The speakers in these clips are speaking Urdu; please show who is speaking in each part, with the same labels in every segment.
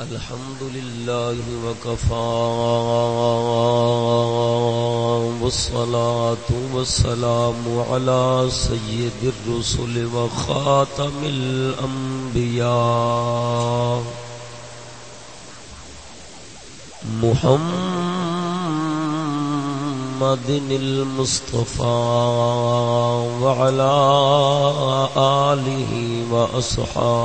Speaker 1: الحمد لله وكفى والصلاة والسلام على سيد الرسل وخاتم الأنبياء محمد المصطفى وعلى آله وأصحابه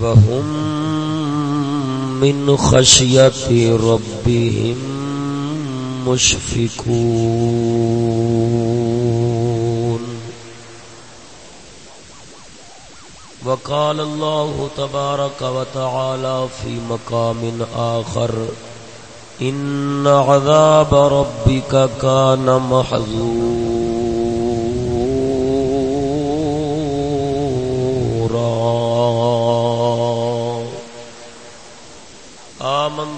Speaker 1: وهم من خشية ربهم مشفكون وقال الله تبارك وتعالى في مقام آخر إن عذاب ربك كان محذور.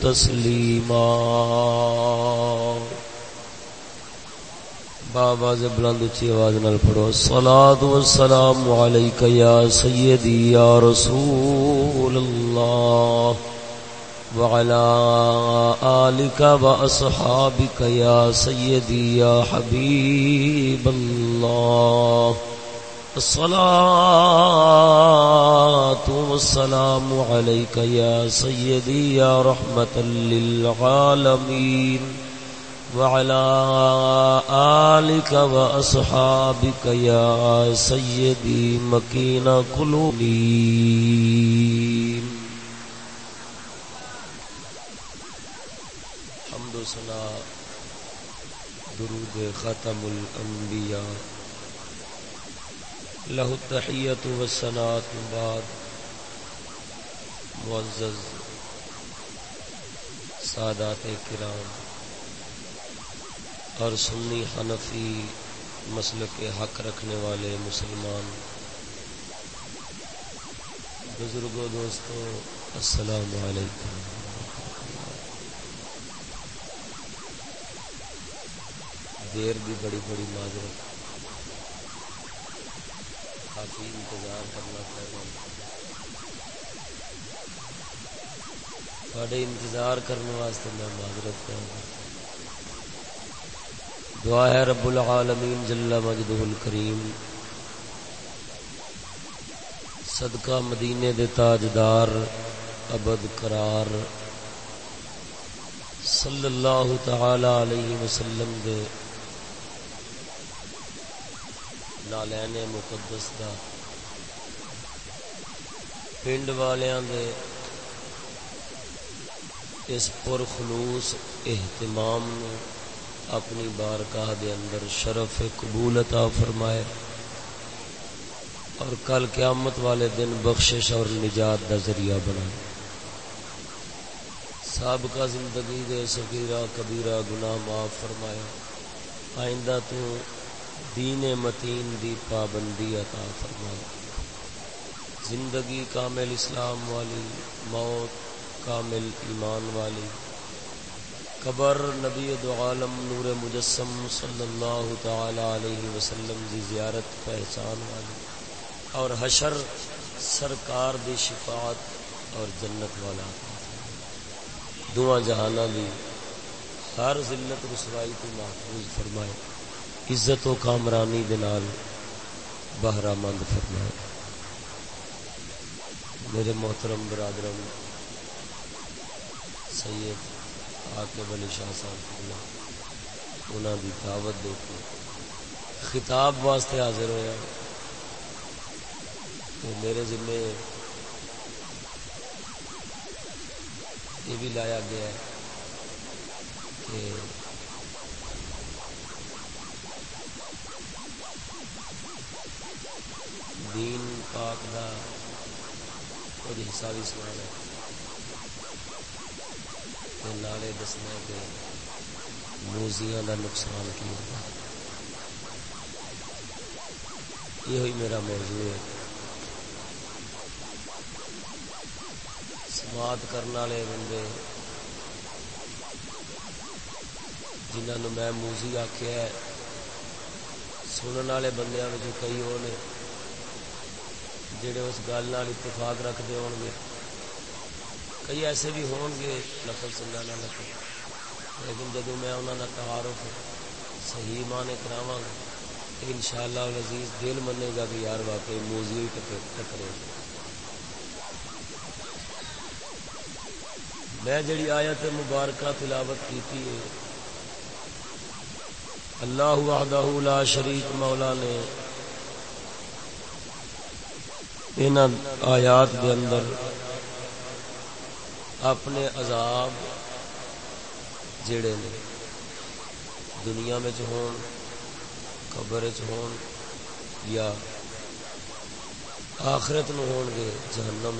Speaker 1: تسليما بابا سے بلند اچھی آواز نال پڑھو۔ الصلاة والسلام علیکہ یا سیدی یا رسول اللہ وعلى آلك وأصحابك يا سيدي يا حبيب الله الصلاة والسلام عليك يا سيدي يا رحمة للعالمين وعلى آلك وأصحابك يا سيدي مكين قلوبين. سنا درود ختم الانبیاء لہو تحیت و بعد. معزز سادات کرام، اور سنی حنفی مسل کے حق رکھنے والے مسلمان، بزرگوں، دوستوں، السلام علیکم۔ دیر بھی بڑی بڑی معذرت۔ کافی انتظار کرنا پڑے تھوڑے انتظار کرنے واسطے میں معذرت کروں دعا ہے رب العالمین جل مجدہ الکریم۔ صدقہ مدینے دے تاجدار ابد قرار صلی اللہ تعالی علیہ وسلم دے نالین مقدس دا پنڈ والیاں دے اس پر خلوص اہتمام نو اپنی بارگاہ دے اندر شرف قبول عطا فرمائے اور کل قیامت والے دن بخشش اور نجات دا ذریعہ بنائے سابقہ زندگی دے سکیرہ کبیرہ گناہ معاف فرمایا آئندہ تو دین متین دی پابندی عطا فرما زندگی کامل اسلام والی، موت کامل ایمان والی۔ قبر نبی دو عالم نور مجسم صلی اللہ تعالی علیہ وسلم دی زیارت پہچان والی۔ اور حشر سرکار دی شفاعت اور جنت والا۔ دعا جہانہ دی ہر ذلت رسوائی کو محفوظ فرمائے۔ عزت و کامرانی دنال بہرہ مند فرمائے۔ میرے محترم برادرم سید آکب علی شاہ صاحب انہوں کی دعوت دے کے خطاب واسطے حاضر ہوا میرے ذمے یہ بھی لایا گیا ہے کہ دین پاک دا کچھ حصہ بھی سنا ہے۔ نالے دسنا کہ موزیاں دا نقصان کی ہوتا یہ ہوئی میرا موضوع ہے۔ سماعت کرنے والے بندے جنہوں میں موزی آخیا سننے والے بندے کئی وہ نے۔ جڑے اس گل اتفاق رکھتے ہو گے. کئی ایسے بھی ہون گے نقل سنگا نہ لکھے لیکن جدو میں انہوں کا تعارف صحیح مانے کراوا گا ان شاء اللہ عزیز دل منے گا کہ یار واقعی موزی ٹکرے گا میں جڑی آیت مبارکہ تلاوت کی ہے، اللہ وحدہ لا شریک مولا نے ان آیات دے اندر اپنے عذاب جڑے نے دنیا میں ہون، قبر ہون یا آخرت نو ہون گے، جہنم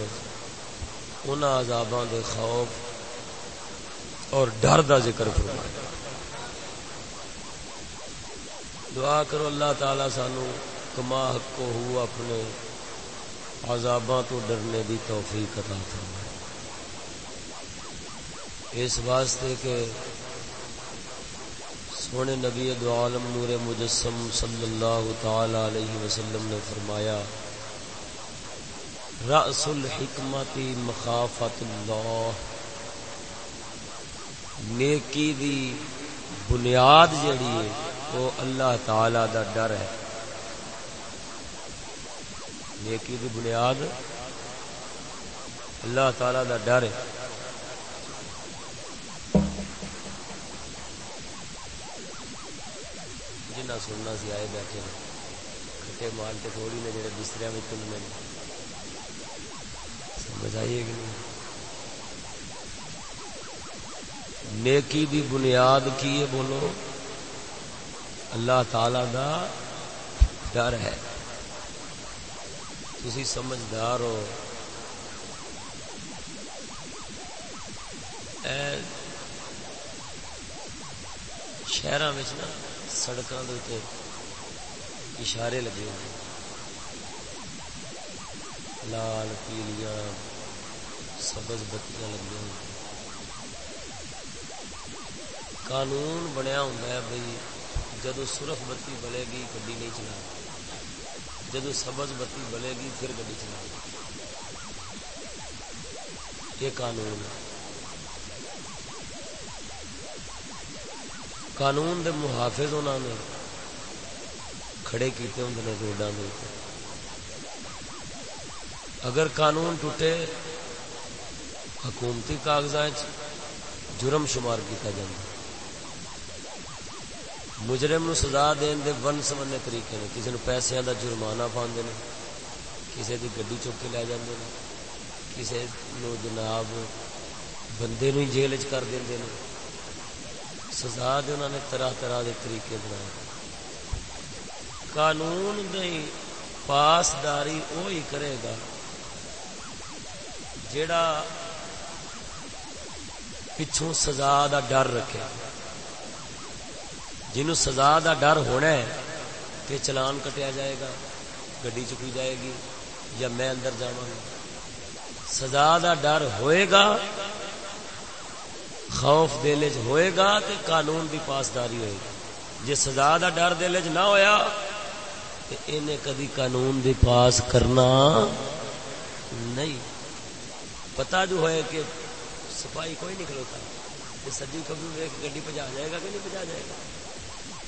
Speaker 1: ان عذاباں دے خوف اور ڈر دا ذکر فرمایا دعا کرو اللہ تعالی سانو کما حق کو ہو اپنے عذاباں تو ڈرنے دی توفیق عطا فرمائے۔ اس واسطے کہ سونے نبی دو عالم نور مجسم صلی اللہ تعالی علیہ وسلم نے فرمایا، رأس الحکمتی مخافت اللہ۔ نیکی دی بنیاد جڑی ہے، وہ اللہ تعالی دا ڈر ہے۔ نیکی دی بنیاد اللہ تعالی دا ڈر ہے۔ جنہ سننا سی آئے بیٹھے ہیں۔ کھٹے مالٹے تھوڑی نے جڑے بستر میں تلنے سمجھ آئیے کہ نہیں؟ نیکی دی بنیاد کی ہے بولو؟ اللہ تعالی دا ڈر ہے۔ تھی سمجھدار ہو۔ شہر نا سڑکوں کے اشارے لگے ہوئے۔ لال، پیلیاں، سبز بتیاں لگی ہوئی قانون بنیا ہوں بھائی جدو سرخ بتی بلے گی گی نہیں چلا جدو سبز بتی بلے گی، پھر گی چلا یہ قانون ہے۔ قانون دے محافظ انہوں نے کھڑے کیتے ہوں نے روڈوں کے اگر قانون ٹوٹے، حکومتی کاغذات جرم شمار کیا جائے مجرم نو سزا دین دے ون سمنے طریقے نے کسی نو پیسے دا جرمانہ پاندے نے کسی دی گڈی چک کے لے جاندے نے کسی نو جناب بندے نو جیل چ کر دیندے نے سزا دے انہوں نے طرح طرح دے طریقے بنائے قانون دی پاسداری وہی کرے گا جڑا پچھوں سزا دا ڈر رکھے جنہوں سزا دا ڈر ہونا ہے کہ چلان کٹیا جائے گا، گڈی چکی جائے گی یا میں اندر جا سزا دا ڈر ہوئے گا، خوف دل چ ہوئے گا تو قانون دی پاسداری ہوئے گی۔ جی سزا دا ڈر دل چ نہ ہویا انہیں کدی قانون دی پاس کرنا نہیں۔ پتا جو ہوئے کہ سپاہی کوئی نہیں کھلوتا سجی کبھی گڈی پجا جائے گا کہ نہیں پجا جائے گا؟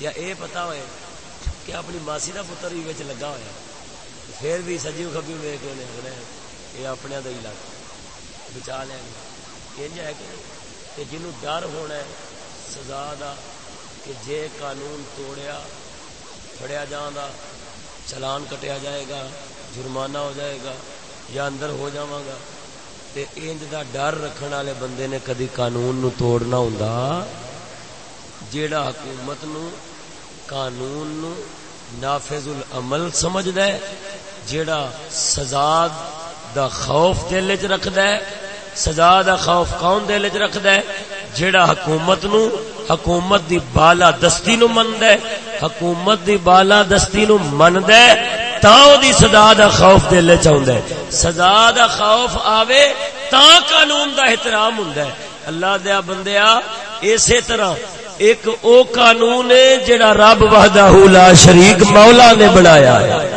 Speaker 1: یا اے پتا ہوئے کہ اپنی ماسی کا پتر بھی لگا ہوا پھر بھی سجیو کبھی ویک انہیں یہ اپنے دا علاقہ بچا لیں انج ہے کہ جنوں ڈر ہونا ہے، سزا دا کہ جے قانون توڑیا پڑیا جان دا چلان کٹیا جائے گا، جرمانہ ہو جائے گا، یا اندر ہو جاواں گا۔ تے انج دا ڈر رکھن والے بندے نے کدی قانون نو توڑنا ہوندا جیڑا حکومت نو، قانون نو نافذ العمل سمجھدا ہے، جیڑا سزا دا خوف دل وچ رکھدا ہے، سزا دا خوف کون دل وچ رکھدا ہے؟ جیڑا حکومت نو، حکومت دی بالا دستی نو مندا ہے، حکومت دی بالا دستی نو مندا ہے، تا او دی سزا دا خوف دل وچ آوندا ہے۔ سزا دا خوف آوے، تا قانون دا احترام ہوندا ہے۔ اللہ دیا بندیا، اسی طرح ایک او قانون ہے جڑا رب وحدہ لا شریک مولا نے بنایا ہے۔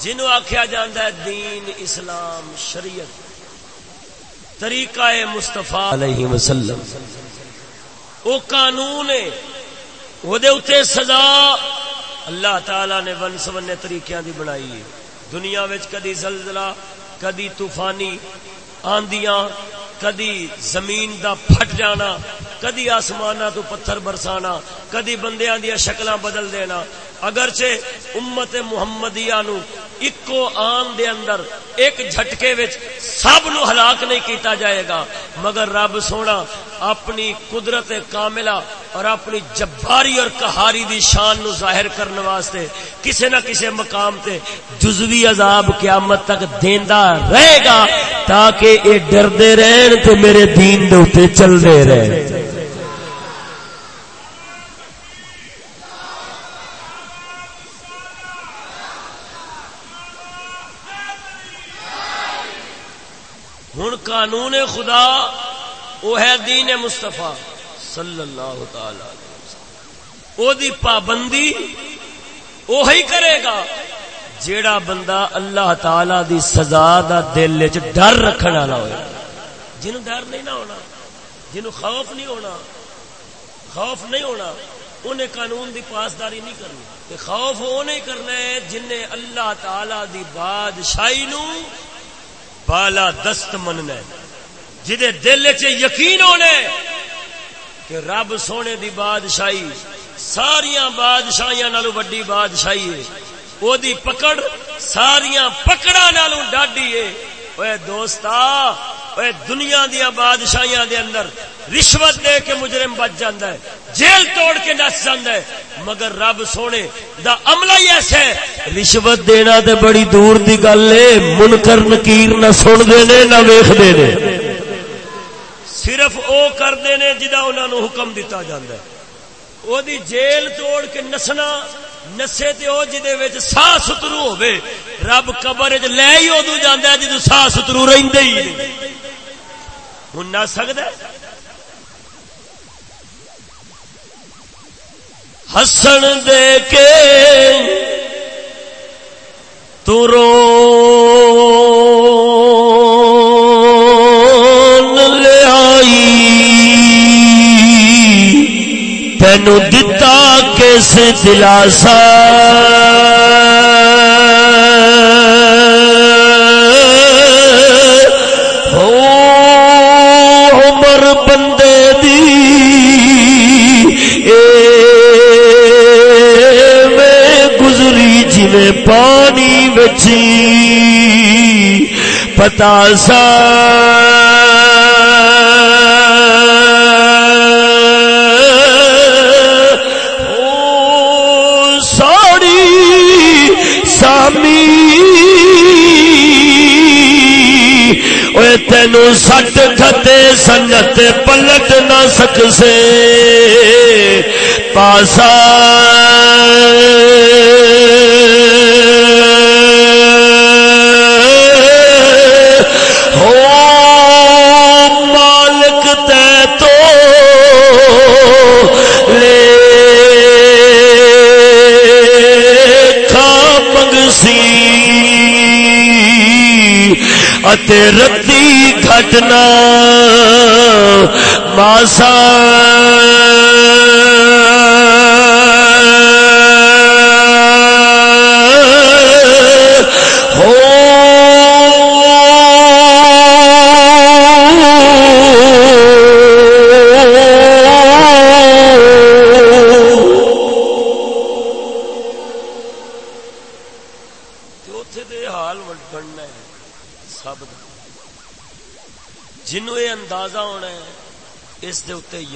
Speaker 1: جنہوں آخیا جاندہ ہے دین اسلام شریعت، طریقہ مستفا علیہ وسلم۔ وہ قانون ہے، وہ اتنے سزا اللہ تعالی نے ون سبنے طریقے دی بنائی ہے۔ دنیا وچ کدی زلزلہ، کدی طوفانی آندیاں، کدی زمین دا پھٹ جانا۔ کدی آسمان تو پتھر برسانا، کدی بندیاں دیا شکلاں بدل دینا۔ اگرچہ امت محمدیہ نو اکو آن دے اندر، ایک جھٹکے وچ سب نو ہلاک نہیں کیتا جائے گا، مگر رب سونا اپنی قدرت کاملہ اور اپنی جباری اور کہاری دی شان نو ظاہر کرنے واسطے کسے نہ کسے مقام تے جزوی عذاب قیامت تک دیندا رہے گا، تاکہ اے ڈردے رہن تے میرے دین دے اوتے چلدے رہن۔ قانون خدا، وہ ہے دین مستفا صلی اللہ تعالی او دی پابندی وہی کرے گا جیڑا بندہ اللہ تعالی دی سزا دا دل چ ڈر رکھنے والا ہوئے۔ جن ڈر نہیں نہ ہونا جن خوف نہیں ہونا، خوف نہیں ہونا، انہیں قانون دی پاسداری نہیں کرنی۔ خوف وہ نہیں کرنا ہے جن اللہ تعالی دی بادشاہی نو بالا دست مننا جدے دل چ یقین ہونے کہ رب سونے دی بادشاہی ساریا بادشاہیاں نالو وڈی بادشاہی ہے، او دی پکڑ ساریا پکڑا نالو ڈاڈی ہے۔ اے دوستا اے دنیا دیا بادشاہیاں دے اندر رشوت دے کے مجرم بچ جاندہ ہے، جیل توڑ کے نس جاندہ ہے، مگر رب سونے دا عملہ ہی ایسا ہے۔ رشوت دینا دے بڑی دور دی گل ہے، منکر نکیر نہ سن دینے، نہ ویخ دینے۔ صرف او کر دینے جدا انہوں نے حکم دیتا جاندہ ہے۔ او دی جیل توڑ کے نسنا، نسے تے او جدے وچ سا سترو ہوے رب قبر وچ لے ہی اودوں جاندا ہے جدوں سا سترو رہندے ہی نہیں۔ ہن نہ سکدا ہسن دے کے تو رو لے آئی۔ تینو دتا کس دلاسا۔ بچی پتا سا۔ تینو سٹ کھتے سنت پلٹ نہ سکسے۔ پاسا۔ رتی گھٹنا ماسا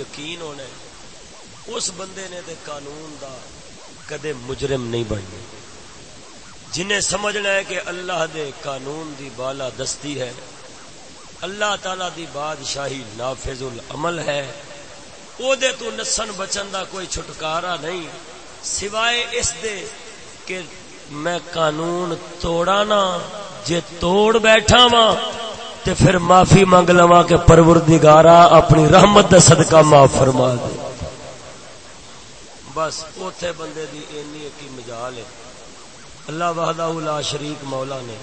Speaker 1: یقین ہونا ہے۔ اس بندے نے تے قانون دا کدے مجرم نہیں بننا۔ جنہیں سمجھنا ہے کہ اللہ دے قانون دی بالا دستی ہے، اللہ تعالی دی بادشاہی نافذ العمل ہے۔ او دے تو نسن بچن دا کوئی چھٹکارا نہیں۔ سوائے اس دے کہ میں قانون توڑا نا جے توڑ بیٹھا وا تے پھر معافی منگ لوا کہ پروردگارا اپنی رحمت دا صدقہ معاف فرما دے۔ بس اوتھے بندے دی اینی کی مجال ہے۔ اللہ وحدہ لا شریک مولا نے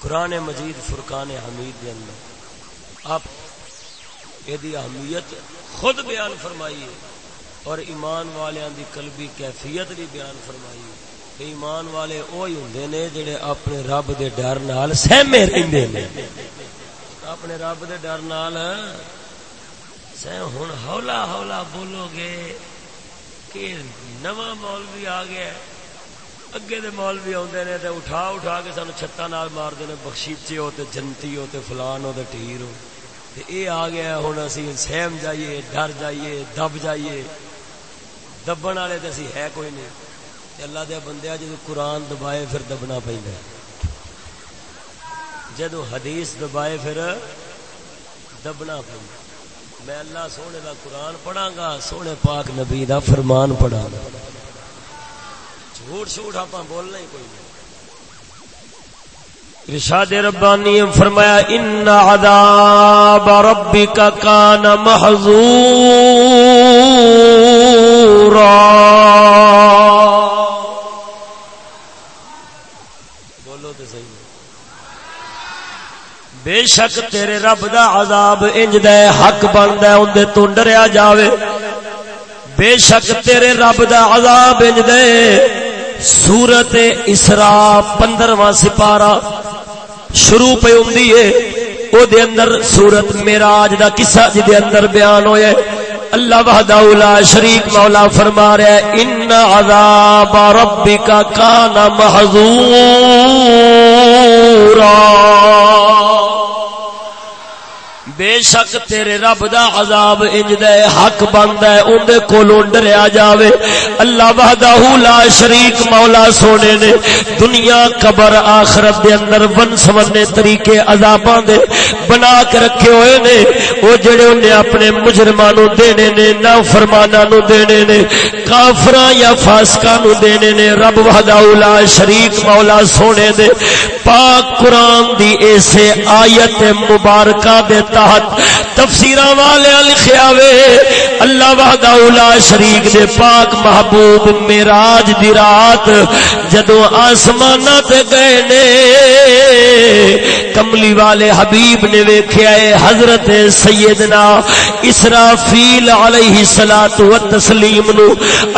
Speaker 1: قرآن مجید فرقان حمید دے اندر آپ یہ اہمیت خود بیان فرمائی ہے اور ایمان والیاں دی قلبی کیفیت بھی بیان فرمائی ہے۔ ایمان والے وہی ہوں نے جڑے اپنے رب دے ڈر نال سہمے رہندے نے۔ اپنے رب دے ڈر نال سہ ہولا ہولا بولو گے کہ نواں مولوی آ گیا اگے دے مولوی آندے نے تے اٹھا اٹھا کے سانو چھتاں نال مار دے بخشیچے ہو تے جنتی ہو تے فلان ہو تے ٹھیر ہو۔ تے اے آ گیا ہن اسی سہم جائیے، ڈر جائیے، دب جائیے۔ دبن والے تے اسی ہے کوئی نہیں۔ اللہ دیا بندیا جدو قرآن دبائے پھر دبنا پہ جدو حدیث دبائے پھر دبنا پہ میں اللہ سونے کا قرآن پڑھا گا، سونے پاک نبی دا فرمان پڑھا گا۔ جھوٹ جھوٹ آپ بولنا ہی کوئی نہیں۔ رشاد ربانی فرمایا، ان عذاب ربک کان محظورا. بے شک تیرے رب دا عذاب انج دے حق بندا ہے اون تو ڈریا جاوے۔ بے شک تیرے رب دا عذاب انج دے۔ سورت اسراء 15واں سپارہ شروع پہ ہوندی ہے۔ او دے اندر سورت معراج دا قصہ جے دے اندر بیان ہویا ہے۔ اللہ وحدہ لا شریک مولا فرما رہا ہے، ان عذاب ربک کان محذورا. بے شک تیرے رب دا عذاب انج دے حق بند ہے، اون دے کولوں ڈریا جاوے۔ اللہ وحدہ لا شریک مولا سونے نے۔ دنیا، قبر، آخرت دے اندر ون سمنے طریقے عذاباں دے بنا کے رکھے ہوئے نے۔ او جڑے اونے اپنے مجرماں نو دینے نے نا فرماناں نو دینے نے، کافراں یا فاسقاں نو دینے نے۔ رب وحدہ لا شریک مولا سونے دے پاک قرآن دی ایسے آیت مبارکہ دے تحت تفسیر والے لکھیا وے اللہ وحدہ اولا شریک دے پاک محبوب میراج دی رات جدو آسمان تے گئے نے، کملی والے حبیب نے ویکھیا اے حضرت سیدنا اسرافیل علیہ الصلات و تسلیم نو۔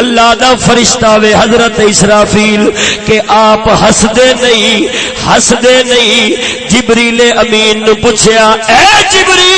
Speaker 1: اللہ دا فرشتہ وے حضرت اسرافیل کہ آپ ہس نہیں ہس نہیں، جبریل امین نو پوچھیا، اے جبریل!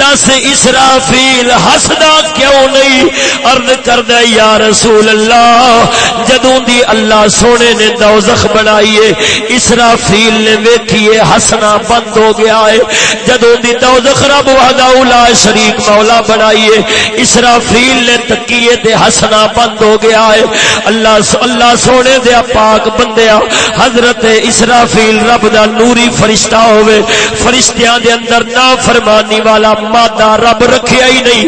Speaker 1: دس اسرافیل ہسدا کیوں نہیں؟ ارد کردہ یا رسول اللہ، جدوں دی اللہ سونے نے دوزخ بنائیے اسرافیل نے ویکھیے ہسنا بند ہو گیا ہے۔ جدوں دی دوزخ رب وحدہ اولا شریک مولا بنائیے اسرافیل نے تکیے تے ہسنا بند ہو گیا ہے۔ اللہ اللہ سونے دے پاک بندیا حضرت اسرافیل رب دا نوری فرشتہ ہوئے۔ فرشتیاں دے اندر نا فرمانی والا مادہ رب رکھیا ہی نہیں۔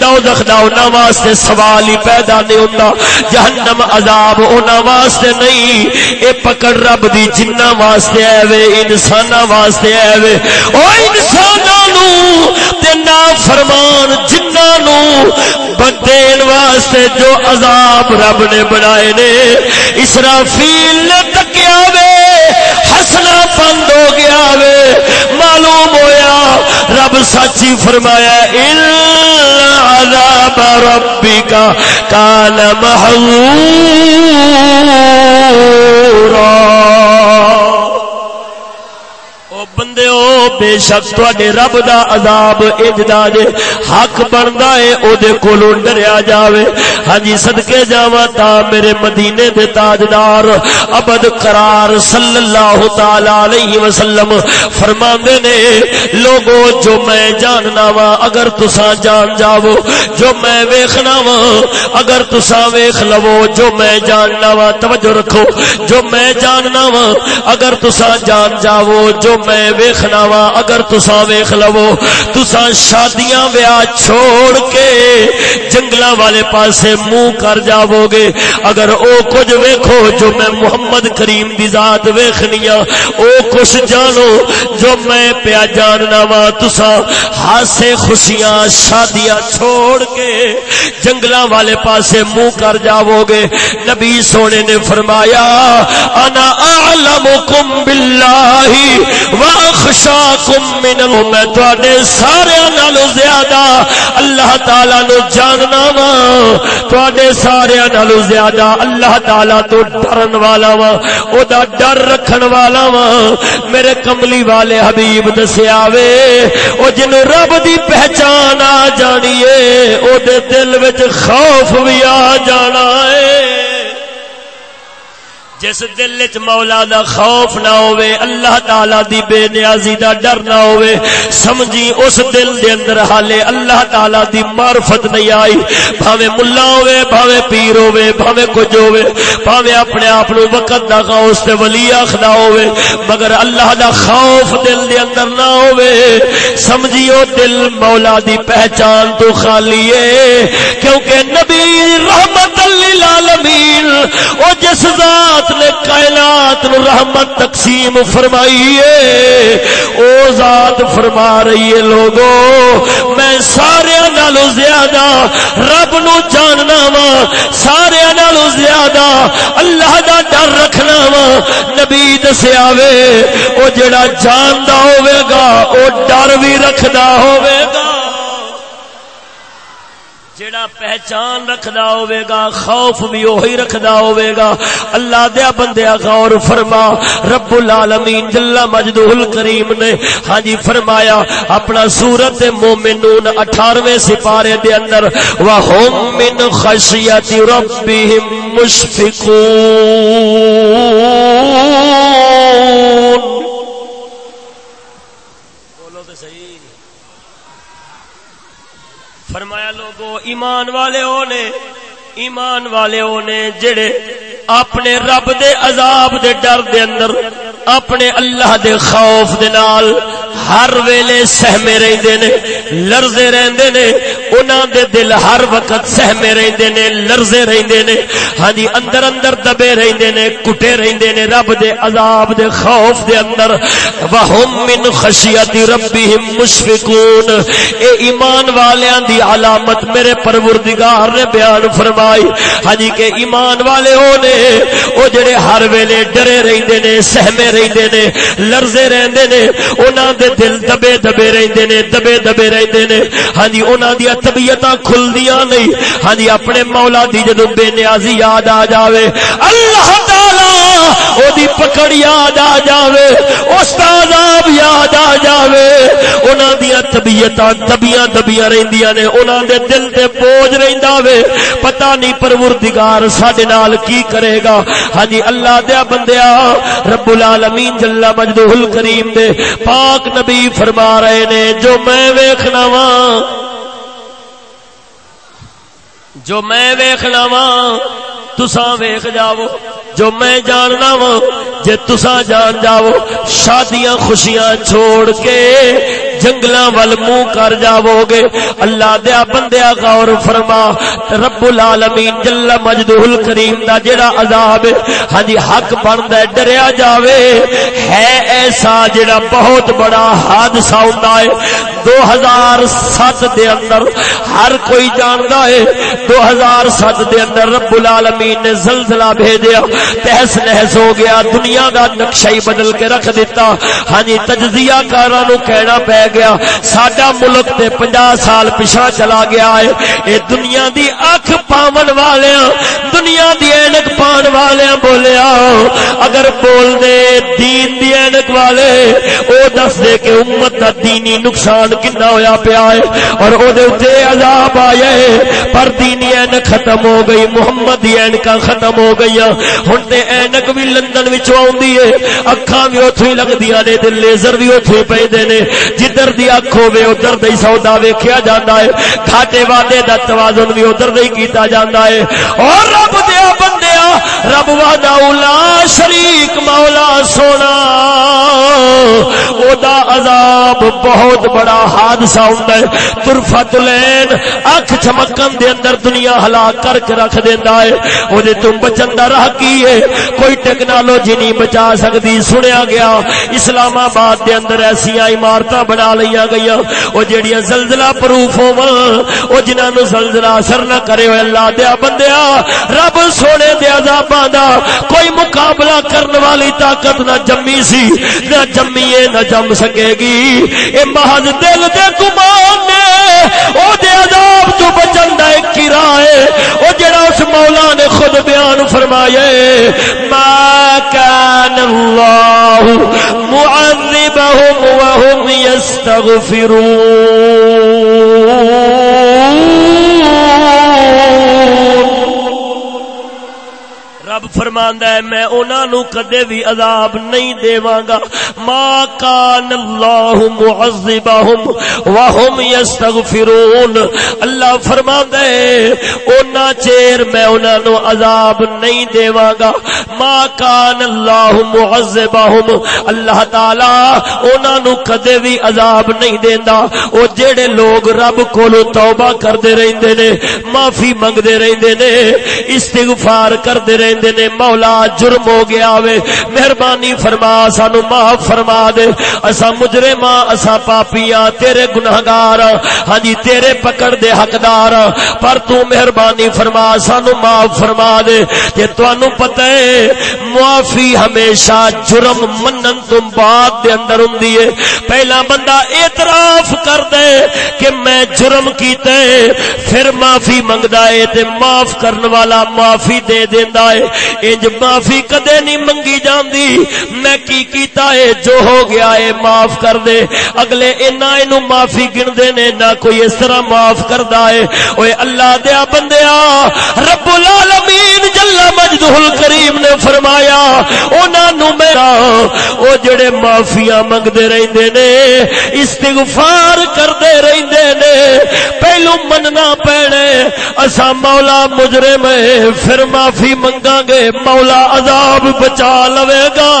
Speaker 1: دو دخدا اونا واسطے سوال ہی پیدا نہیں ہوتا جہنم عذاب اونا واسطے نہیں۔ اے پکڑ رب دی جنہ واسطے آئے وے انسانہ واسطے آئے وے۔ او انسانہ نو تے نا فرمان جنہ نو بدین واسطے جو عذاب رب نے بنائے نے۔ اسرافیل نے تکیا وے ہسنا بند ہو گیا وے۔ معلوم ہویا رب سچی فرمایا عذاب ربی کا کال بندے او، بے شک تواڈے رب دا عذاب اجدا جے حق بندا ہے او دے کولوں ڈریا جاوے۔ ہاں جی صدکے جاواں تا میرے مدینے دے تاجدار ابد قرار صلی اللہ تعالی علیہ وسلم فرماندے نے، لوگو، جو میں جاننا وا اگر تساں جان جاؤ جو میں ویکھنا وا اگر تساں ویکھ لو جو میں جاننا وا توجہ رکھو۔ جو میں جاننا وا اگر تساں جان جاؤ جو میں ویکھنا وا اگر تساں ویکھ لو تساں شادیاں ویاہ چھوڑ کے جنگلاں والے پاسے منہ کر جاؤ گے۔ اگر او کچھ ویکھو جو میں محمد کریم دی ذات ویکھنیا ہاں، او کچھ جانو جو میں پیا جاننا ہاں۔ وا تسا ہاسے خوشیاں، شادیاں چھوڑ کے جنگلاں والے پاسے منہ کر جاؤ گے۔ نبی سونے نے فرمایا، انا اعلمکم باللہ واخشاکم من میں تواڈے سارے نالوں زیادہ اللہ تعالی نو جاننا وا تواڈے سارے نالوں زیادہ اللہ تعالی تو ڈرن والا وا او دا ڈر رکھن والا وا میرے کملی والے حبیب دسیا وے، او جن رب دی پہچان آ جانی ہے او دے دل وچ خوف بھی آ جانا ہے جس دل چ مولا دا خوف نہ ہوئے، اللہ تعالی دی بے نیازی دا ڈر نہ ہوئے۔ سمجھی اس دل دے اندر حالے اللہ تعالی دی معرفت نہیں آئی۔ بھاوے ملا ہوئے، بھاوے پیر ہوئے، بھاوے کچھ ہوئے۔ بھاوے اپنے آپ نو وقت دا غوث تے ولی آخدا ہوئے۔ مگر اللہ دا خوف دل دے اندر نہ ہوئے۔ سمجھی او دل مولا دی پہچان تو خالی ہے۔ کیونکہ نبی رحمت للعالمین، او جس ذات نے کائنات نو رحمت تقسیم فرمائی ہے۔ او ذات فرما رہی ہے لوگو، میں سارے نالو زیادہ رب نو جاننا وا، سارے نالو زیادہ اللہ دا ڈر رکھنا وا۔ نبی دسیا وے، او جڑا جاندا ہوے گا، او ڈر بھی رکھدا ہوے گا۔ جڑا پہچان رکھدا ہوے گا خوف بھی وہی رکھدا ہوے گا اللہ دیا بندیا غور فرما۔ رب العالمین جل مجدہ الکریم نے ہاں جی فرمایا، اپنا سورت مومنون 18ویں سپارے دے اندر وہم من خشیت ربهم مشفقون فرمایا لوگو ایمان والے ہونے ایمان والے ہونے جڑے اپنے رب دے عذاب دے ڈر دے اندر، اپنے اللہ دے خوف دے نال ہر ویلے سہمے رہندے نے، لرزے رہندے نے۔ انہاں دے دل ہر وقت سہمے رہندے نے، لرزے رہندے نے۔ ہاں جی اندر اندر دبے رہندے نے، کٹے رہندے نے رب دے عذاب دے خوف دے اندر۔ وہم من خشیت ربهم مشفقون۔ اے ایمان والیاں دی علامت میرے پروردگار نے بیان فرمائی۔ ہاں جی کہ ایمان والے ہونے او جڑے ہر ویلے ڈرے رہندے نے، سہمے رہندے نے، لرزے رہندے نے، انہاں دے دل دبے دبے رہندے نے، دبے دبے رہندے نے۔ ہاں جی انہاں دی طبیعتاں کھلدیاں نہیں۔ ہاں جی اپنے مولا دی جدوں بے نیازی یاد آ جاوے۔ اللہ تعالی او دی پکڑ یاد آ جاوے اس دا عذاب یاد آ جاوے۔ انہاں دی طبیعتاں دبیاں دبیاں رہندیاں نے، انہاں دے دل تے بوجھ رہندا وے۔ پتہ نہیں پروردگار ساڈے نال کی کرے گا۔ ہاں جی اللہ دیا بندیا رب العالمین جل مجدہ الکریم دے پاک نبی فرما رہے نے، جو میں ویکھنا وا جو میں ویکھنا وا تساں ویکھ جاؤ، جو میں جاننا وا جے تساں جان جاؤ، شادیاں خوشیاں چھوڑ کے جنگلاں ول منہ کر جاؤ گے اللہ دیا بندیا غور فرما۔ رب العالمین جل مجدہ الکریم دا جڑا عذاب ہاں جی حق بندا ہے، ڈریا جاوے۔ ہے ایسا جڑا بہت بڑا حادثہ ہوندا ہے۔ دو ہزار سات دے اندر ہر کوئی جاندا ہے۔ دو ہزار سات دے اندر رب العالمین نے زلزلہ بھیجیا۔ تہس نہس ہو گیا۔ دنیا دا نقشہ ہی بدل کے رکھ دیتا۔ ہاں جی تجزیہ کاراں نو کہنا پے گیا۔ ساڈا ملک تے پنجا سال پچھا چلا گیا ہے۔ اے دنیا دی اکھ پاون والیاں، دنیا دی اینک پان والیاں بولیا، اگر بول دے دین دی اینک والے، او دس دے کہ امت دا دینی نقصان کنا ہویا پیا ہے۔ اور او دے اتے عذاب آئے پر دینی اینک ختم ہو گئی، محمد دی اینکا ختم ہو گئی ہن تے اینک بھی لندن وچوں آوندی ہے۔ اکھاں بھی اوتھوں ہی لگدیاں نے، تے لیزر بھی اوتھوں ہی پیندے نے۔ جدھر دی اکھ ہوے ادھر دی سودا ویکھیا جاندا ہے گھاٹے وعدے دا توازن بھی ادھر دی کیتا جاندا ہے۔ اور رب دیا رب وعدہ اولا شریک مولا سونا۔ او دا عذاب بہت بڑا حادثہ ہوندا ہے۔ طرفت لین، اکھ چمکن دے اندر دنیا ہلاک کر کے رکھ دیندا ہے۔ او دے تم بچن دا راہ کی ہے؟ کوئی ٹیکنالوجی نہیں بچا سکتی سنیا گیا، اسلام آباد دے اندر ایسا عمارت بنا لیا گئی وہ جہیا زلزلہ پروف ہو جنہوں نے زلزلہ اثر نہ کرے ہوئے اللہ دیا بندیا رب سونے دیا عذاباں دا کوئی مقابلہ کرنے والی طاقت نہ جمی سی، نہ جمی نہ جم سکے گی۔ اے محض دل دے گمان نے او دے عذاب تو بچن دا ایک کرائے او جڑا اس مولا نے خود بیان فرمائے ما كان الله معذبهم وهم يستغفرون۔ فرماندا ہے، میں انہاں نو کدے بھی عذاب نہیں دیواں گا ما کان اللہ معذبهم وهم یستغفرون۔ اللہ فرماندا ہے، انہاں چیر میں انہاں نو عذاب نہیں دیواں گا ما کان اللہ معذبهم اللہ تعالی انہاں نو کدے بھی عذاب نہیں دیندا۔ او جڑے لوگ رب کولو توبہ کردے رہندے نے، معافی منگدے رہندے نے، استغفار کردے رہندے نے مولا جرم ہو گیا وے۔ مہربانی فرما، سانو معاف فرما دے۔ اسا مجرم اسا پاپیاں، تیرے گناہگار۔ ہاں جی تیرے پکڑ دے حقدار۔ پر تو مہربانی فرما، سانو معاف فرما دے۔ کہ تانوں پتہ ہے، معافی ہمیشہ جرم منن تو بعد دے اندر ہوندی ہے۔ پہلا بندہ اعتراف کر دے کہ میں جرم کیتے پھر معافی منگدا ہے تے معاف کرن والا معافی دے دیندا ہے۔ انج معافی کدے نہیں منگی جاندی؟ میں کی کیتا ہے جو ہو گیا ہے معاف کر دے۔ اگلے اینا اینو معافی گن دے نے، نہ کوئی اس طرح معاف کردا ہے اوے اللہ دیا بندیا، رب العالمین جل مجدہ الکریم نے فرمایا، انہاں نو میرا، او جڑے معافیاں منگدے رہندے نے، استغفار کردے رہندے نے، پہلو مننا پینے اسا مولا مجرم ہے پھر معافی منگا گے، مولا عذاب بچا لوے گا۔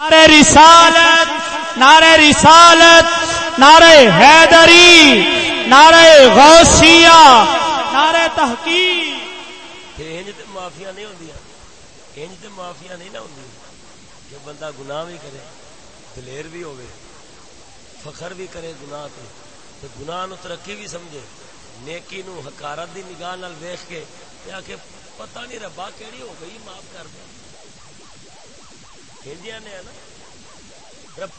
Speaker 2: نعرہ رسالت نعرہ رسالت، نعرہ حیدری۔ نعرہ غوثیہ، نعرہ تحقیق۔
Speaker 1: انج تے معافیاں نہیں ہوندیاں۔ انج تے معافیاں نہیں نہ ہوندیاں۔ کہ بندہ گناہ بھی کرے، دلیر بھی ہوے فخر بھی کرے گناہ تے تے گناہ نو ترقی بھی سمجھے۔ نیکی نو حکارت دی نگاہ نال ویکھ کے تے آکھے پتہ نہیں ربا کیڑی ہو گئی، معاف کر دے۔ ہندیاں نے ہے نا، رب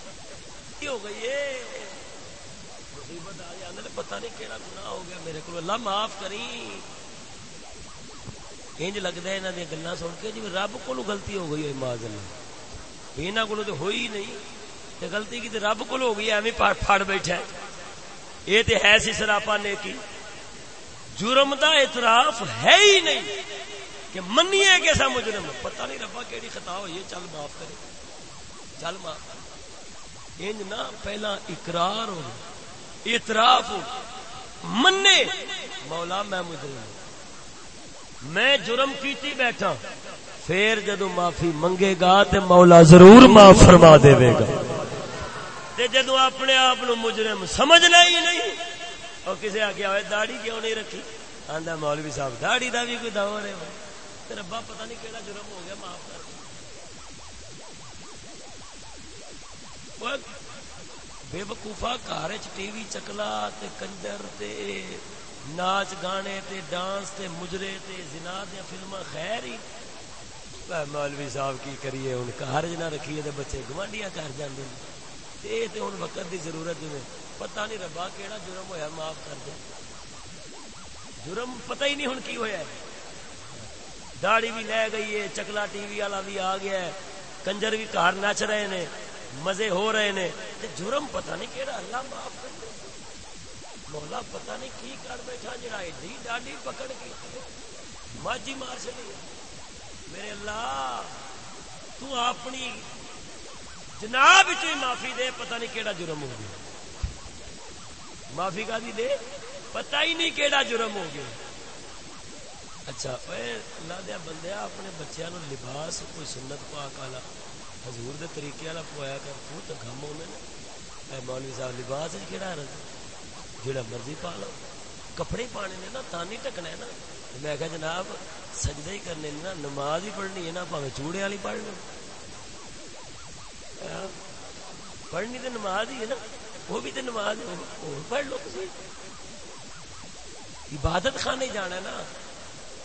Speaker 1: ہو گئی ہے مصیبت آ جاندے پتہ نہیں کیڑا گناہ ہو گیا، میرے کو اللہ معاف کری۔ انج لگدا ہے انہاں دی گلاں سن کے جی رب کولو غلطی ہو گئی ہے معاذ اللہ انہاں کولو تے ہوئی نہیں، تے غلطی کی تے رب کولو ہو گئی، ایویں پھڑ بیٹھا ہے۔ یہ تے ہے سی سراپا نیکی۔ جرم دا اعتراف ہے ہی نہیں کہ منیے کیسا مجرم پتہ نہیں ربا کیڑی خطا ہوئی ہے، چل معاف کرے۔ چل معاف۔ انج نہ پہلا اقرار ہو۔ اعتراف ہو منے مولا میں مجرم میں جرم کیتی بیٹھا، پھر جدو معافی منگے گا تے مولا ضرور معاف فرما دے گا۔ تے جدو اپنے آپ مجرم سمجھنا ہی نہیں اور کسی آگے ہوئے، داڑھی کیوں نہیں رکھی؟ آندا مولوی صاحب، داڑھی دا بھی کوئی دور ہے تیرا با پتہ نہیں کیڑا جرم ہو گیا، معاف کر۔ بے وقوفا گھر ٹی وی چکلا تے کنجر تے ناچ گانے تے ڈانس تے مجرے تے زنا دیا فلما خیر ہی۔ مولوی صاحب کی کریے ہوں گھر نہ رکھیے تو بچے گوانڈیاں کر جاندے یہ تو ہوں وقت کی ضرورت ہے پتہ نہیں ربا کہڑا جرم ہویا، معاف کر دے۔ جرم پتہ ہی نہیں ہوں کی ہویا ہے۔ داڑی بھی لے گئی ہے، چکلا ٹی وی والا بھی آ گیا ہے۔ کنجر بھی گھر نچ رہے نے۔ مزے ہو رہے نے۔ جرم پتہ نہیں کہڑا اللہ معاف کر دے۔ مولا پتہ نہیں کی کر بیٹھا جڑا ایڈی ڈاڈی پکڑ کے ماجی مار چلی میرے اللہ، تو اپنی جناب معافی دے، پتہ نہیں کیڑا جرم ہو گیا۔ معافی کا دی دے؟ پتہ ہی نہیں کیڑا جرم ہو گیا۔ اچھا اے اللہ دیا بندیا، اپنے بچیا نو لباس، کوئی سنت پاک والا۔ حضور دے طریقے والا پوایا کر تو تو گم ہونے اے مولوی صاحب، لباس کیڑا رہا جڑا مرضی پا لو۔ کپڑے پانے نے نا تانی ٹکنا ہے نا۔ میں کہا، جناب سجدہ ہی کرنے نا، نماز ہی پڑھنی ہے نا، پاوے چوڑے والی پڑھ لو۔ پڑھنی تو نماز ہی ہے نا۔ وہ بھی تو نماز ہے اور پڑھ لو تسی۔ عبادت خانے جانا ہے نا۔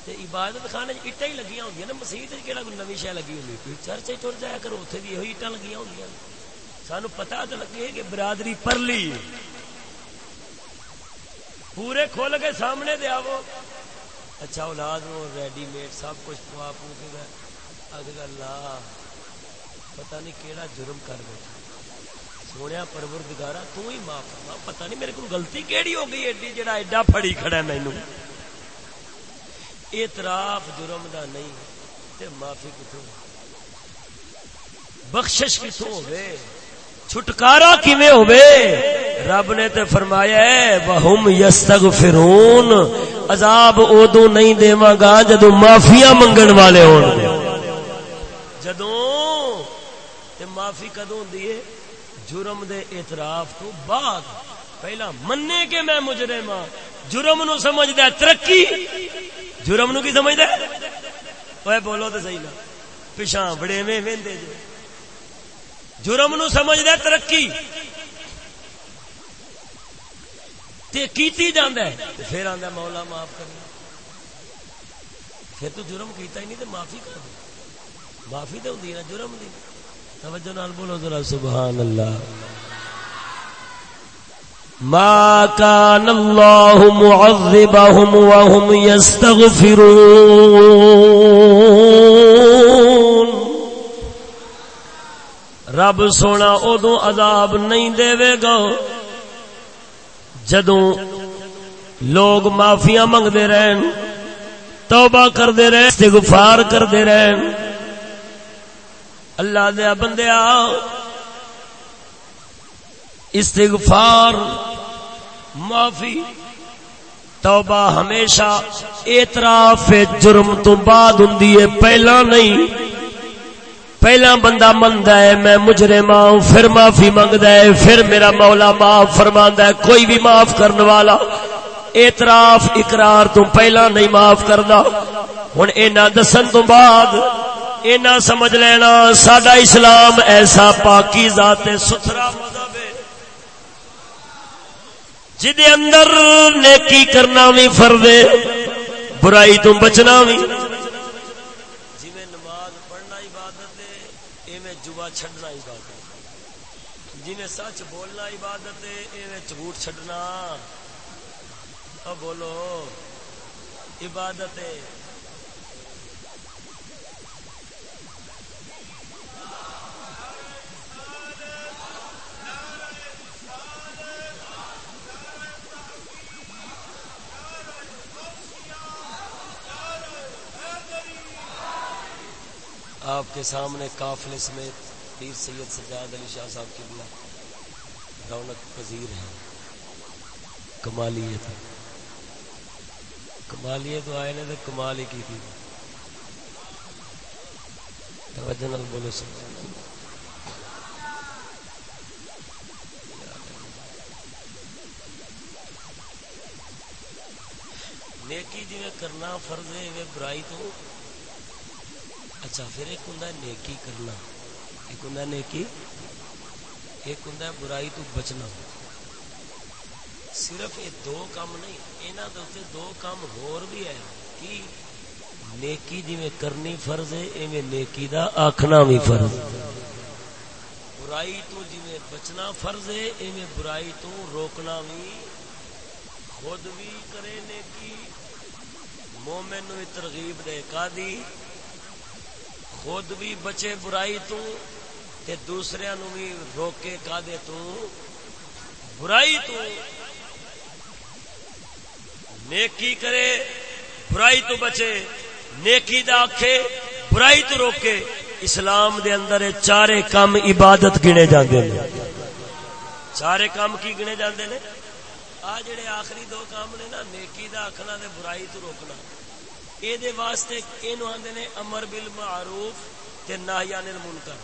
Speaker 1: عبادت خانے اٹا ہی لگی ہوں نا مسیح کہڑا کوئی نمی شہ لگی ہوئی چرچ ٹر جایا کرو اتنے بھی یہ اٹا لگی ہوں سانو پتا تو لگے کہ برادری پرلی پورے کھول کے سامنے دیا وہ اچھا اولاد نو ریڈی میڈ سب کچھ پوا پو کے اگ اللہ پتہ نہیں کیڑا جرم کر بیٹھا۔ سونے پرور دگارا تو ہی معاف کرنا پتہ نہیں میرے کو غلطی کیڑی ہو گئی، ایڈی جڑا ایڈا پھڑی کھڑا ہے مینو اعتراف جرم دا نہیں تے معافی کتوں بخشش کتوں ہوئے؟ چھٹکارا کیویں ہوئے؟ رب نے تے فرمایا ہے وہم یستغفرون عذاب ادو نہیں دیواں گا جدو معافیا منگن والے ہون۔ جدو تے معافی کدو ہوندی ہے؟ جرم دے اعتراف تو بعد۔ پہلا مننے کے میں مجرم ہاں جرم نو سمجھدا ہے، ترقی؟ جرم نو کی سمجھدا ہے؟ اوے بولو تے صحیح نا۔ پیشاں بڑے میں ویندے جو جرم نو سمجھدا ہے، ترقی۔ تے کیتی جاندا ہے پھر آندا مولا معاف کر پھر تو جرم کیتا ہی نہیں تے معافی کر دے۔ معافی تے ہوندی ہے نا، جرم دی۔ توجہ نال بولو ذرا، سبحان اللہ۔ ما كان الله معذبهم وهم يستغفرون. رب سونا ادو عذاب نہیں دے گا۔ جدوں لوگ معافیا منگتے رہن، توبہ کرتے رہن، استغفار کرتے رہن۔ اللہ دیا بندیا استغفار، معافی، توبہ ہمیشہ، اعتراف جرم تو بعد ہوں پہلا نہیں، پہلا بندہ منگتا ہے، میں مجرم ہوں، پھر معافی منگتا ہے، پھر میرا مولا معاف فرما ہے، کوئی بھی معاف کرنے والا، اعتراف، اقرار تو پہلا نہیں معاف کرتا ہوں اینا دسن تو بعد، اینا سمجھ لینا سڈا اسلام ایسا پاکی ذات ستھرا مذہب جدے اندر نیکی کرنا بھی فرد برائی تو بچنا بھی۔ چھڈنا عبادت جی سچ بولنا عبادت ہے جھوٹ چھڈنا۔ بولو، عبادت آپ کے سامنے قافلے سمیت پیر سید سجاد علی شاہ صاحب کی بلا رونق پذیر ہے۔ کمالیت کمالیت آئے نے تو کمال ہی کی تھی۔ توجہ نال بولو سب نیکی جی کرنا فرض ہے برائی تو اچھا پھر ایک ہوں نیکی کرنا ایک ہوں نیکی ایک ہوں برائی تو بچنا صرف یہ دو کام نہیں یہاں دو کام ہور بھی ہے کہ نیکی جی میں کرنی فرض ہے ایویں نیکی دا آخنا بھی فرض برائی تو جی میں بچنا فرض ہے ایویں برائی تو روکنا بھی خود بھی کرے نیکی مومن ترغیب دے کا دی خود بھی بچے برائی تو تے دوسرے نو بھی روکے کا دے تو برائی تو نیکی کرے، برائی تو بچے، نیکی دا آکھے، برائی تو روکے، اسلام دے اندر چارے کام عبادت گنے جاندے نے۔ چارے کام کی گنے جاندے نے؟ آ جڑے آخری دو کام نے نا، نیکی دا آکھنا تے برائی تو روکنا۔ اے دے واسطے اینو آندے نے امر بالمعروف تے نہی عن المنکر۔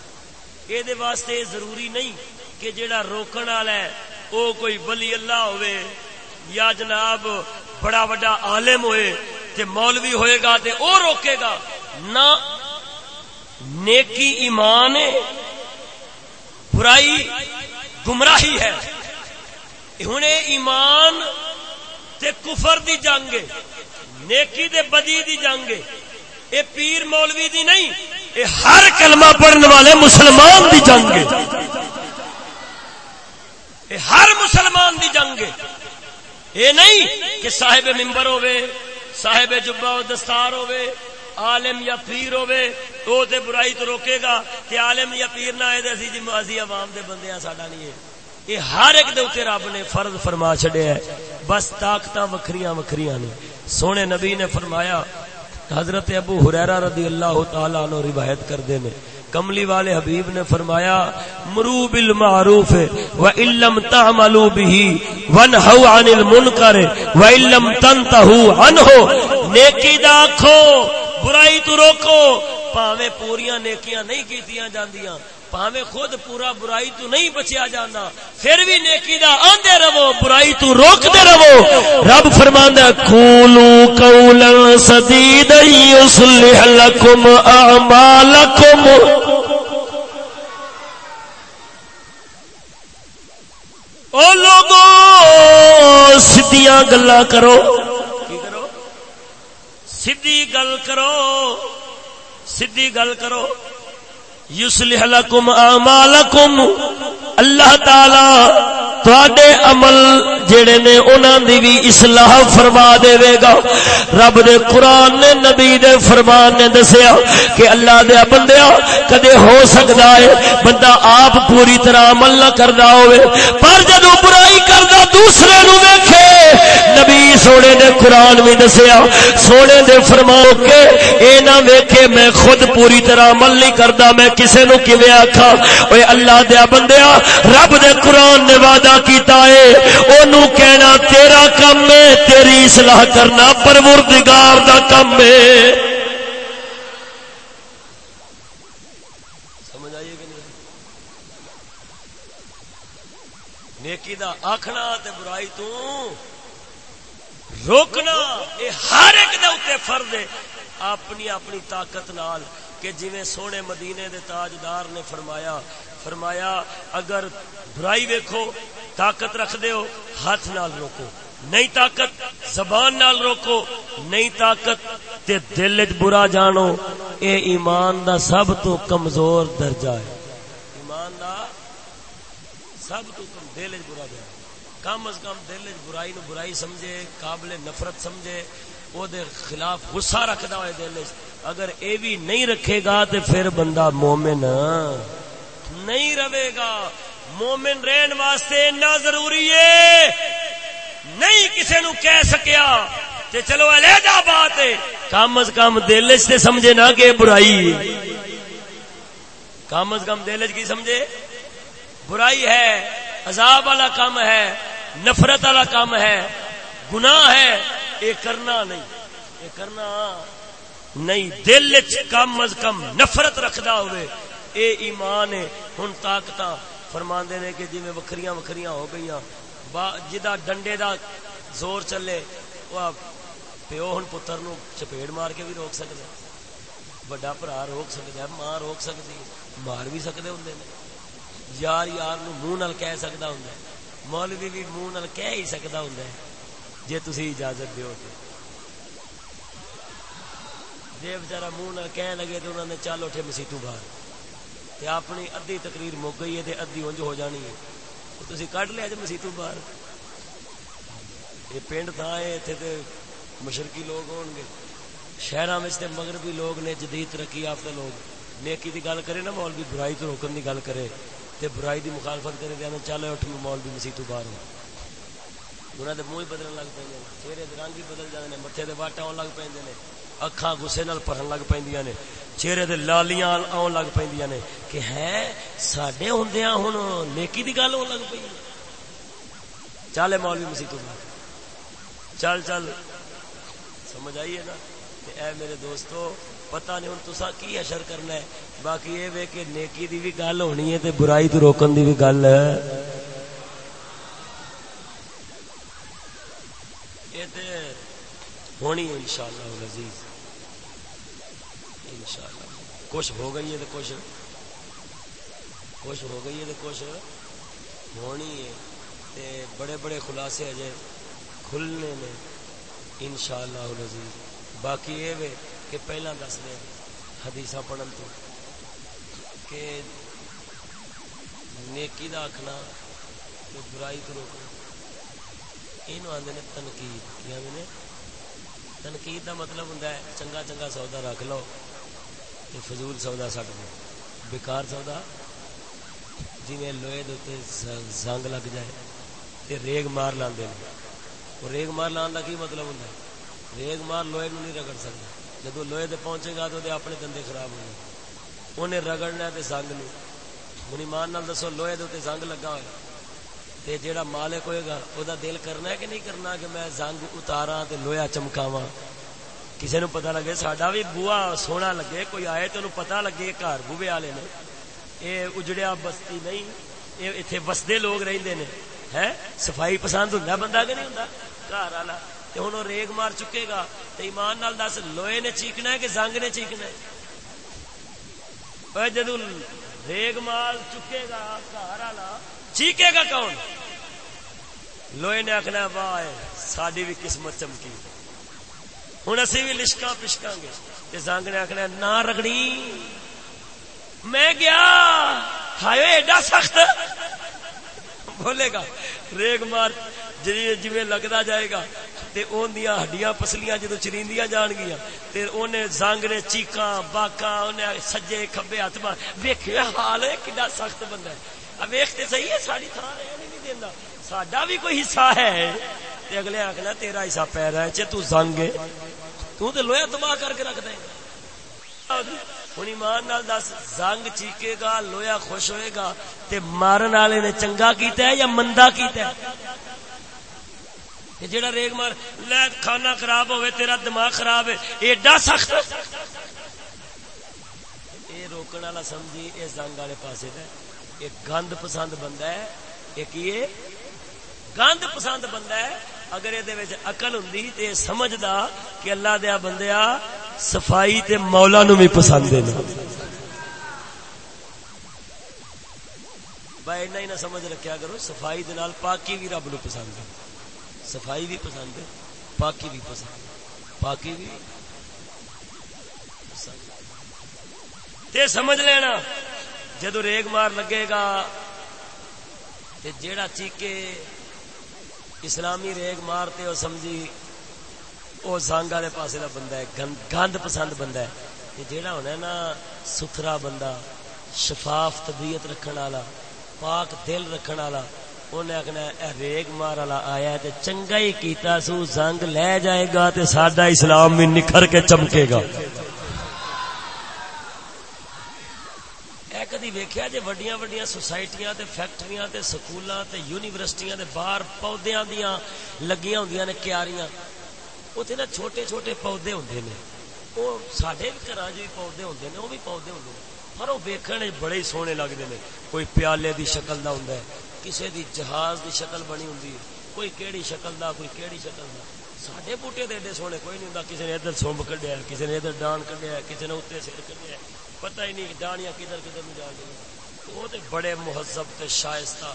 Speaker 1: اے دے واسطے ضروری نہیں کہ جڑا روکن والا ہے، او کوئی ولی اللہ ہوئے یا جناب بڑا بڑا عالم ہوئے تے مولوی ہوئے گا تے او روکے گا، نہ نیکی ایمان برائی گمراہی ہے۔ ہن ایمان تے کفر دی جنگ نیکی دے بدی دی جنگ اے پیر مولوی دی نہیں، اے ہر کلمہ پڑھنے والے مسلمان دی جنگ اے ہر مسلمان دی جنگ اے نہیں کہ صاحب ممبر ہوئے صاحب جبا و دستار ہوئے عالم یا پیر ہوئے تو تے برائی تو روکے گا کہ عالم یا پیر نہ آئے اسی جی اسی عوام دے بندے ہیں ساڈا نہیں ہے۔ یہ ہر ایک دے رب نے فرض فرما چھڈیا ہے۔ بس طاقت وکھریاں وکھریاں نے۔ سونے نبی نے فرمایا حضرت ابو حریرہ رضی اللہ تعالی عنہ روایت کردے نے۔ کملی والے حبیب نے فرمایا، مرو بالمعروف و علم تعملوا به ونهوا عن المنکر و علم تنتهوا عنه نیکی دا آکھو برائی تو روکو۔ پاوے پوریاں نیکیاں نہیں کیتیاں جاندیاں۔ پاوے خود پورا برائی تو نہیں بچیا جانا، پھر بھی نیکی دا آندے رہو، برائی تو روک دے رہو۔ رب فرماندا قولو قولا سدیدا یصلح لكم اعمالکم. او لوگو سیدیاں گلاں کرو۔ کی کرو؟ سیدھی گل کرو۔ سیدھی گل کرو۔ یسلح لکم اعمالکم اللہ تعالی تواڈے عمل جڑے نے انہاں دی بھی اصلاح فرما دے گا. رب دے قرآن نے نبی دے فرمان نے دسیا کہ اللہ دے بندیا کدے ہو سکدا ہے، بندہ آپ پوری طرح عمل نہ کردا ہوئے پر جدو برائی کردا دوسرے نو ویکھے، نبی سونے نے قرآن بھی دسیا، سونے دے فرماؤ کے اے نہ ویکھے میں خود پوری طرح عمل نہیں کردا، میں کسے نو کیویں آکھا؟ اوے اللہ دے بندیا، رب دے قرآن نے وعدہ کیتا ہے اونوں کہنا تیرا کم ہے، تیری اصلاح کرنا پروردگار دا کم ہے۔ نیکی دا آخنا تے برائی تو روکنا، اے ہر ایک دے اوتے فرض ہے، اپنی اپنی طاقت نال کہ جویں سونے مدینے دے تاجدار نے فرمایا فرمایا، اگر برائی ویکھو، طاقت رکھ دے ہو ہاتھ نال روکو۔ نہیں طاقت، زبان نال روکو۔ نہیں طاقت تے دل وچ برا جانو، اے ایمان دا سب تو کمزور درجہ ہے۔ ایمان دا سب تو کم دل وچ برا جانو۔ کم از کم دل وچ برائی نو برائی سمجھے، قابل نفرت سمجھے۔ او دے خلاف غصہ رکھدا ہوئے دل اگر اے بھی نہیں رکھے گا تے پھر بندہ مومن نہیں رہے گا۔ مومن رہن واسطے اتنا ضروری ہے۔ نہیں کسی نو کہہ سکیا تے چلو علیحدہ بات ہے۔ کم از کم دل سے سمجھے نہ کہ برائی۔ کم از کم دل کی سمجھے؟ برائی ہے، عذاب والا کام ہے، نفرت والا کام ہے، گناہ ہے۔ یہ کرنا نہیں یہ کرنا نہیں، دل کم از کم نفرت رکھدا ہوئے۔ اے ایمان ہے، ہن طاقت فرما نے کہ جی میں وکھریاں وکھریاں ہو گئی جدا ڈنڈے دا زور چلے وہ پیو ہن پتر نو چپیڑ مار کے بھی روک سکتا بڑا برا روک سکتا ہے، ماں روک سکتی مار بھی سکتے ہوں نے۔ یار یار نو منہ نال کہہ سکتا ہوں مولوی بھی منہ نال کہہ ہی سکتا ہوں جی تھی اجازت دیو تو جی بچارا منہ نہ کہنے لگے تو انہوں نے چل اٹھے مسیتوں باہر۔ تے اپنی ادھی تقریر مک گئی ہے تے ادھی انج ہو جانی ہے۔ تو تھی کٹ لیا جی مسیتوں باہر۔ یہ پنڈ تھا ہے اتنے تے مشرقی لوگ ہون گے۔ شہر میں مغربی لوگ نے جدید ترقی یافتہ لوگ۔ نیکی دی گل کرے نا، مولوی برائی تو روکن دی گل کرے۔ تے برائی دی مخالفت کرے تے چل اٹھ مولوی مسیح تو باہر انہوں دے منہ بدلن لگ پہ چہرے دے رنگ ہی بدل جاتے ہیں متے دے واٹ آن لگ پہ اکھاں غصے نال پڑھن لگ پہ نے۔ چہرے دے لالیاں آن لگ پہ نے۔ کہ ہے ساڈے ہوندیاں ہن نیکی دی گل ہون لگ پئی۔ چل مولوی مسیح تو جی۔ چل چل۔ سمجھ آئیے نا؟ اے میرے دوستو، پتہ نہیں ہوں تسا کی اشر کرنا ہے۔ باقی یہ وے کہ نیکی دی بھی گل ہونی ہے تے برائی تو روکن دی بھی گل ہے۔ ہونی ہے انشاءاللہ العزیز۔ انشاءاللہ۔ کچھ ہو گئی ہے تے کچھ۔ کچھ ہو گئی ہے تے کچھ۔ ہونی ہے۔ تے بڑے بڑے خلاصے اجے کھلنے نے۔ انشاءاللہ العزیز۔ باقی یہ وے کہ پہلا دس دے حدیث پڑھن تو۔ کہ نیکی دا آخنا برائی تو روکنا۔ یہ آدھے تنقید کیا میں تنقید دا مطلب ہوں چنگا چنگا سودا رکھ لو تو فضول سودا سٹ دو بیکار سودا جی لوہے دے زنگ لگ جائے تے ریگ مار لاندے وہ ریگ مار لان کا کی مطلب ہوں ریگ مار لوہے نہیں رگڑ سکتا جب لوہے دے پہنچے گا تو دے اپنے دندے خراب ہو گئے انہیں رگڑنا تے زنگ نو ہوں ایمان نال دسو لوہے دے زنگ لگا ہوا تے جیڑا مالک ہوئے گا او دا دل کرنا ہے کہ نہیں کرنا کہ میں زنگ اتارا تے لوہا چمکاواں؟ کسی نو پتہ لگے ساڈا بھی بوا سونا لگے، کوئی آئے تو پتہ لگے گھر بوے والے نے۔ اے اجڑیا بستی نہیں، اے ایتھے وسدے لوگ رہندے نے۔ ہے صفائی پسند ہوندا بندہ کہ نہیں ہوندا؟ گھر والا۔ ہوں ریگ مار چکے گا۔ تو ایمان نال دس، لوہے نے چیکنا ہے کہ زنگ نے چیکنا ہے؟ جدو ریگ مار چکے گا گھر والا چیکے گا کون؟ لوہے نے آخنا، واہ ساری بھی قسمت چمکی۔ ہوں اسی بھی لشکا پشکا گے۔ زنگ نے آخنا نہ رگڑی۔ میں گیا۔ ہائے، ایڈا سخت۔ بولے گا، ریگ مار جی جی لگتا جائے گا۔ تے اون دیاں ہڈیاں پسلیاں جدو چریندیاں جان گیا تے اونے زنگ نے چیکاں، باکاں، اونے سجے کھبے ہاتھ مار۔ ویکھیا حال ہے، کڈا سخت بندہ ہے۔ اب ویکھتے صحیح ہے ساڈی تھاں رہنے نہیں دیندا۔ ساڈا بھی کوئی حصہ ہے۔ تے اگلے آکھنا، تیرا حصہ پی رہا ہے، چے تو زنگ ہے؟ تو تے لویا تباہ کر کے رکھ دے ہوں ایمان نال دس، زنگ چیکے گا لویا خوش ہوئے گا، تے مارن والے نے چنگا کیتا ہے یا مندا کیتا ہے؟ جڑا ریگ مار، لے کھانا خراب ہوئے، تیرا دماغ خراب ہے ایڈا سخت یہ روکنے والا سمجھی یہ زنگ والے پاسے کا یہ گند پسند بندہ ہے ایک یہ گند پسند بندہ ہے۔ اگر یہ اقل ہوں تو یہ سمجھدا کہ اللہ دیا بندیا صفائی تے مولا نو بھی پسند ہے بھائی ایسا ہی نہ سمجھ رکھیا کرو، صفائی دے نال پاکی بھی رب نو پسند ہے۔ صفائی بھی پسند ہے، پاکی بھی پسند پاکی بھی پسند تے سمجھ لینا۔ جدو ریگ مار لگے گا، تے جیڑا چیکے اسلامی ریگ مارتے ہو سمجھی وہ زنگ والے پاسے کا بندہ ہے، گند پسند بندہ ہے۔ جیڑا ہونا ہے نا، ستھرا بندہ، شفاف طبیعت رکھنے والا، پاک دل رکھنے والا انہیں آخنا ریگ مار والا آیا تے چنگا ہی کیتا، سو زنگ لے جائے گا، تے ساڈا اسلام بھی نکھر کے چمکے گا۔ کدی ویکیا جی وڈیاں وڈیاں سوسائٹیاں تے فیکٹریاں تے سکولاں تے یونیورسٹیاں دے باہر پودیاں دیاں لگیاں ہوندیاں نے کیاریاں، اوتھے نا چھوٹے چھوٹے پودے ہوندے نے۔ او ساڈے بھی گھراں جو پودے ہوندے نے، او بھی پودے ہوندے نے۔ پر وہ ویکھنے بڑے ہی سونے لگدے نے۔ کوئی پیالے دی شکل دا ہوندا ہے کسی دی جہاز دی شکل بنی ہوں کوئی کیڑی شکل دا، کوئی کیڑی شکل دا۔ سڈے بوٹے دے ایڈے سونے، کوئی نہیں ہوں کسی نے ادھر سومب کڈیا کسی نے ادھر ڈان کڈیا کسی نے اتنے سر کڈیا پتہ ہی نہیں ڈانیاں کدھر کدھر جا گئی وہ تو بڑے مہذب تے شائستہ۔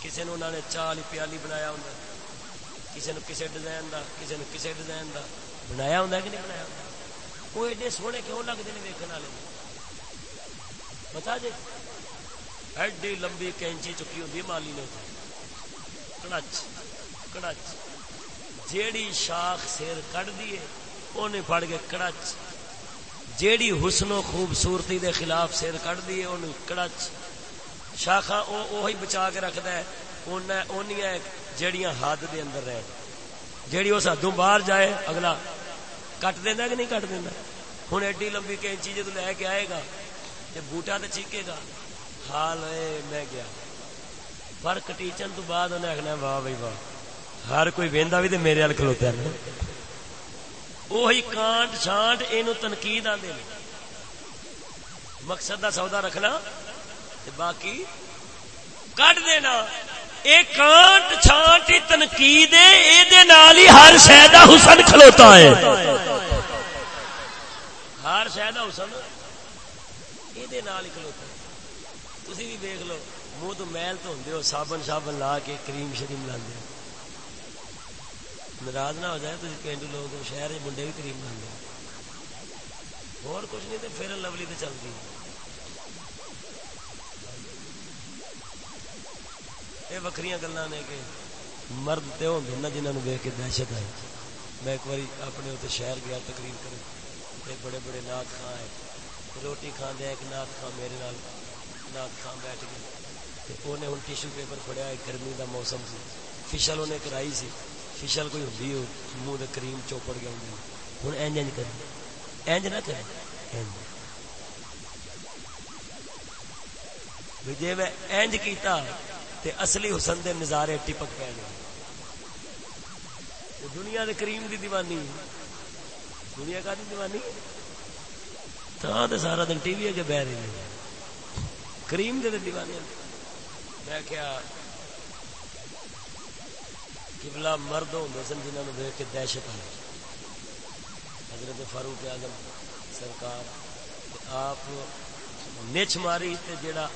Speaker 1: کسی نے انہوں نے چال پیالی بنایا ہوں کسی نے کسی ڈیزائن دا کسی نے کسی ڈیزائن دا۔ بنایا ہوں کہ نہیں بنایا ہوں وہ ایڈے سونے کیوں لگتے ہیں ویکن والے؟ پتا جی؟ ایڈی لمبی کینچی چکی ہوتی مالی نے۔ کڑچ کڑچ۔ جیڑی شاخ سیر کٹ دیے انہیں پڑ کے کڑچ۔ جیڑی حسن و خوبصورتی دے خلاف سیر کٹ دیے انہیں کڑچ شاخا وہی بچا کے رکھتا ہے انہیں جیڑیاں ہاتھ دے اندر رہ جیڑی اس حدوں باہر جائے، اگلا کٹ دینا کہ نہیں کٹ دینا ہوں ایڈی لمبی کینچی جب لے کے آئے گا بوٹا تو چیکے گا۔ حال اے، میں گیا۔ پر کٹیچن تو بعد انہیں آخنا واہ بھائی واہ، ہر کوئی وہدا بھی تو میرے وال کھلوتا ہے وہی کانٹ چھانٹ یہ تنقید آدھے مقصد کا سودا رکھنا باقی کٹ دینا ایک کانٹ چھانٹ تنقید ہی ہر شہد حسن کھلوتا ہے ہر شہد حسن یہ کھلوتا ہے تھی بھی دیکھ لو منہ تو میل تو ہوں سابن شابن لا کے کریم شریم لا ناراض نہ ہو جائے تو پینڈو لوگ شہر منڈے بھی کریم لا اور کچھ نہیں تو پھر لولی تو چلتی یہ وکری گلا نے کہ مرد تو ہوں نا جنہوں نے کے دہشت آئی۔ میں ایک بار اپنے اتنے شہر گیا، تقریر کر بڑے بڑے نات خان ہے روٹی کھانے ایک نات خان میرے نال نات خان بیٹھ گئے۔ انہیں ہوں ٹیشو پیپر پڑیا گرمی کا موسم سی۔ فشل انہیں کرائی سی۔ فشل کوئی ہوں منہ دے کریم چوپڑ گیا ہوں ہوں اینج اینج کر اینج نہ کرے۔ جی میں اینج کیتا تے اصلی حسن دے نظارے ٹپک پے گئے دنیا دے کریم دی دیوانی۔ دنیا کا دی دیوانی؟ تا تے سارا دن ٹی وی اگے بہ رہی کریم دے دیوانی میں کیا قبلہ مرد ہوندے سن جنہاں نو دیکھ کے دہشت آئی۔ حضرت فاروق اعظم سرکار آپ نچ ماری تے جیڑا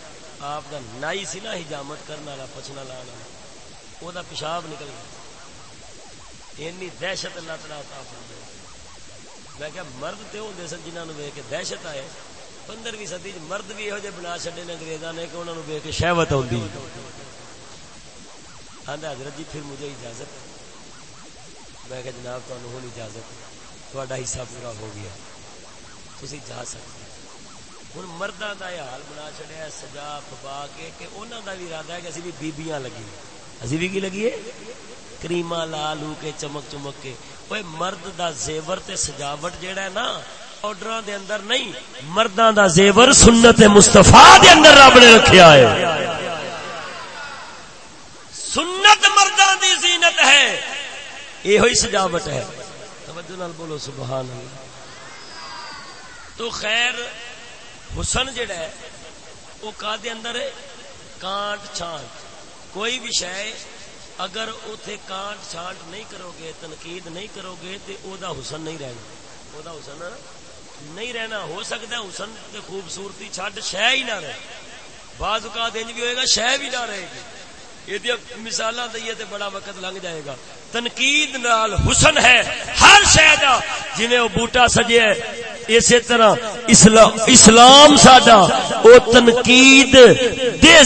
Speaker 1: آپ کا نائی سی نا ہجامت کرنے والا پچنا لانا۔ وہ پیشاب نکل گیا۔ اینی دہشت اللہ تعالیٰ عطا فرمائے۔ میں کہا مرد تے ہوندے سن جنہاں نو ویکھ کے دہشت آئے۔ پندرہویں صدی مرد بھی یہو جے بنا چھڈے نے انگریزاں نے کہ انہاں نو ویکھ کے شہوت ہوندی آندا حضرت جی پھر مجھے اجازت میں کہا، جناب تانوں ہن اجازت تہاڈا حصہ پورا ہو گیا۔ تسی جا سکتے ہوں مردہ کا یہ حال بنا چڑیا سجا پا کے، کہ انہوں کا بھی ارادہ ہے کہ اسی بھی بیبیاں لگی۔ اسی بھی کی لگیے کریما لا لو کے، چمک چمک کے۔ وہ مرد دا زیور تے سجاوٹ جیڑا ہے نا آڈر دے اندر نہیں، مرداں دا زیور سنت مستفا دے اندر رب نے رکھیا ہے۔ سنت مرداں دی زینت ہے۔ یہ ہوئی سجاوٹ ہے۔ توجہ نال بولو، سبحان اللہ۔ تو خیر، حسن جڑا ہے وہ کا دے اندر ہے؟ کانٹ چھانٹ۔ کوئی بھی شے اگر اتے کانٹ چھانٹ نہیں کرو گے تنقید نہیں کرو گے تو او دا حسن نہیں رہنا۔ او دا حسن نہیں رہنا، ہو سکتا ہے حسن تے خوبصورتی چھڈ شے ہی نہ رہے۔ بعض اوقات انج بھی ہوئے گا، شے بھی نہ رہے گی۔ یہ مثال دئیے تو بڑا وقت لنگ جائے گا۔ تنقید نال حسن ہے، ہر شہ جی وہ بوٹا سجے، اسی طرح اسلام اسلام ساڈا، او تنقید دے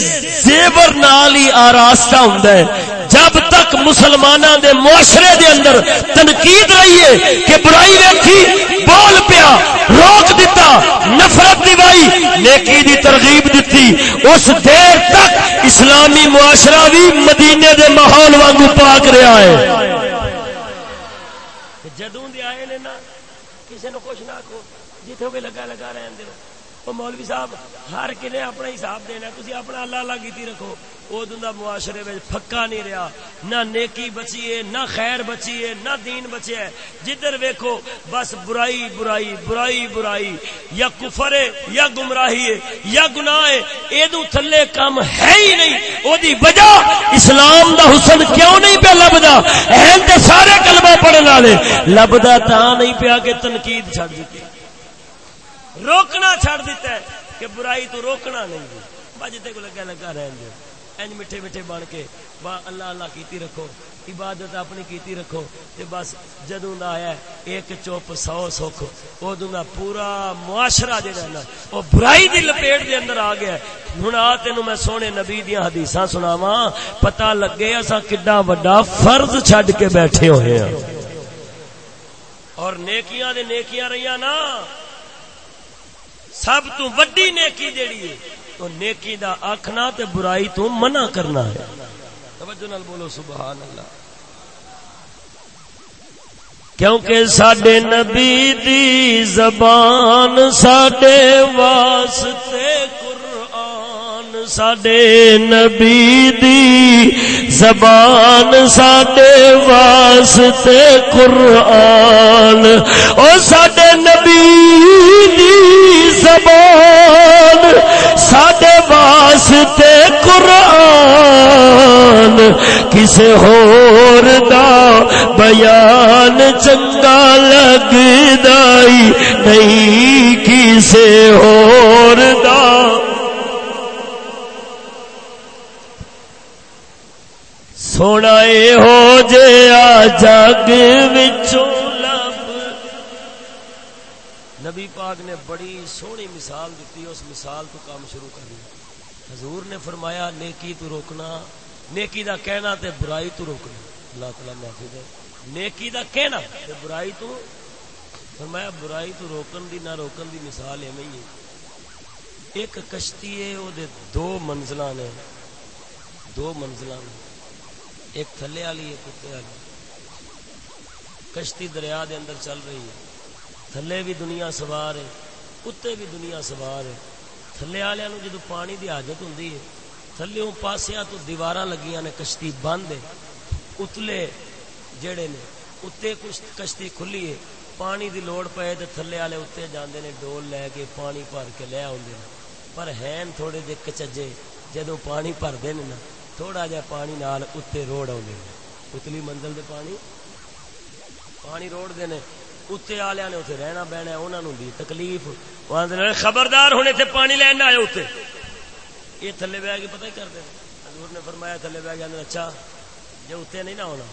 Speaker 1: زیور نال ہی آراستہ ہوندا ہے۔ جب تک مسلماناں دے معاشرے دے اندر تنقید رہی ہے کہ برائی ویکھی، بول پیا، روک دیتا نفرت دیوائی نیکی دی ترغیب دیتی اس دیر تک اسلامی معاشرہ بھی مدینے دے ماحول وانگو پاک رہا ہے۔ جدوں دے آئے نے نا، کسے نو کچھ نہ کو جتھے بھی لگا لگا رہن دے مولوی صاحب ہر کنے اپنا حساب دینا تھی اپنا اللہ اللہ کی رکھو۔ ادو معاشرے میں پکا نہیں رہا نہ نیکی بچی ہے، نہ خیر بچی ہے، نہ دین بچے ہے۔ جدھر ویکو بس برائی برائی برائی برائی۔ یا کفر ہے، یا گمراہی ہے، یا گناہ ہے۔ ادو تھلے کام ہے ہی نہیں۔ او وجہ اسلام دا حسن کیوں نہیں پیا لبدا؟ اہم تے سارے کلمہ پڑھن والے۔ لبدا تا نہیں پیا کہ تنقید چھڑ دیتی روکنا چھڑ دیتا ہے۔ کہ برائی تو روکنا نہیں جی۔ بجتے کو لگا لگا رہن دے۔ این میٹھے میٹھے بن کے با اللہ اللہ کیتی رکھو۔ عبادت اپنی کیتی رکھو۔ تے بس جدوں دا آیا ایک چوپ سو سکھ۔ ادوں دا پورا معاشرہ جڑا نا، او برائی دی لپیٹ دے اندر آ گیا ہن آ تینوں میں سونے نبی دیاں حدیثاں سناواں۔ پتہ لگے اساں کڈا بڑا فرض چھڈ کے بیٹھے ہوئے ہیں اور نیکیاں دے نیکیاں رہیاں نا۔ سب تو وڈی نیکی جیڑی ہے، تو نیکی دا آکھنا تے برائی تو منع کرنا ہے۔ توجہ نال بولو سبحان اللہ کیونکہ ساڈے نبی دی زبان ساڈے واسطے قرآن سڈے نبی دی زبان سڈے واسطے قرآن او سڈے نبی دی زبان سڈے واسطے قرآن کسے ہور دا بیان چنگا لگ دائی نہیں کسے ہور دا سونا ہو جیا جگ نبی پاک نے بڑی سونی مثال دیتی، اس مثال تو کام شروع کر دیا حضور نے فرمایا، نیکی تو روکنا، نیکی دا کہنا تے برائی تو روکنا۔ اللہ تعالیٰ محفوظ ہے نیکی دا کہنا تے برائی تو، فرمایا، برائی تو روکن دی نہ روکن دی مثال ہے ہی ایک کشتی ہے وہ دے دو منزل نے، دو منزل نے۔ ایک تھلے والی ایک کتے والی۔ کشتی دریا دے اندر چل رہی ہے۔ تھلے بھی دنیا سوار ہے اتنے بھی دنیا سوار ہے۔ تھلے والوں جدو پانی کی حاجت ہوں تھلے پاسیا تو دیوار لگیاں نے، کشتی بند ہے۔ اتلے جڑے نے اتنے کچھ کشتی کھلی ہے۔ پانی دی لوڑ پے تو تھلے والے اتنے جانے نے، ڈول لے کے پانی بھر کے لے آدھے پر ہین تھوڑے جے کچجے جدو پانی بھرتے ہیں نا تھوڑا جا پانی نال اتنے روڑ آدھے اتلی منزل دے پانی۔ پانی روڑ دے نے۔ اتنے والے نے اتنے رہنا بہنا انہوں نے دی تکلیف۔ خبردار ہونے تھے پانی لینا آئے اتنے یہ تھلے بہ کے پتہ ہی کرتے حضور نے فرمایا تھلے بہ گیا اچھا جی اتنے نہیں نہ ہونا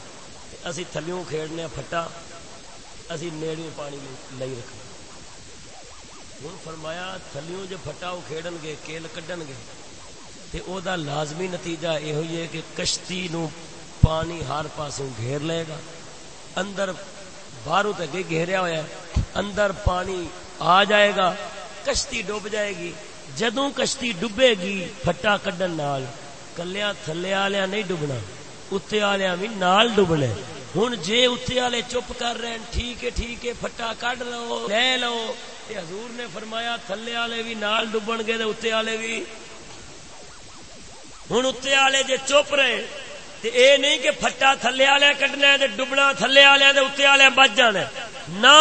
Speaker 1: اسی تھلیوں کھیڑنے پھٹا۔ اسی نیڑیوں پانی لئی رکھنا۔ ہوں فرمایا تھلیوں جو پھٹا، وہ کھیڑن گے، کیل کڈن گے۔ تے او دا لازمی نتیجہ یہ ہوئی ہے کہ کشتی نو پانی ہر پاسوں گھیر لے گا۔ اندر باہر اگے گھیریا ہوا ہے۔ اندر پانی آ جائے گا۔ کشتی ڈوب جائے گی۔ جدوں کشتی ڈبے گی، پھٹا کڈن نال۔ کلیا تھلے والیا نہیں ڈبنا اتنے والیا بھی نال ڈبنا ہوں جے اتنے والے چپ کر رہے ہیں، ٹھیک ہے ٹھیک ہے، پھٹا کڈ لو، لے لو۔ حضور نے فرمایا تھلے والے بھی نال ڈبن گے اتنے والے بھی ہوں اتنے والے جے چپ رہے اے نہیں کہ پھٹا تھلے والے کڈنا ہے ڈبنا تھلے والے اتنے والے بچ جانا نہ،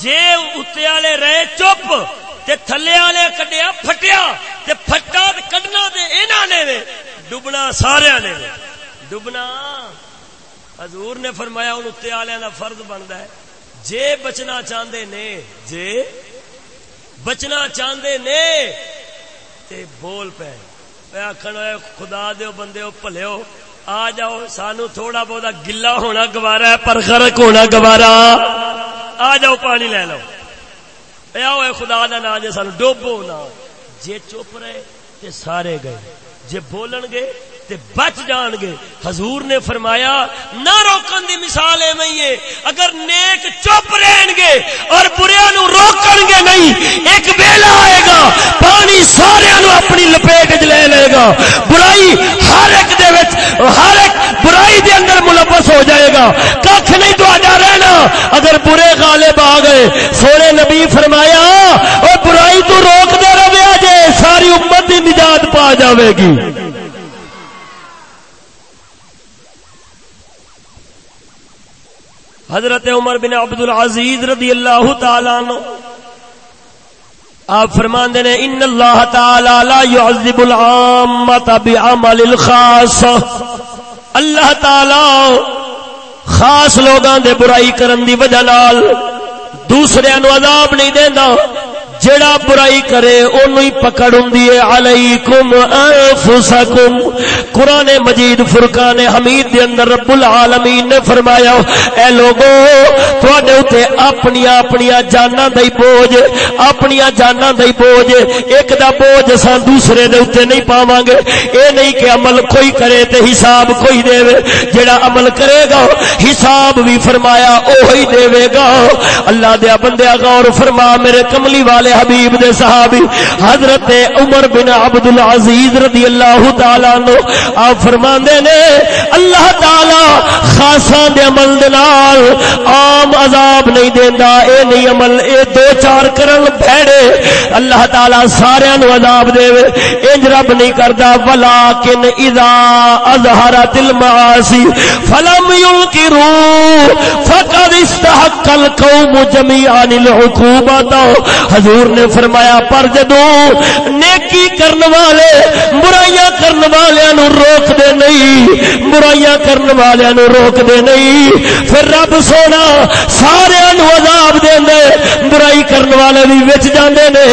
Speaker 1: جے اتنے والے رہے چپ، تے تھلے والے کڈیا، پھٹیا، تے پھٹا کڈنا تے انہاں نے ڈبنا سارے نے ڈبنا، حضور نے فرمایا ان اتنے والے کا فرض بنتا ہے۔ جے بچنا چاہتے نے، جے بچنا چاہتے نے، تے بول پے۔ آخر خدا دیو، بندے پلو آ جاؤ، سانو تھوڑا بہت گلا ہونا گوارا ہے، پر غرق ہونا گوارا۔ آ جاؤ، پانی لے لو۔ آؤ خدا کا نا جی سانو ڈوبو نہ جے چپ رہے، تے سارے گئے۔ جے بولن گے تے بچ جان گے۔ حضور نے فرمایا، نہ روکن دی مثال ایویں ہے۔ اگر نیک چپ رہن گے اور بریا نو روکن گے نہیں، ایک ویلا آئے گا، پانی سارے نو اپنی لپیٹ چ لے لے گا۔ برائی ہر ایک دے وچ، ہر ایک برائی دے اندر ملبس ہو جائے گا۔ کچھ نہیں تو رہنا۔ اگر برے غالب آ گئے، سونے نبی فرمایا اور برائی تو روک دے رہے جے ساری امت دی نجات پا جاوے گی۔ حضرت عمر بن عبد العزیز رضی اللہ تعالی عنہ، آپ فرمان نے ان اللہ تعالی لا يعذب العامت بعمل الخاص اللہ تعالی خاص لوگاں دے برائی کرن دی وجہ نال دوسرے نو عذاب نہیں دیندا۔ جڑا برائی کرے، اونوں ہی پکڑ ہوندی ہے۔ علیکم انفسکم۔ قران مجید فرقان حمید دے اندر رب العالمین نے فرمایا، اے لوگو، تواڈے اوتے اپنی اپنی جاناں دا بوجھ، اپنی جاناں دا بوجھ۔ ایک دا بوجھ اساں دوسرے دے اوتے نہیں پاواں گے اے نہیں کہ عمل کوئی کرے تے حساب کوئی دے جڑا عمل کرے گا، حساب بھی فرمایا، اوہی دے گا۔ اللہ دیا بندیا غور فرما، میرے کملی والے حبیب دے صحابی، حضرت عمر بن عبد العزیز رضی اللہ تعالی نو آپ فرما نے، اللہ تعالی خاصا دے عمل دے نال عام عذاب نہیں دیندا، اے نہیں عمل، اے دو چار کرن بھڑے اللہ تعالی سارے نو عذاب دے، انج رب نہیں کردا، ولیکن اذا اظہرت المعاصی فلم ينكروا فقد استحق القوم جميعا العقوبات حضور حضور نے فرمایا، پر جدو نیکی کرن والے، برائیاں کرن والے نو روک دے نہیں، برائیاں کرن والے نو روک دے نہیں۔ پھر رب سونا سارے نو عذاب دے برائی کرن والے بھی وچ جاندے نے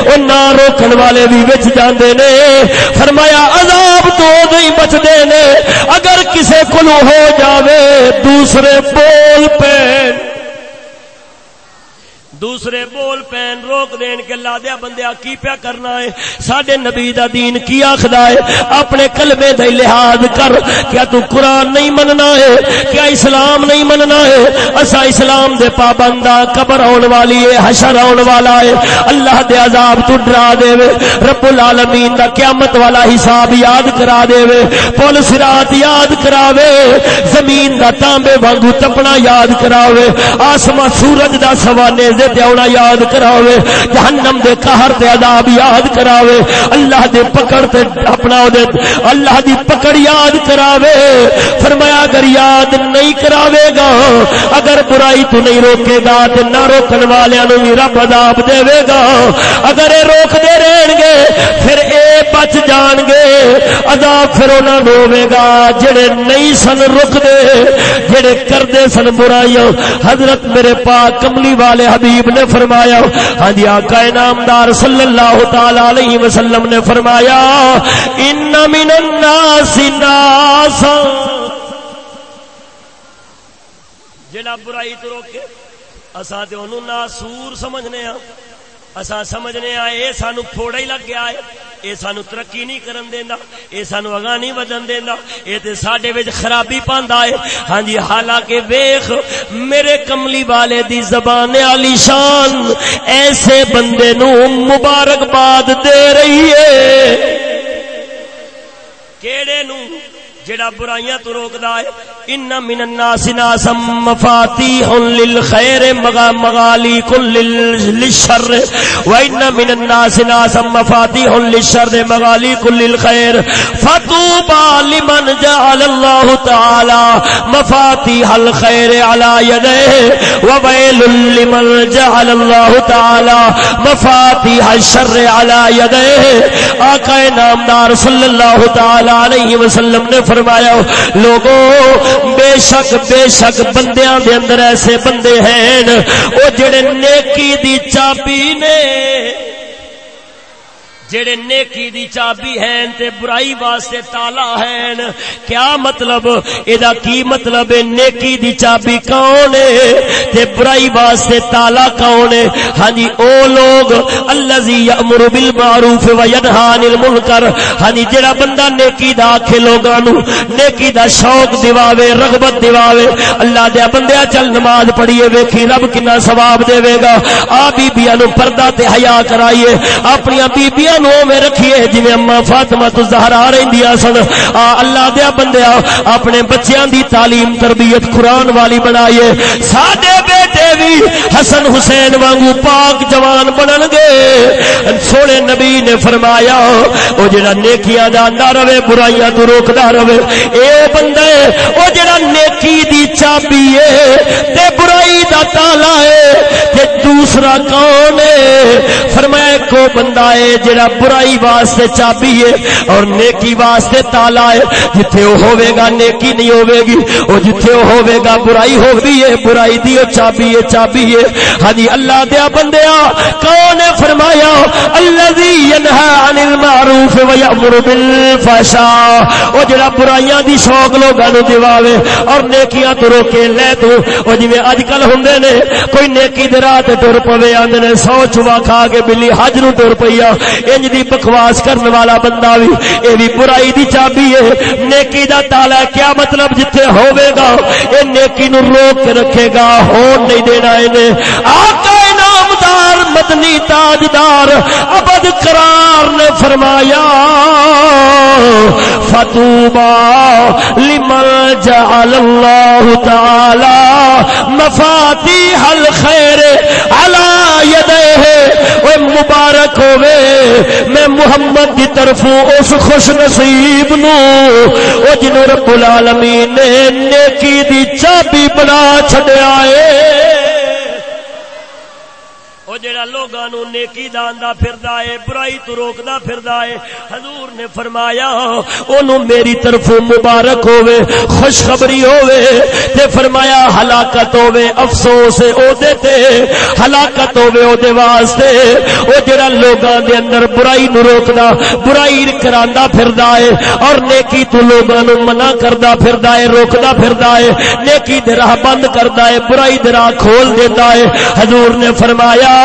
Speaker 1: او نہ روکن والے بھی وچ جاندے نے۔ فرمایا، عذاب تو نہیں بچدے نے، اگر کسے کلو ہو جاوے، دوسرے بول پین دوسرے بول پین روک دین کے اللہ دیا بندیا، کی پیا کرنا ہے؟ ساڈے نبی دا دین کی آخدا ہے؟ اپنے کلمے دے لحاظ کر کیا تو قرآن نہیں مننا ہے؟ کیا اسلام نہیں مننا ہے؟ اسا اسلام دے پابندا قبر آن والی ہے، حشر آن والا ہے۔ اللہ دے عذاب تو ڈرا دے وے رب العالمین دا قیامت والا حساب یاد کرا دے وے پل صراط یاد کراوے۔ زمین دا تانبے وانگو تپنا یاد کراوے۔ آسمان سورج دا سوانے دے تے اونا یاد کراوے، جہنم دے قہر تے عذاب یاد کراوے، اللہ دے پکڑ تے اپنا دے اللہ دی پکڑ یاد کراوے۔ فرمایا، اگر یاد نہیں کراوے گا، اگر برائی تو نہیں روکے گا، تے نہ روکن والیاں نو وی رب عذاب دے گا۔ اگر اے روک دے عذاب پھر انہاں نو ہوے گا، جڑے نہیں سن رک دے جڑے کردے سن برائیاں۔ حضرت میرے پاک کملی والے حبیب نے فرمایا ہاں جی آقا نامدار صلی اللہ تعالی علیہ وسلم نے فرمایا، ان من الناس ناس جڑا برائی تو روکے، اساں تے اونوں ناسور سمجھنے ہاں۔ اسا سمجھنے آئے، اے سانو پھوڑا ہی لگ گیا ہے۔ اے سانو ترقی نہیں کرن دیندا، اے سانو اگاں نہیں ودن دیندا۔ اے تے ساڈے وچ خرابی پاندا ہے۔ ہاں جی حالانکہ ویکھ میرے کملی والے دی زبان علی شان ایسے بندے نو مبارکباد دے رہی ہے۔ کیڑے نو؟ جڑا برائیاں تو روکدا ہے، ان من الناس ناس مفاتيح للخير مغالي كل للشر وان من الناس ناس مفاتيح للشر مغالي كل الخير فطوبى لمن جعل الله تعالى مفاتيح الخير على يديه، وويل لمن جعل الله تعالى مفاتيح الشر على يديه. آقا نامدار صلی اللہ تعالی علیہ وسلم نے فرمایا فرمایا، لوگو، بے شک بے شک بندیاں دے اندر ایسے بندے ہیں۔ او جڑے نیکی دی چابی نے جڑے نیکی دی چابی ہیں تے برائی واسطے تالا ہیں۔ کیا مطلب؟ ادا کی مطلب نیکی دی چابی کون ہے تے برائی واسطے تالا کون ہے؟ ہاں جی او لوگ، الذی یامر بالمعروف و ینھا عن المنکر۔ ہاں جی جڑا بندہ نیکی دا آکھے لوگاں نو نیکی دا شوق دیواوے رغبت دیواوے اللہ دے بندیا چل نماز پڑھیے ویکھی، رب کنا ثواب دے گا۔ آ بیبییاں نو پردہ تے حیا کرائیے۔ اپنی بیبییاں نو میں رکھیے جی اما فاطمہ تو زہرا رہی سن۔ آ، اللہ دیا بندیا اپنے بچیاں دی تعلیم، تربیت قرآن والی بنائیے۔ ساڈے بیٹے بھی حسن حسین وانگو پاک جوان بنن گے۔ سونے نبی نے فرمایا، او جڑا نیکیاں جاندا رہے، برائیاں تو روکدا رہے۔ اے بندے، او جڑا نیکی دی چابی ہے تے برائی دا تالا ہے تے دوسرا کون ہے فرمایا کو بندہ ہے جڑا برائی واسطے چابی ہے اور نیکی واسطے تالا ہے۔ جتھے وہ ہوے گا نیکی نہیں ہوے گی، او جتھے وہ ہوے گا برائی ہوگی ہے۔ برائی دی او چابی ہے چابی ہے۔ ہاں جی، اللہ دیا بندیا کون ہے فرما و یامر بالفحشاء۔ او جڑا برائیاں دی شوق لوگاں نو دیواوے اور نیکیاں تو روکے لے تو، او جویں اج کل ہوندے نے، کوئی نیکی دے راہ تے ٹر پوے آندے نے، سو چوا کھا کے بلی حج نو ٹر پیا انج دی بکواس کرن والا بندہ وی، اے وی برائی دی چابی ہے۔ نیکی دا تالا کیا مطلب جتھے ہوے گا، اے نیکی نو روک کے رکھے گا، ہون نہیں دینا اے آقا انعامدار، مدنی تاجدار ابد قرار نے فرمایا، فتوبا لمن جعل اللہ تعالی مفاتیح الخیر علی یدیہ اے مبارک ہوے میں محمد دی طرف اس خوش نصیب نو۔ او جنو رب العالمین نے نیکی دی چابی بنا چھڈیا اے او جڑا لوگاں نو نیکی داندا پھردا اے برائی تو روکدا پھردا اے حضور نے فرمایا، اونوں میری طرف مبارک ہوے خوشخبری ہوے تے فرمایا ہلاکت ہوے افسوس او دے تے، ہلاکت ہوے او دے واسطے۔ او جڑا لوگاں دے اندر برائی نو روکدا، برائی کراندا پھردا اے اور نیکی تو لوگاں نو منع کردا پھردا اے روکدا پھردا اے نیکی دے راہ بند کردا اے برائی دے راہ کھول دیندا اے حضور نے فرمایا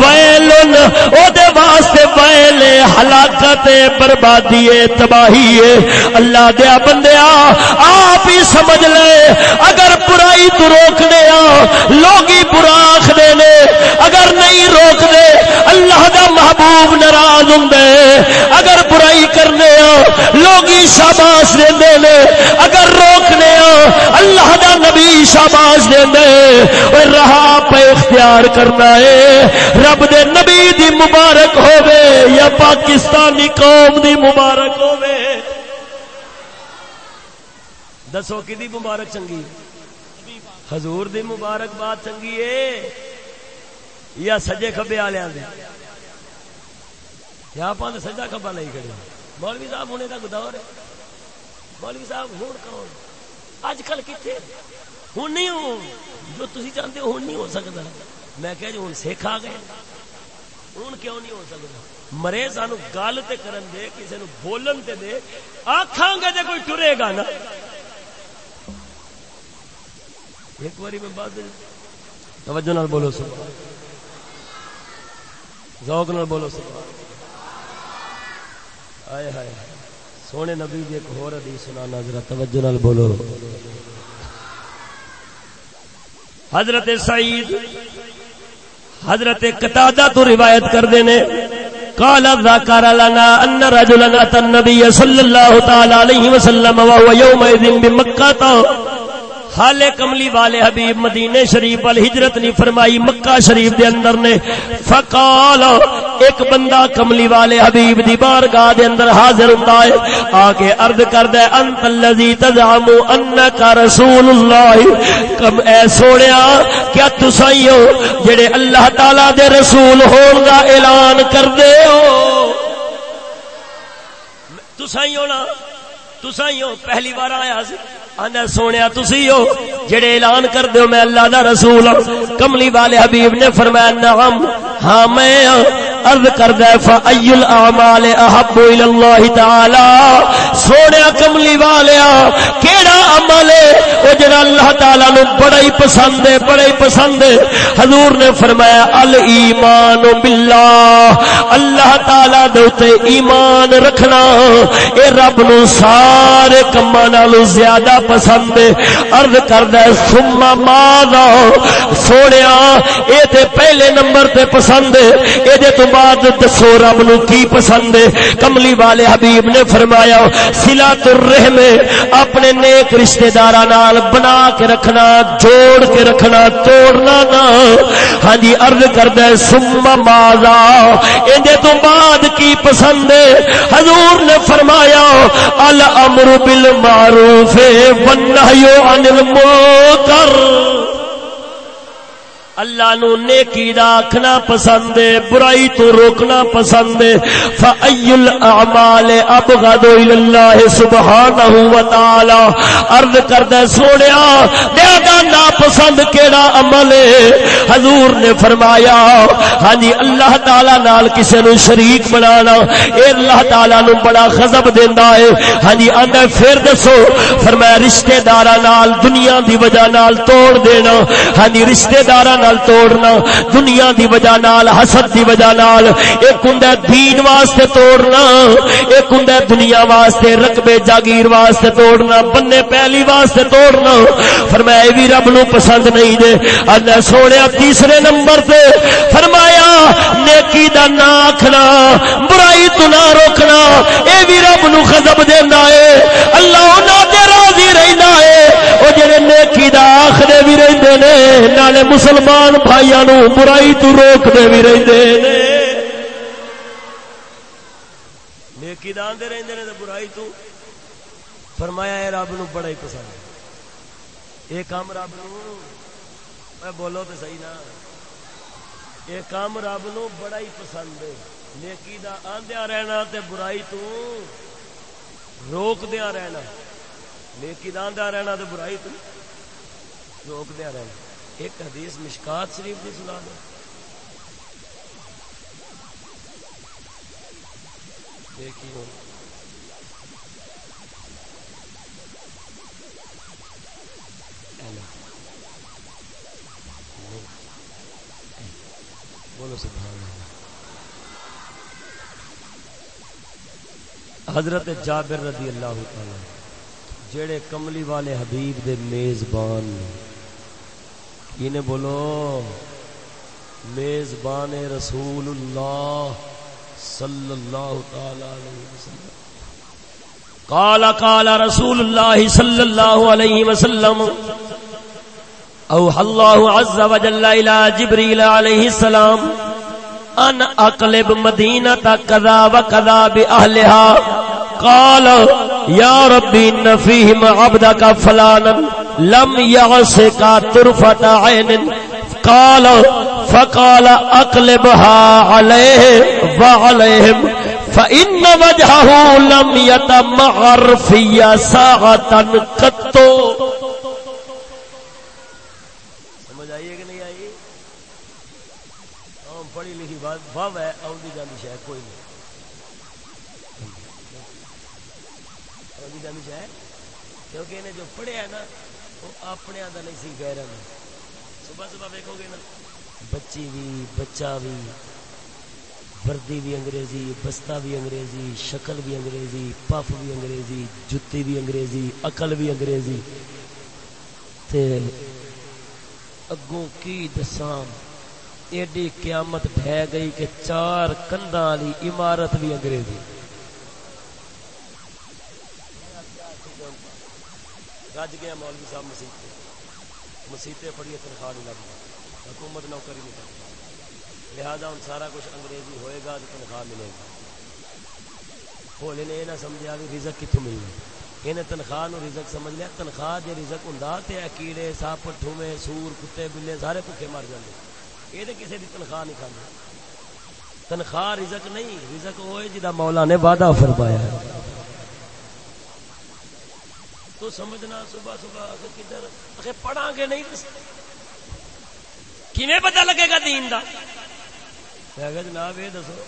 Speaker 1: ویلن او دے واسطے ویل ہلاکت بربادی، تباہی، اللہ دیا بندیا، آپ ہی سمجھ لے، اگر برائی تو روکنے لوگ برا آخر نے، اگر نہیں روک دے محبوب ناراض ہوں اگر برائی کرنے لوگ شاباش دے نے اگر روکنے اللہ دا نبی شاباش دے رہا پہ اختیار کرنا ہے۔ رب دے نبی دی مبارک ہوے یا پاکستانی قوم دی مبارک ہوے دسو کی دی مبارک چنگی؟ حضور دی مبارک بات چنگی ہے یا سجے کبے والے دے؟ یا آپ سجا کبا نہیں کرے مولوی صاحب ہونے کا دور ہے۔ مولوی صاحب ہوں کون؟ اج کل کتنے ہوں نہیں ہوں۔ جو تھی چاہتے ہو نہیں ہو سکتا۔ میں کہ جی ہوں سکھ آ گئے۔ ہوں کیوں نہیں ہو سکتا؟ مرے سان گل تے کرن دے کسی نو بولن تے دے۔ آخان گے تے کوئی ٹرے گا نا۔ ایک باری میں بات توجہ نال بولو سب ذوق نال بولو سب آئے ہائے۔ سونے نبی دی ایک ہور حدیث سنانا ذرا توجہ نال بولو۔ حضرت سعید، حضرت قتادہ تو روایت کر دینے قال ذکر لنا ان رجلا اتى النبي صلى الله تعالى عليه وسلم وهو يومئذ بمكه حال کملی والے حبیب مدینے شریف وال ہجرت نہیں فرمائی، مکہ شریف دے اندر نے۔ فقال، ایک بندہ کملی والے حبیب دی بارگاہ دے اندر حاضر ہوندا ہے۔ آ کے عرض کردا ہے، انت الذی تزعم انک رسول اللہ۔ کم اے سونیا کیا تسائی ہو؟ جڑے اللہ تعالی دے رسول ہون دا اعلان کردے ہو۔ تسائی ہونا۔ تسائی ہو، پہلی بار آیا سی۔ آنا سونے تسی ہو۔ جڑے اعلان کر دیو میں اللہ دا رسول ہوں کملی والے حبیب نے فرمایا، نعم ہاں میں ہاں۔ عرض کردا ہے فای الاعمال احب الى الله تعالی سونے کملی والیا کیڑا عمل ہے؟ او جڑا اللہ تعالی نو بڑا ہی پسند ہے بڑا ہی پسند ہے۔ حضور نے فرمایا الایمان بالله اللہ تعالی دے اوتے ایمان رکھنا۔ اے رب نو سارے کماں نالوں زیادہ پسند ہے۔ عرض کردا ہے، ثم ماذا؟ سونیا اے تے پہلے نمبر تے پسند ہے۔ اے دے تو بعد دسو رب نو کی پسند ہے۔ کملی والے حبیب نے فرمایا سلا الرحم اپنے نیک رشتہ داراں نال بنا کے رکھنا، جوڑ کے رکھنا، توڑنا نہ۔ ہاں جی عرض کردا ہے، ثم ماذا۔ اے تو بعد کی پسند ہے۔ حضور نے فرمایا، الامر بالمعروف والنهي عن المنکر۔ اللہ نو نیکی دا آکھنا پسند ہے، برائی تو روکنا پسند ہے۔ فَأَيُّ الْأَعْمَالِ أَبْغَدُ إِلَى اللَّهِ سُبْحَانَهُ وَتَعَالَى۔ عرض کردہ سوڑیا دیادہ نا پسند کیڑا عمل ہے؟ حضور نے فرمایا ہاں جی اللہ تعالیٰ نال کسے نو شریک بنانا، اے اللہ تعالیٰ نو بڑا خضب دیندہ ہے۔ ہاں جی اندر پھر دسو، فرمایا، رشتہ دارہ نال، دنیا دی وجہ نال توڑ دینا۔ ہاں جی رشتہ دارہ نال توڑنا، دنیا دی وجہ نال، حسد دی وجہ نال، ایک ہوندا دین واسطے توڑنا، ایک ہوندا دنیا واسطے، رقبے جاگیر واسطے توڑنا، بننے پہلی واسطے توڑنا۔ فرمایا بھی رب نو پسند نہیں دے۔ اللہ سوڑیا تیسرے نمبر تے۔ فرمایا، نیکی دا نہ آکھنا، برائی تو نہ روکنا۔ اے بھی رب نو غضب دیندا اے۔ اللہ انہاں دے راضی رہندا اے۔ او جڑے نیکی دا آکھنے بھی رہندے نے، نالے مسلمان بھائی نو برائی تو روک دے بھی رہندے نے نیکی دا رہندے نے تے برائی تو فرمایا اے رب نو بڑا ہی پسند اے کام رب نو اے بولو تے صحیح نا اے کام رب نو بڑا ہی پسند ہے نیکی دا آندیا رہنا تے برائی تو روک دیا رہنا نیکی دا آندیا رہنا تے برائی تو روک دیا رہنا ایک حدیث مشکات شریف کی سنا دو۔ دیکھیے۔ بولو سبحان حضرت جابر رضی اللہ تعالی جڑے کملی والے حبیب دے میزبان۔ نے بولو، میزبان رسول اللہ صلی اللہ تعالی علیہ وسلم۔ قال قال رسول الله صلى الله عليه وسلم اوحى الله عز وجل الى جبريل عليه السلام، ان اقلب مدينه كذا وكذا باهلها قال يا ربي ان فيهم عبدك فلانا لم يعصك طرفه عين قال فقال اقلبها عليه وعليهم فان وجهه لم يتمعر في ساعه قط بھو ہے آدھی جاتی اپنے آدھا نہیں سی گہرا میں صبح صبح دیکھو گے نا۔ بچی بھی بچہ بھی وردی بھی انگریزی بستہ بھی انگریزی شکل بھی انگریزی پف بھی انگریزی جتی بھی انگریزی عقل بھی انگریزی۔ تے اگوں کی دسام ایڈی قیامت بہ گئی کہ چار کندھا والی عمارت بھی انگریزی۔ رج گیا مولوی صاحب مسیح۔ مسیطے پڑھیے تنخواہ نہیں لگی حکومت نوکری نہیں کرتی لہذا ہوں سارا کچھ انگریزی ہوئے گا تو تنخواہ ملے گا۔ بولے نے یہ نہ سمجھا بھی رزق کتوں ملنا یہ تنخواہ نو رزق سمجھ لیا۔ تنخواہ جی رزق ہوں تو کیڑے سپ ٹھومے سور، کتے، بلے، سارے بھوکے مر جاتے یہ تو کسی کی تنخواہ نہیں کھانا تنخواہ رزق نہیں، رزق ہوئے جا جی مولا نے وعدہ فرمایا تو سمجھنا صبح صبح کدھر؟ پڑھا گے نہیں کھے پتا لگے گا دین کا جناب یہ دسو،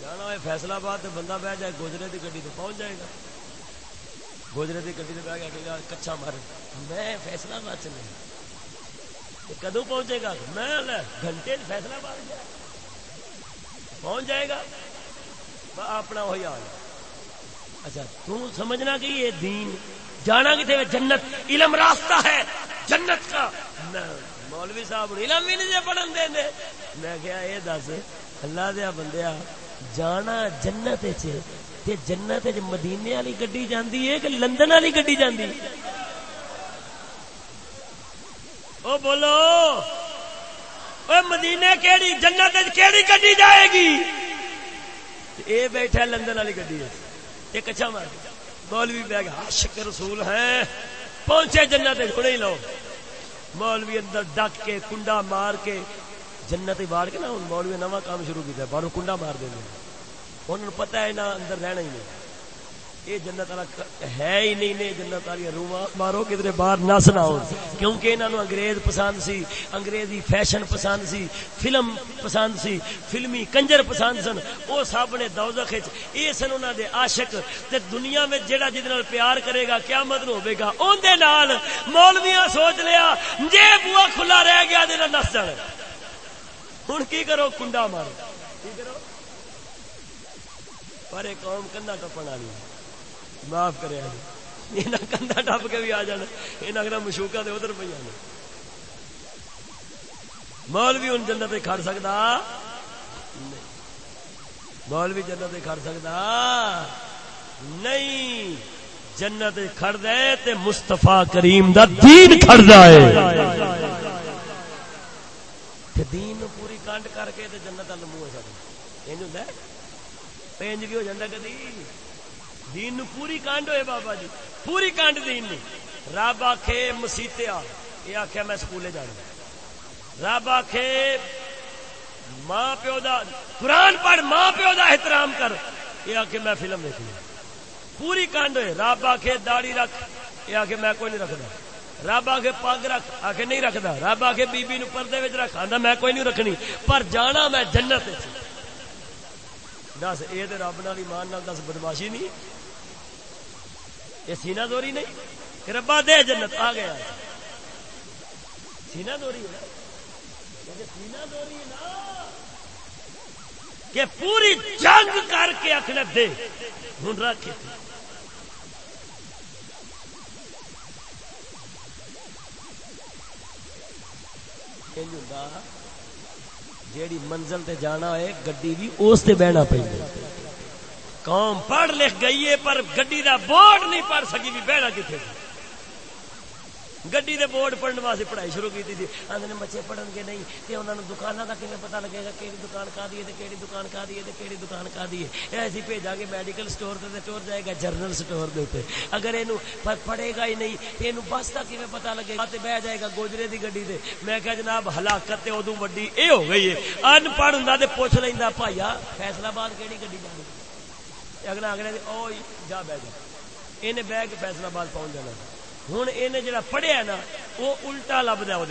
Speaker 1: جانا فیصلہ باد بندہ بہ جائے، گوجرے کی گڈی تو پہنچ جائے گا۔ گوجرے کی گڈی تو بہ گیا کچھا مر۔ میں فیصلہ باد چلے کدو پہنچے گا؟ میں گھنٹے فیصلہ باد پہنچ جائے گا۔ اپنا وہی حال۔ اچھا تم سمجھنا کہ یہ دین، جانا کتنے جنت، علم راستہ ہے، جنت کا۔ مولوی صاحب، علم بھی نہیں پڑھن دیں دے میں کیا یہ دس، اللہ دیا بندیا، جانا جنت جنت مدینے والی گڈی جاندی ہے کہ لندن والی گڈی جاندی؟ او بولو، او مدینے کیڑی، جنت کیڑی گڈی جائے گی؟ اے بیٹھا لندن والی گڈی ہے ایک اچھا مار مولوی بیگ عاشق رسول ہے پہنچے جنت ہی لو۔ مولوی اندر ڈک کے کنڈا مار کے جنت واڑ کے نا مولوی نواں کام شروع کیا باہر کنڈا مار دیں انہوں پتا ہے نا، اندر رہنا ہی نہیں۔ یہ جنت والا ہے ہی نہیں نے جنت والی روح مارو، کدھر باہر نس نہ ہو کیونکہ انہوں انگریز پسند سی، انگریزی فیشن پسند سی، فلم پسند سی، فلمی کنجر پسند سن۔ وہ سب نے دوزخ یہ سن انہوں دے عاشق۔ تے دنیا میں جڑا جہد پیار کرے گا کیا مت ہوے گا اندر نال مولویاں سوچ لیا، جے بوا کھلا رہ گیا دے نس جانا۔ ہوں کی کرو؟ کنڈا مارو۔ کی کرو؟ پر قوم کندا ٹپن والی۔ معاف کرے ہاں جی۔ کندا ٹپ کے بھی آ جانا۔ یہاں مشوقا تو ادھر پہ مول بھی ہوں جنت کھڑ سکتا مول بھی جنت کھڑ سکتا نہیں۔ جنت کھڑ دے تے مستفا کریم دا دین کھڑ جائے دین پوری کانڈ کر کے جنت منہ سکتا انج ہوں انج بھی ہو جاتا کدی؟ دین نو پوری کانڈ ہوئے بابا جی۔ پوری کانڈ دین نو رب آخے مسیتیا یہ آخیا میں سکولے جانا۔ رب آخے ماں پیو دا قرآن پڑھ، ماں پیو دا احترام کر۔ یہ آخے میں فلم دیکھنی پوری کانڈ ہوئے۔ رب آخے داڑی رکھ۔ یہ آخے میں کوئی نہیں رکھتا رب آ کے پگ رکھ۔ آ کے نہیں رکھتا رب آ کے بیبی نو پردے رکھ۔ آدھا میں کوئی نہیں رکھنی۔ پر جانا میں جنت دس یہ رب نال ایمان نال دس، بدماشی نہیں۔ یہ سینا دوری نہیں، کہ ربا دے جنت، آ گیا۔ سینا دوری سینا دوری نا، کہ پوری جنگ کر کے اکھنا دے۔ ہوں رکھ جیڑی منزل تے جانا ہے گڈی بھی اس تے بہنا پہ قوم پڑھ لکھ گئی ہے، پر گڈی دا بورڈ نہیں پڑھ سکی بھی بہنا کتنے گڈی دے بورڈ پڑھنے واسطے پڑھائی شروع کی تھی۔ آدھے نے بچے پڑھن گے نہیں، تے انہوں نے دکانوں کا کیون پتا لگے گا کہڑی دکان کا دی ہے کہڑی دکان کا دی ہے کہڑی دکان کا دی ہے۔ ایسی بھیجا گے میڈیکل سٹور تے ٹور جائے گا جرنل سٹور دے اوپر۔ اگر یہ پڑھے گا ہی نہیں، تے اینو بس کا کیون پتا لگے گا تے بہ جائے گا گوجرے دی گڈی تے میں کہا جناب، ہلاکت تے ادوں وڈی اے ہو گئی ہے۔ ان پڑھ ہوندا تے پوچھ لیندا، بھائیا، فیصلہ آباد کہڑی گڈی جانی اگلا اگلے او جا بہ جا۔ انہیں بہ کے فیصلہ آباد پہنچ جانا۔ ہوں یہ جڑا پڑھیا نا، وہ الٹا لبدا وہ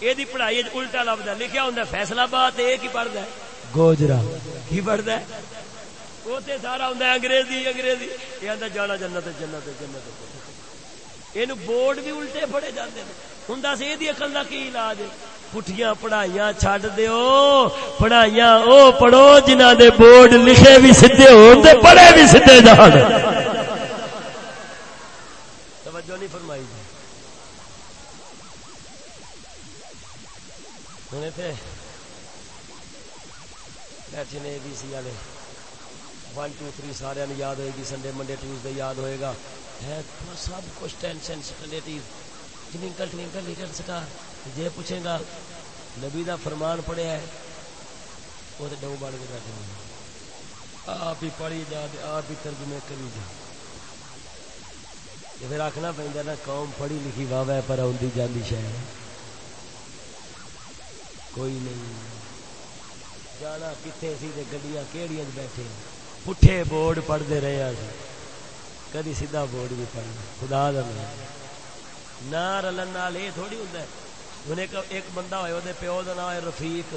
Speaker 1: یہ پڑھائی الٹا لبدا لکھا ہوں فیصلہ آباد یہ کی پڑھتا ہے۔ گوجرا، کی پڑھتا ہے؟ وہ تے سارا ہوں انگریزی انگریزی۔ یہ آتا جانا جنت جنت جنت۔ یہ بورڈ بھی الٹے پڑھے جاتے ہیں ہوں دس یہ اقل کا کی علاج ہے؟ پٹھیاں پڑھائیاں چھڈ دیو پڑھائیاں او پڑھو جنہ دے بورڈ لکھے بھی سیدے ہون تے پڑھے بھی سیدے جان توجہ نہیں فرمائی جی ہوں تھے بیٹھے نے بی سی والے ون ٹو تھری سارے یاد ہوئے گی سنڈے منڈے ٹیوزڈے یاد ہوئے گا ہے سب کچھ ٹینشن سٹریٹیو ٹوینکل ٹوینکل لیٹر سٹار جے پوچھے گا، نبی دا فرمان پڑھیا ہے، وہ تو ڈو بڑھ کے بیٹھے ہوئے آپ ہی پڑھی جا آپ ہی ترجمے کری جا۔ پھر آخنا پہ نا، قوم پڑھی لکھی واہ ہے پر آدھی جاندی شہر کوئی نہیں۔ جانا کتنے سی گڈیاں کہڑی بیٹھے پٹھے بورڈ پڑھتے رہے ہیں کدی سیدھا بورڈ بھی پڑھنا۔ خدا دا دن نہ رلن نال یہ تھوڑی ہوں ہوں ایک بندہ ہوئے وہ پیو کا نام ہے رفیق۔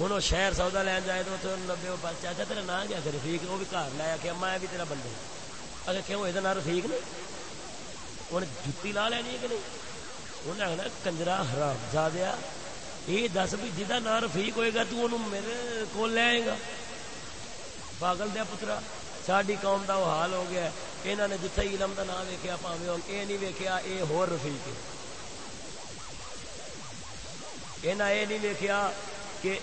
Speaker 1: ہوں وہ شہر سودا لین جائے تو نبے چاچا تیرا نام کیا کہ رفیق وہ بھی گھر لایا کہ میں بھی تیرا بندے ہاں۔ اگر کیوں یہ نام رفیق نہیں انہیں جتی لا لینی ہے کہ نہیں؟ انہیں آخنا کنجرا حرام جا دیا یہ دس بھی جہاں نام رفیق ہوئے گا، تو میرے کو لے گا۔ پاگل دیا پترا۔ ساری قوم کا وہ حال ہو گیا یہاں نے جتھے علم کا نام ویکیا پاوے یہ نہیں ویکیا یہ ہو رفیق ہے۔ یہاں یہ نہیں ویکیا کہ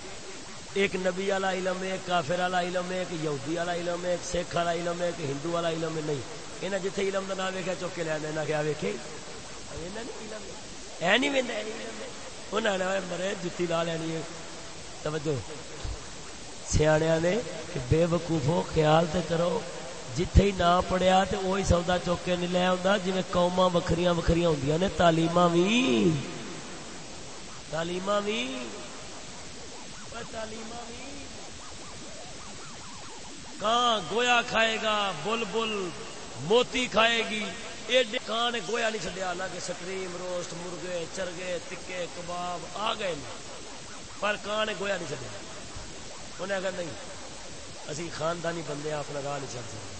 Speaker 1: ایک نبی والا علم ہے، ایک کافر والا علم ہے، ایک یہودی والا علم ہے، ایک سکھ والا علم ہے، ایک ہندو والا علم ہے۔ نہیں یہاں جتنے علم کا نام ویکیا چوک کے لیا کیا ویکے انہیں مرے جتی لا لینی ہے۔ توجہ۔ سیاح نے کہ بے وقوفو خیال تے کرو، جتھے ہی نہ پڑھیا تے وہی سودا چوک کے نہیں لے آتا جی قوما وکھریاں وکھریاں ہوں نے تعلیم بھی تعلیم بھی تعلیم کان گویا کھائے گا؟ بل بل موتی کھائے گی۔ ایڈے کان نے گویا نہیں چڈیا نہ سٹریم، روسٹ، مرغے، چرگے، تکے، کباب آ گئے پر کان نے گویا نہیں چڈیا انہیں اگر نہیں، اسی خاندانی بندے اپنا راہ نہیں سکتے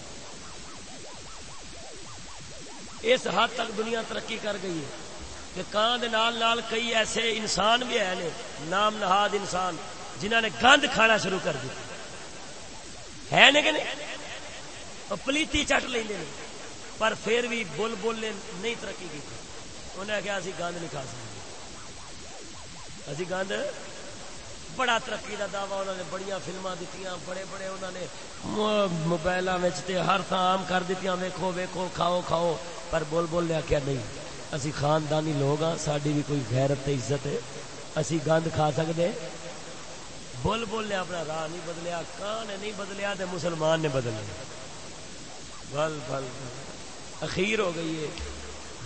Speaker 1: اس حد تک دنیا ترقی کر گئی ہے کہ کان دے نال نال کئی ایسے انسان بھی ہیں نام نہاد انسان جنہوں نے گند کھانا شروع کر دیا۔ ہے کہ نہیں؟ پلیتی چٹ لیں پر پھر بھی بول بول نے نہیں ترقی کی۔ انہیں کہا، اسی گند نہیں کھا سکتے۔ اسی گند بڑا ترقی کا دعوی انہوں نے بڑی فلما دیتی بڑے بڑے انہوں نے موبائل ہر تھان کر دیتی ویکو ویکو کھاؤ کھاؤ، پر بول بول لیا کیا نہیں؟ اسی خاندانی لوگ ہاں ساری بھی کوئی غیرت عزت ہے؟ اسی گند کھا سکتے بول بول لیا اپنا راہ نہیں بدلیا، کان نے نہیں بدلیا تو مسلمان نے بدل لیا بل بل۔ اخیر ہو گئی ہے۔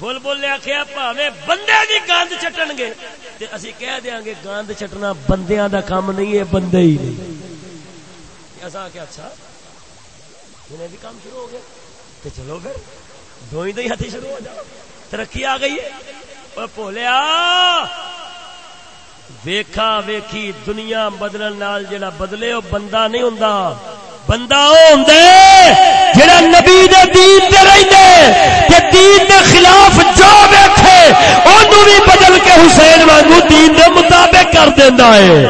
Speaker 1: بول بول لیا کہ پاوے بندے بھی گند چٹن گے۔ تے اسی کہہ دیاں گے گند چٹنا بندیاں دا کام نہیں ہے، بندے ہی نہیں۔ ایسا کہ اچھا انہیں بھی کام شروع ہو گیا۔ تے چلو پھر دو ہی دو ہاتھی شروع ہو جاؤ۔ ترقی آ گئی ہے۔ بولیا ویکھا ویکھی دنیا بدلن نال جڑا بدلے وہ بندہ نہیں ہوں بندہ جڑا نبی دے دین تے رہندے، تے دین دے خلاف جو بیٹھے، اونوں بھی بدل کے حسین وانگو دین دے مطابق کر دیندا ہے۔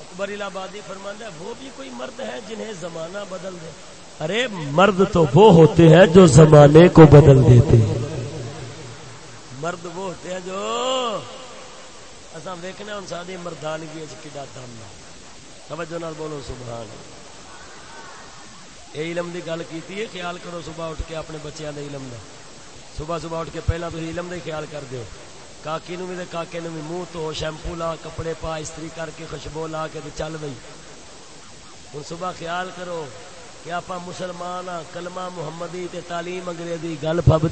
Speaker 1: اکبر الہبادی فرماندا ہے وہ بھی کوئی مرد ہے جنہیں زمانہ بدل دے۔ ارے، مرد تو وہ ہوتے ہیں جو زمانے کو بدل دیتے ہیں۔ مرد وہ ہوتے ہیں جو اصا ویکنے ہوں ساری مردانگی کڈا دم توجہ نال بولو، سبحان یہ علم دی گل کی خیال کرو صبح اٹھ کے اپنے بچیاں دے علم دا۔ صبح صبح اٹھ کے پہلا تو علم دا خیال کر دیو۔ کاکی نو بھی کاکے نو بھی منہ تو شیمپو لا، کپڑے پا، استری کر کے خوشبو لا کے چل بئی ہوں صبح خیال کرو کہ آپ مسلمان ہاں کلمہ محمدی تے تعلیم انگریزی گل پب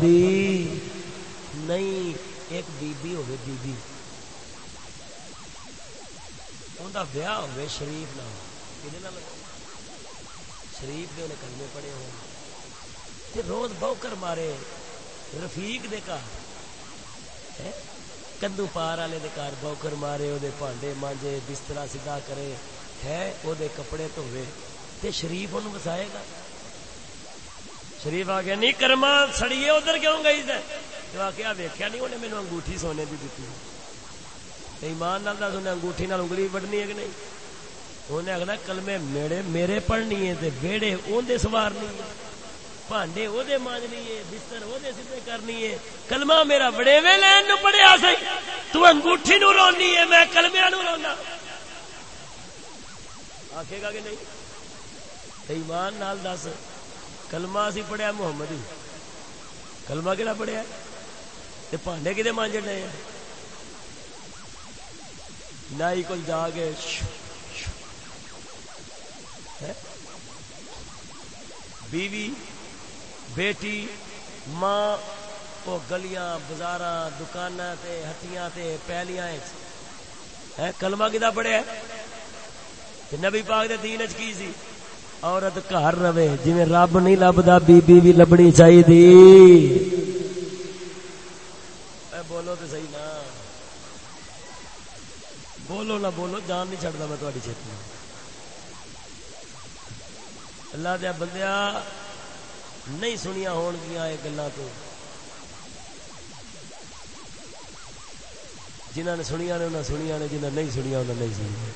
Speaker 1: نہیں، ایک بی بی ہوئے بی بی شریف نہ شریف دے انہیں کلمے پڑے ہو روز بوکر مارے رفیق دے کار کندو پار والے دے کار بوکر مارے وہ پانڈے مانجے بستر سیدھا کرے ہے وہ کپڑے دھوے تے شریف ان وسائے گا شریف آ گیا نہیں کرما سڑیے ادھر کیوں گئی تو آ کے ویکیا نہیں انہیں مینو انگوٹھی سونے کی دیتی ایمان نال دس، انہیں انگوٹھی نال انگلی وڈنی ہے کہ نہیں؟ انہیں آخنا کلمے میڑے، میرے پڑھنی ہے تے بیڑے اندر سوارنی ہے۔ پانڈے وہ مانجنی ہے، بستر وہ سیدھے کرنی ہے۔ کلمہ میرا بڑے وے لین نو پڑھیا سی۔ تو انگوٹھی نو رونی ہے، میں کلمے نو رونا آخے گا کہ نہیں؟ ایمان نال دس، کلمہ اسی پڑھیا محمد ہی کلمہ کہڑا پڑھیا تے پانڈے کدے مانجے نائی کو جا کے بیوی، بیٹی، ماں وہ گلیاں بازار دکان ہٹیاں پہلیاں کلمہ کدا پڑھیا نبی پاک دے دین چ کی سی؟ عورت گھر رہے جی رب نہیں لبدا بی بی بھی لبنی چاہیے بولو تو صحیح بولو نہ بولو جان نہیں چڑھتا میں تھوڑی چھتی اللہ دیا بندیا نہیں سنیا ہون گیا یہ گلا تو جنہوں نے سنیا نے انہیں سنیا نے جنہیں نہیں سنیا انہیں نہیں سنیا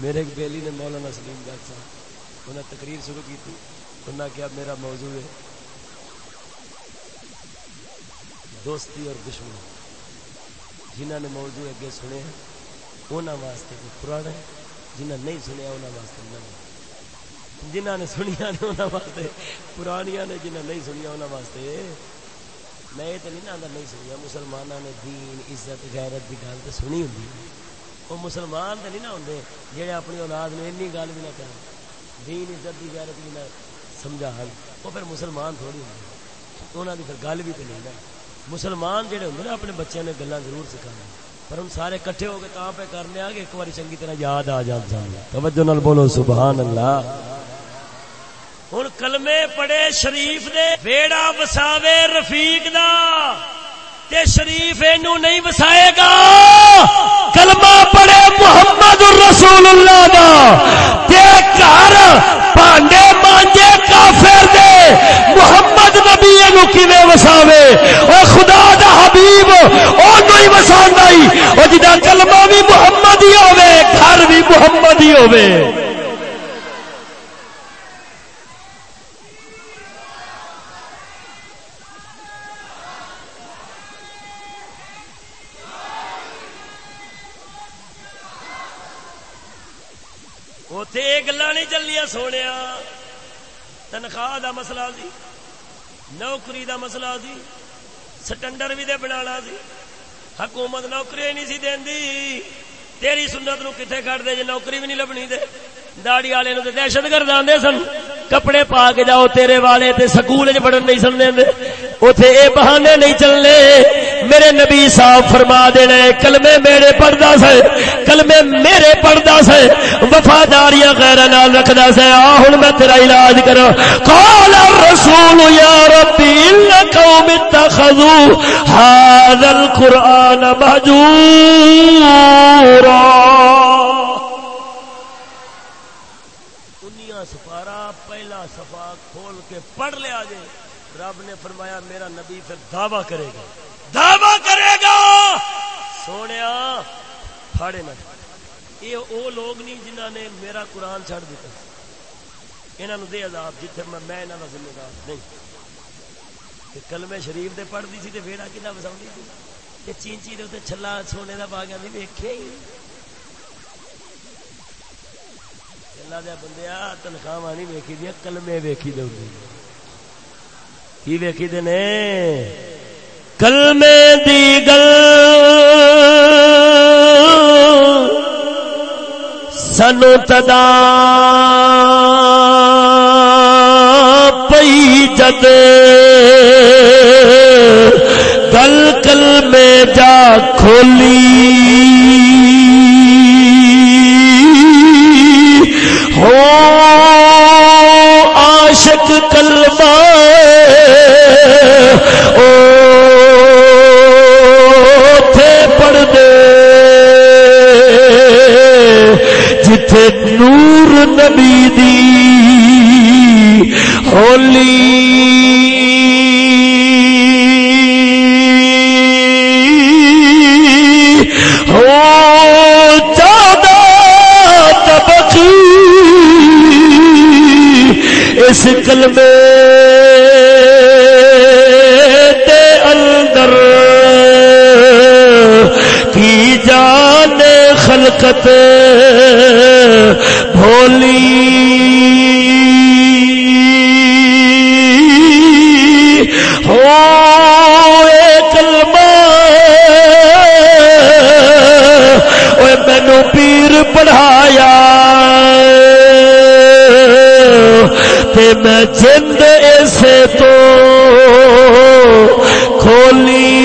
Speaker 1: میرے ایک بیلی نے مولانا سلیم جاگ صاحب انہیں تقریر شروع کی تھی انہوں نے کیا میرا موضوع ہے دوستی اور دشمنی جنہوں نے موضوع اگے سنے انہوں واسطے کوئی پرانا جنہیں نہیں سنیا انہوں واسطے نہ جنہ نے سنیا نے انہوں واسطے پرانیاں نے جنہیں نہیں سنیا انہوں واسطے میں یہ تو نہیں نہ نہیں سنیا مسلمانوں نے دین، عزت، غیرت کی گل تو سنی ہوں وہ مسلمان تو نہیں نہ ہوں جہے اپنی اولاد نے این گل بھی نہ کر دین، عزت کی غیرت بھی نہ سمجھا وہ پھر مسلمان تھوڑی ہوں انہوں کی پھر گل بھی تو نہیں نا مسلمان جڑے ہوں اپنے بچوں نے گلا ضرور سکھانا پر ہم سارے کٹھے ہو کے پہ کرنے آ ایک بار چنگی طرح یاد آ جاتا توجہ نال بولو، سبحان اللہ۔ ہوں کلمے پڑے شریف دے بیڑا وساوے رفیق دا۔ تے شریف اینو نہیں وسائے گا۔ کلمہ پڑے محمد رسول اللہ دا۔ تے گھر پانڈے مانجے کافر دے محمد نبی اینو کیویں وساوے؟ او خدا دا حبیب او نہیں وساندا ہی۔ او جدا کلمہ بھی محمدی ہوے گھر بھی محمدی ہوے نوکری دا مسئلہ سی، سٹنڈر بھی دے بنا سی۔ حکومت نوکری نہیں سی دینی تیری سنت نو کتے کٹ دے جی نوکری بھی نہیں لبنی دے۔ داڑی والے نو دہشت گرد آدھے سن۔ کپڑے پا کے جاؤ تیرے والے تے سکول چ پڑھن نہیں سن دے اتے اے بہانے نہیں چلنے۔ میرے نبی صاحب فرما دینے، کلمے میرے پڑھدا سے کلمے میرے پڑھدا سے وفاداریاں غیر نال رکھدا سے آ، ہن میں تیرا علاج کرا قال الرسول، یا ربی، ان قوم اتخذوا هذا القران مهجورا۔ پڑھ لیا جے رب نے فرمایا، میرا نبی پھر دعوی کرے گا۔ دعوی کرے گا! سونے پھاڑے نہ۔ یہ وہ لوگ نہیں جنہ نے میرا قرآن چھڑ دیتا انہوں دے عذاب جتھے میں میں انہوں کا ذمہ دار نہیں کلمے شریف دے پڑھ دی سی تے ویڑا کنا وساؤں سی۔ تے چینچی دے تے چھلا سونے دا باغ نہیں ویکھے ہی۔ اللہ دے بندیا تنخواہ نہیں ویکھی دیا، کلمے ویکھی دے کی ویکھی دے نے؟ کلمے دی گل سنو تدا پئی جد گل کل میں جا کھولی۔ ہو نور نبی دی۔ ہولی۔ اس کلمے تے اندر کی جان خلقت مینو پیر پڑھایا تے میں جند اسے تو کھولی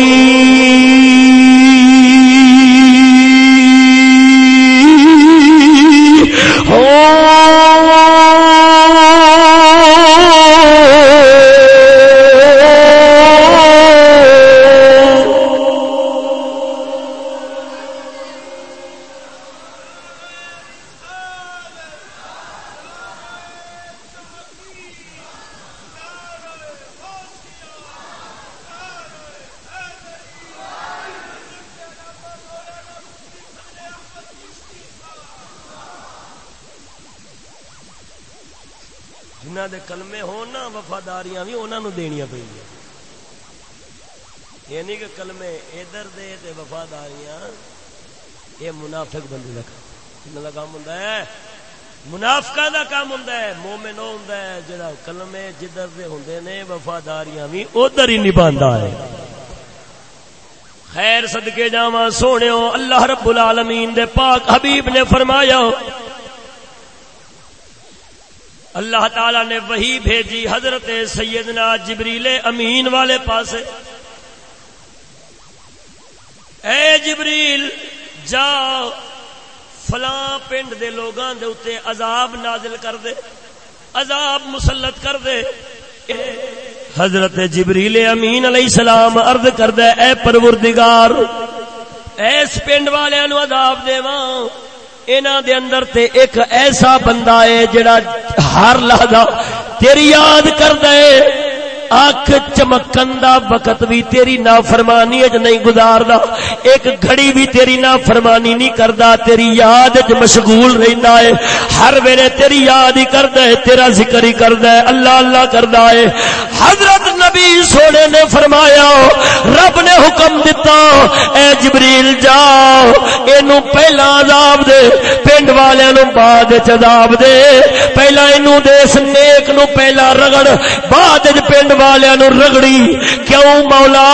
Speaker 1: منافقہ دا کام ہوں مومن ہوں جڑا کلمے جدھر دے ہوں نے، وفاداریاں بھی ادھر ہی نبھا ہے۔ خیر صدقے جاوا سونے اللہ رب العالمین دے پاک حبیب نے فرمایا۔ اللہ تعالی نے وہی بھیجی حضرت سیدنا جبریل امین والے پاسے۔ اے جبریل جا فلاں پنڈ دے لوگاں دے اتے عذاب نازل کر دے، عذاب مسلط کر دے۔ حضرت جبریل امین علیہ السلام عرض کر دے، اے پروردگار، ایس پنڈ والے نو عذاب دیواں۔ انہاں دے اندر تے ایک ایسا بندہ ہے جڑا ہر لحظہ تیری یاد کر دے۔ اکھ چمکندا وقت بھی تیری نافرمانی اج نہیں گزاردا۔ ایک گھڑی بھی تیری نافرمانی نہیں کردا۔ تیری یاد وچ مشغول رہندا ہے۔ ہر ویلے تیری یاد ہی کردا ہے، تیرا ذکر ہی کردا ہے۔ اللہ اللہ کردا ہے۔ حضرت نبی سونے نے فرمایا، رب نے حکم دتا، اے جبریل جاؤ، اینو پہلا عذاب دے، پنڈ والے نو بعد وچ عذاب دے۔ پہلا اینو دے، اس نیک نو پہلا رگڑ، بعد وچ پنڈ والے نو رگڑی۔ کیوں مولا؟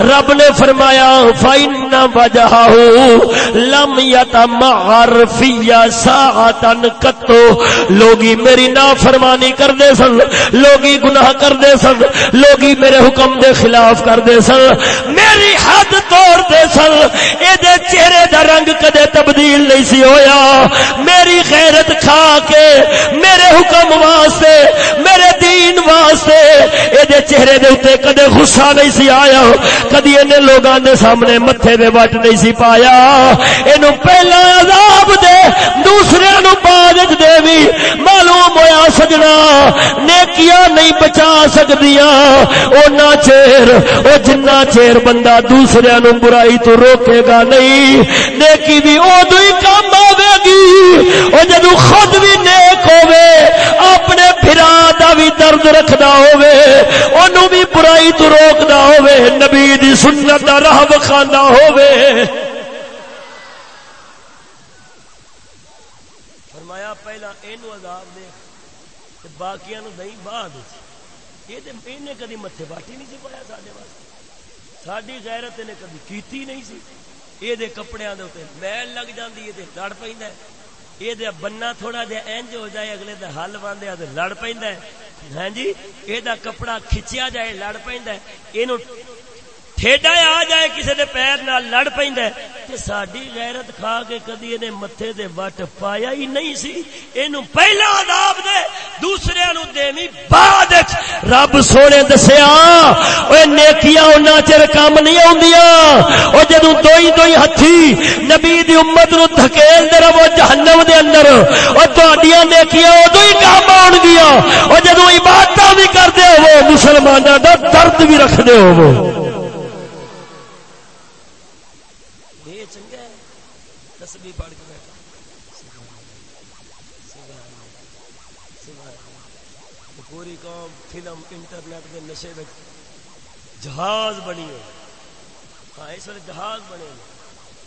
Speaker 1: رب نے فرمایا فائن وجہ لم یتمعر فی ساعتن کتو لوگی میری نافرمانی کر دے سن، لوگی گناہ کر دے سن، لوگی میرے حکم دے خلاف کر دے سن۔ میری حد توڑ دے سن۔ اے چہرے دا رنگ کدے تبدیل نہیں سی ہویا۔ میری غیرت کھا کے میرے حکم واسطے، میرے دین واسطے اے چہرے دے اتے کدے غصہ نہیں سی آیا۔ کدی انہیں لوگاں دے سامنے متھے دے وٹ نہیں سی پایا۔ اینو پہلا عذاب دے، دوسرے نو بعد دے بھی معلوم ہویا سجنا۔ نیکیاں نہیں بچا سکدیاں۔ او نہ چیر، او جنہ چیر بندہ دوسرے نو برائی تو روکے گا نہیں۔ نیکی بھی ادو ہی کام آئے گی۔ او جدو خود بھی نیک ہوے اپنے پھرا دا بھی درد رکھدا ہوے اونوں بھی برائی تو روکدا ہوے نبی دی سنت دا راہ بخاندا ہوے فرمایا، پہلا اینو عذاب دے، تے باقیاں نو دئی بعد یہ تے اینے کدی متھے باٹی نہیں۔ ساری غیرت نے کبھی کیتی نہیں سی۔ یہ دے کپڑیاں دے میل لگ جاندی ہے تے لڑ پیندا ہے۔ یہ دے بننا تھوڑا جہا اینج ہو جائے، اگلے دے حل باندھے تے لڑ پیندا ہے۔ ہاں جی یہ کپڑا کھچیا جائے، لڑ پیندا ہے۔ اینو ٹھیڈا آ جائے کسی دے پیر نال لڑ پیندا ہے تے ساڈی غیرت کھا کے کدی نے متھے دے وٹ پایا ہی نہیں سی اینو پہلا عذاب دے دوسرے نو دیویں بعد وچ رب سونے دسیا اوے نیکیاں انہاں چر کام نہیں اوندیاں او جدوں دوئی دوئی ہتھی نبی دی امت نو دھکیل دے رہو جہنم دے اندر او تہاڈیاں نیکیاں اودوں ہی کام آن گیا او جدوں عبادتاں بھی کردے ہو مسلماناں دا درد بھی رکھدے ہو تسبیح پڑھ کے بیٹھا۔ پوری قوم فلم انٹرنیٹ کے نشے میں جہاز بنی ہو ہاں اس وقت جہاز بنے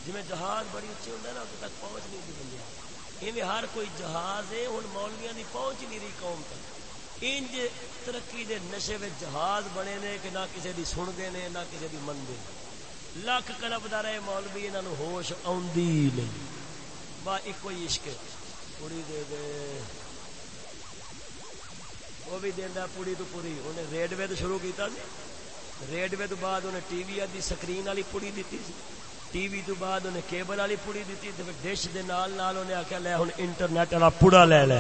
Speaker 1: جی جہاز بڑی اچھی ہوتا ہے نا، ابھی تک پہنچ نہیں تھی بندے ایویں ہر کوئی جہاز ہے ہوں مولویا کی پہنچ نہیں رہی قوم تک۔ انج ترقی دے نشے میں جہاز بنے نے کہ نہ کسی دی سنتے نے، نہ کسی دی منتے لکھ کلب رہے مولوی انہوں ہوش آدھی نہیں۔ با ایک عشق کڑی دے دے۔ وہ بھی دینا پوری تو پوری۔ انہیں ریڈوے تو شروع کیتا سی۔ ریڈوے تو بعد انہیں ٹی وی دی سکرین والی پوری دیتی سی۔ ٹی وی تو بعد انہیں کیبل والی پوری دیتی تو ڈش دے نال نال انہیں آخیا لے ہوں انٹرنیٹ والا پوڑا لے لے۔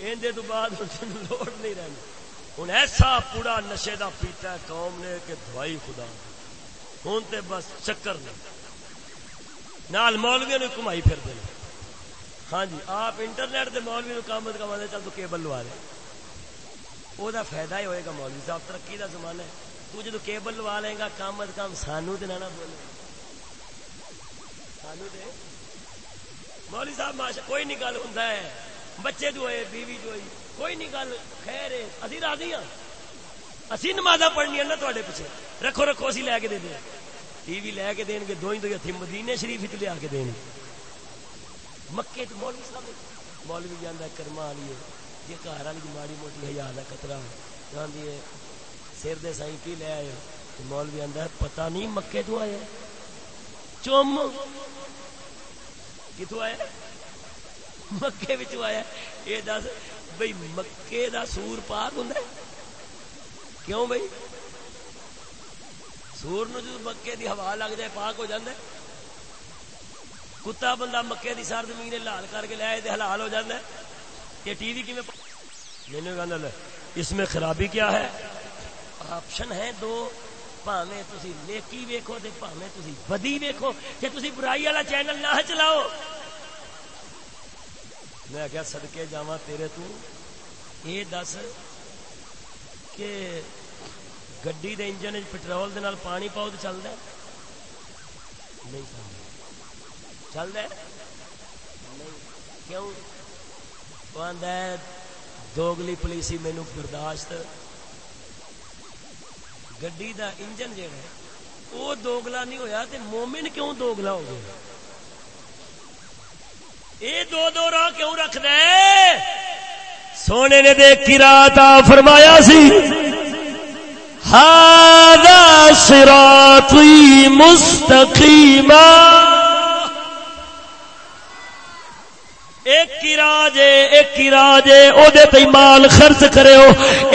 Speaker 1: اندے تو بعد لوڑ نہیں رہنی۔ ہوں ایسا پوڑا نشے دا پیتا ہے قوم نے کہ دوائی خدا ہوں تے بس چکر نہیں نال مولوی نے کمائی پھر دینا ہاں جی آپ انٹرنیٹ کے مولوی نو کام کما دے چل تو کیبل لوا دے وہ فائدہ ہی ہوئے گا مولوی صاحب، ترقی کا زمانہ ہے۔ تو جدو کیبل لوا لے گا کام از کام سانو تو نہ بولے۔ سانو دے مولوی صاحب ماشا کوئی نہیں گل ہوں بچے جو ہوئے، بیوی جو ہوئی۔ کوئی نہیں، گل خیر ہے۔ ابھی راضی ہاں۔ اسی نماز پڑھنی نہ تے پیچھے۔ رکھو رکھو، اسی لے کے دے دیں۔ ٹی وی لے کے دیں گے دو ہی دو ہاتھی مدینے شریف لیا کے دیں مکے تو مولوی صاحب مولوی جانا کرما لیے جی گھر والی ماڑی موٹی ہزار کا کترا جاندی ہے، سر دے سائی کی لے آئے تو مولوی آتا ہے، پتہ نہیں مکے تو آیا چم۔ کتوں آیا مکے بچوں آیا یہ دس۔ بھائی، مکے دا سور پاک ہوں کیوں بھائی؟ سور نو جو مکے دی ہوا لگ جائے، پاک ہو جاندے کتا بندہ مکے دی سر زمین لال کر کے لے تے حلال ہو جاندے یہ ٹی وی کیویں میں نے اس میں خرابی کیا ہے؟ آپشن ہے دو۔ پاویں تسی نیکی ویکھو تے پاویں تسی بدی ویکھو۔ کہ تسی برائی والا چینل نہ چلاؤ میں کیا صدقے جاواں تیرے تو۔ اے دس کہ گڈی دے انجن پٹرول دے نال پانی پاؤ تو چلتا نہیں چلتا کیوں؟ دوگلی پولیسی مینو برداشت۔ گڈی دا انجن جہا ہے، وہ دوگلا نہیں ہویا تے مومن کیوں دوگلا ہو گیا؟ اے دو دو راہ کیوں رکھ دے؟ سونے نے دیکھ کی رات آ فرمایا سی هذا سراتی مستقیمہ ایک کی راج ہے، ایک کی راج ہے او دے تے مال خرچ کرے ہو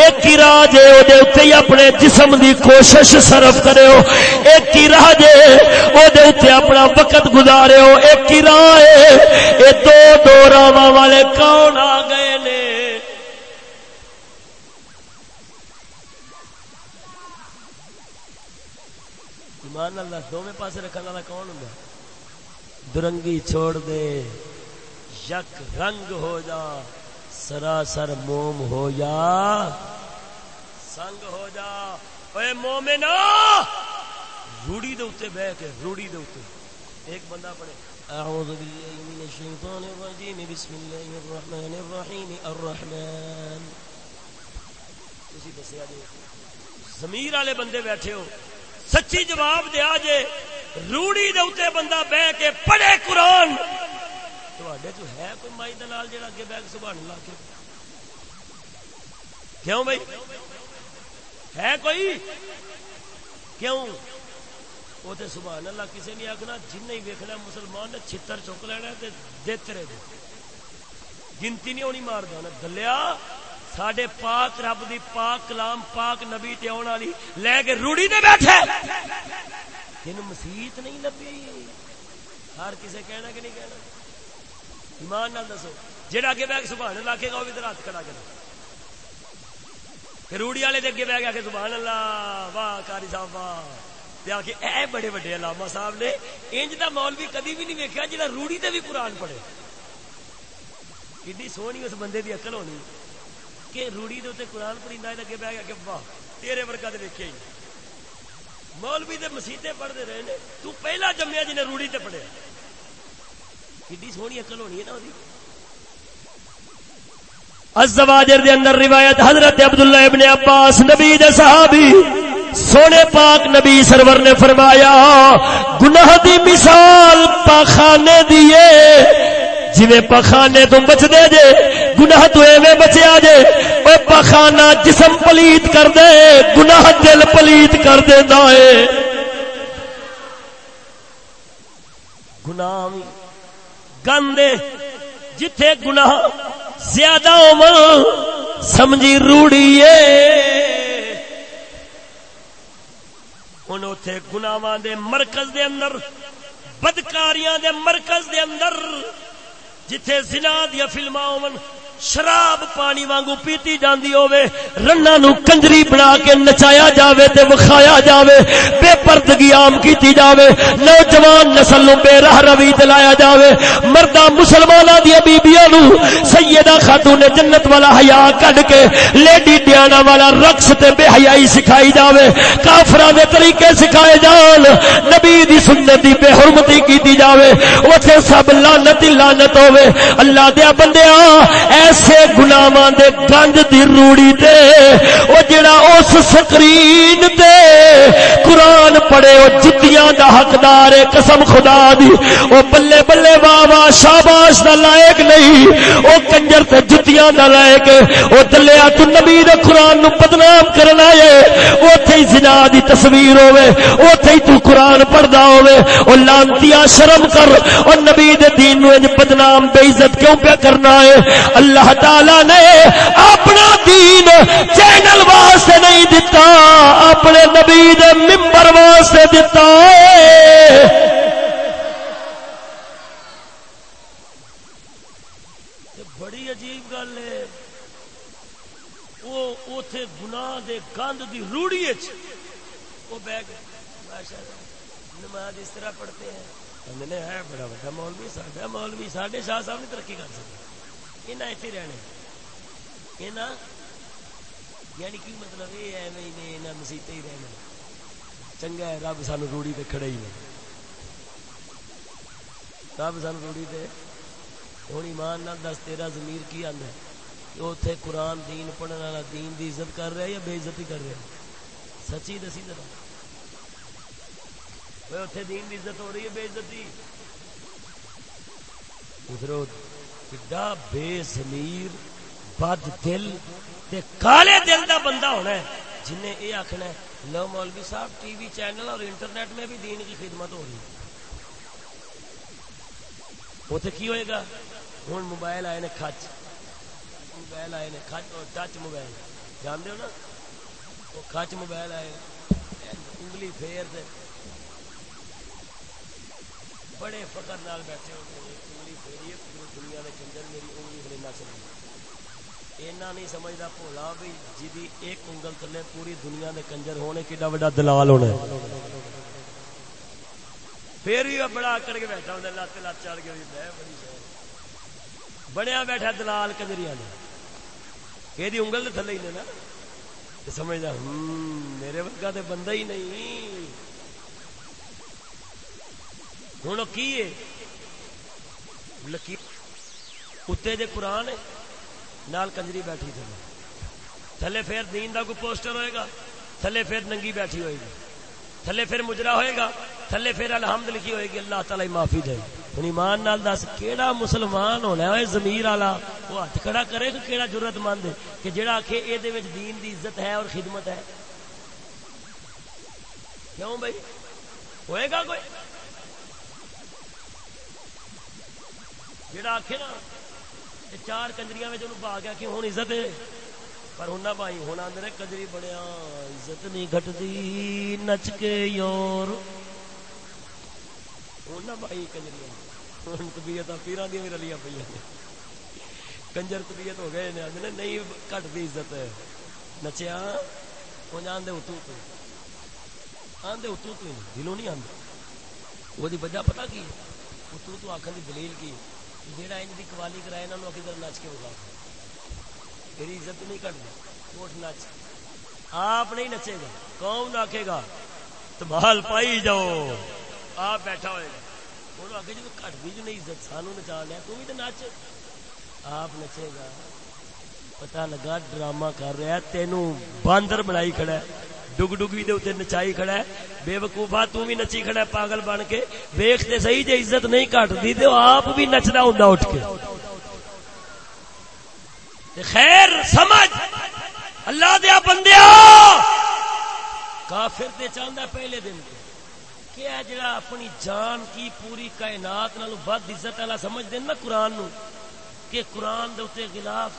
Speaker 1: ایک کی راج ہے او دے تے اپنے جسم دی کوشش صرف کرے ہو ایک کی راج ہے او دے تے اپنا وقت گزارے ہو ایک کی راہ ہے، اے دو دو راواں والے کون آ گئے نے؟ ایمان اللہ دو میں پاسے رکھنے والا کون ہوں درنگی چھوڑ دے۔ یک رنگ ہو جا، سراسر موم ہو جا، سنگ ہو جا۔ اے مومنا روڑی دے اتے بہ کے، روڑی دے اتے ایک بندہ پڑھے۔ اعوذ باللہ من الشیطان الرجیم، بسم اللہ الرحمن الرحیم، الرحمن۔ اسی دسیا جی ضمیر والے بندے بیٹھے ہو۔ سچی جواب دیا جے، روڑی دے اتنے بندہ بہ کے پڑھے قرآن۔ تو ہے کوئی مائی دلال جڑا اگے بہ سبحان اللہ کے؟ کیوں بھائی؟ ہے کوئی؟ کیوں؟ وہ تو سبحان اللہ کسی نے آخنا جن نہیں ویکنا مسلمان نے چھتر چک لینا دیتے رہے گنتی نہیں ہونی مار دیا دلیا، ساڈے پاک رب دی پاک کلام، پاک نبی تے آن والی، لے کے روڑی دے بیٹھے۔ تین مسیت نہیں لبی ہر کسے کہنا کہ نہیں کہنا؟ ایمان نال دسو۔ جہاں اگے بہ کے سبحان اللہ کے گا وہ بھی ہاتھ کھڑا کرنا روڑی والے دے اگے بہ کے سبحان اللہ، واہ کاری صاحب، واہ۔ کے اے بڑے بڑے علامہ صاحب نے انج دا مولوی کدی بھی نہیں ویکیا جہاں روڑی تے بھی قرآن پڑھے۔ کڈی سونی اس بندے دی عقل ہونی کہ روڑی دے اتنے قرآن پڑھیندا ہے اگے بہ گیا کہ واہ، تیرے ورگا تے ویکھیا ہی۔ مولوی دے مسیتے پڑھتے رہے نے، تو پہلا جمیا جنہیں روڑی تے پڑھیا۔ کڈی سونی عقل ہونی ہے نا وہی الزواجر دے اندر روایت حضرت عبداللہ ابن عباس، نبی دے صحابی، سونے پاک نبی سرور نے فرمایا، گناہ دی مثال پاخانے دیے جی پخانے تو بچ دے جے، گناہ تو ایویں بچیا جے وہ پخانا جسم پلیت کر دے گناہ دل پلیت کر دے دائے۔ گناہ گندے جتھے گناہ زیادہ عمر سمجھی روڑیے۔ ہن اوتھے گناواں دے مرکز دے اندر، بدکاریاں دے مرکز دے اندر، جتھے زنا دیا فلما شراب پانی وانگو پیتی جاندی ہوے رنا نو کنجری بنا کے نچایا جاوے تے وکھایا جاوے، بے پردگی عام کیتی جاوے، نوجوان نسل نو بے راہ روی دلایا جاوے۔ مردہ مسلماناں دی بیبیاں نو سیدہ خاتون جنت والا حیا کڈ کے، لیڈی ڈیانا والا رقص تے بے حیائی سکھائی جاوے۔ کافراں دے طریقے سکھائے جان، نبی دی سنت دی بے حرمتی کیتی جاوے۔ اوتھے سب لعنت لعنت ہوے اللہ دے بندیاں ایسے گناواں دے گند دی روڑی تے او جڑا اس سکرین تے قرآن پڑھے، او جتیاں دا حقدار ہے، قسم خدا دی۔ او بلے بلے واہ واہ شاباش دا لائق نہیں۔ او کنجر تے جتیاں دا لائق او دلیا تو نبی دے قرآن نو بدنام کرنا ہے اوتھے ہی زنا دی تصویر ہوے اوتھے ہی تو قرآن پڑھدا ہوے او لانتیا شرم کر۔ او نبی دے دین نو بدنام بے عزت کیوں پہ کرنا ہے؟ اللہ اللہ تعالی نے اپنا دین چینل واسطے نہیں دتا، اپنے نبی دے ممبر واسطے
Speaker 2: دیتا ہے
Speaker 1: بڑی عجیب گل ہے۔ وہ اتے دے گند دی روڑی وہ گئے۔ نماز اس طرح پڑھتے ہیں۔ نے ہے، بڑا بڑا مولوی ساڈا مولوی ساڈے شاہ صاحب نے ترقی کر سکتے۔ یہاں اتنے رہنے یہاں یعنی کی مطلب یہ ہے نہیں نے مسیطے ہی رہنا چنگا ہے رب سانو روڑی تے کھڑے ہی نہیں رب سانو روڑی تے ہوں ایمان نہ دس تیرا ضمیر کی آدھا اتنے قرآن دین پڑھنے والا دین دی عزت کر رہا یا بے عزتی کر رہا سچی دسی ذرا اتنے دین دی عزت ہو رہی ہے بے عزتی ادھر کڈا بے ضمیر، بد دل تے کالے دل دا بندہ ہونا ہے۔ جنہیں یہ آخنا ہے، لو مولوی صاحب، ٹی وی چینل اور انٹرنیٹ میں بھی دین کی خدمت ہو رہی ہے۔ اتنے کی ہوئے گا؟ ہوں موبائل آئے نے کچ موبائل آئے نے کچ اور ٹچ موبائل۔ جانتے ہو نا؟ وہ کچ موبائل آئے۔ انگلی پھیر دے۔ بڑے فخر نال بیٹھے ہوتے انگلی پھیری پوری میری انگلی بڑی نہ چلی اینا نہیں سمجھتا بھولا بھی جی ایک انگل تھلے پوری دنیا کے کنجر ہونے کیڈا بڑا دلال ہونا پھر بھی بڑا کر کے بیٹھا ہوں لت لت چڑھ کے بڑی بنیا بیٹھا دلال کنجریاں کجری یہ انگل دے تھلے ہی نے نا سمجھتا ہوں میرے ورگا تو بندہ ہی نہیں ہوں کی ہے لکیر کتے دے قرآن نال کنجری بیٹھی تھلے تھلے پھر دین دا کوئی پوسٹر ہوئے گا۔ تھلے پھر ننگی بیٹھی ہوئے گی۔ تھلے پھر مجرا ہوئے گا۔ تھلے پھر الحمد لکھی ہوئے گی۔ اللہ تعالی معافی دے۔ ہوں ایمان نال دس کیڑا مسلمان ہونا ہے زمیر والا وہ ہاتھ کھڑا کرے کہ کیڑا ضرورت مند کہ جڑا آخے یہ دین دی عزت ہے اور خدمت ہے۔ کیوں بھائی؟ ہوئے گا کوئی؟ جڑا آخے نا چار کنجریاں میں پا گیا کہ ہوں عزت ہے پر ہوں بھائی ہوں آدھے کجری بڑیا عزت نہیں گٹتی نچ کے یور ہوں بھائی کجری ہوں طبیعت پیران دیا بھی رلیاں پہ کنجر طبیعت ہو گئے آدھے نہیں گٹتی عزت نچیا وہ آدھے اتو تو آدھے اتو تو دلوں نہیں آدھے وہ وجہ پتا کی اتو تو آخر کی دلیل کی جہاں انج کی قوالی کرائے انہوں نے کدھر نچ کے بگا تیری عزت نہیں کرنی اٹھ نچ۔ آپ نہیں نچے گا، کون آکے گا؟ تو بال پائی جاؤ۔ آپ بیٹھا ہوئے گا۔ وہ آگے جی کٹ بھی جو نہیں عزت سانو نچا لیا تو بھی تو نچ۔ آپ نچے گا۔ پتا لگا ڈرامہ کر رہا ہے، تینوں باندر بنائی کھڑا ہے۔ ڈگ ڈگی دے اتنے نچائی کھڑا ہے، بے وقوفا تو بھی نچی کھڑا ہے، پاگل بن کے۔ ویختے صحیح جی عزت نہیں کٹتی تو آپ بھی نچنا ہوں اٹھ کے۔ خیر، سمجھ۔ اللہ دیا بندیا کافر تے چاہتا پہلے دن کیا جڑا اپنی جان کی پوری کائنات نالو بد عزت والا سمجھ دین نا قرآن نو، کہ قرآن دے اتنے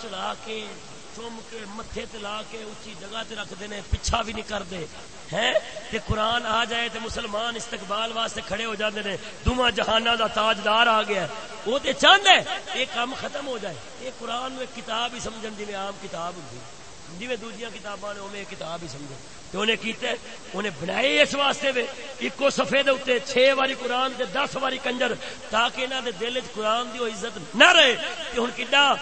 Speaker 1: چڑھا کے چوم کے متھے لا کے اچھی جگہ تے رکھ دینے پیچھا بھی نہیں کرتے۔ ہیں؟ تے قرآن آ جائے تے مسلمان استقبال واسطے کھڑے ہو جاتے ہیں دونوں جہانا دا تاجدار آ گیا۔ ہے وہ تے چاند ہے یہ کام ختم ہو جائے۔ یہ قرآن ایک کتاب ہی سمجھن جی عام کتاب ہوں جی دوجیاں کتاباں نے وہ کتاب ہی سمجھ تو انہیں کیتے، انہیں بنائے اس واسطے وے۔ ایکو صفحے دے اوتے چھ واری قرآن دے دس واری کنجر، تاکہ انہاں دے دل وچ قرآن دی عزت نہ رہے۔ کہ ہن کڈا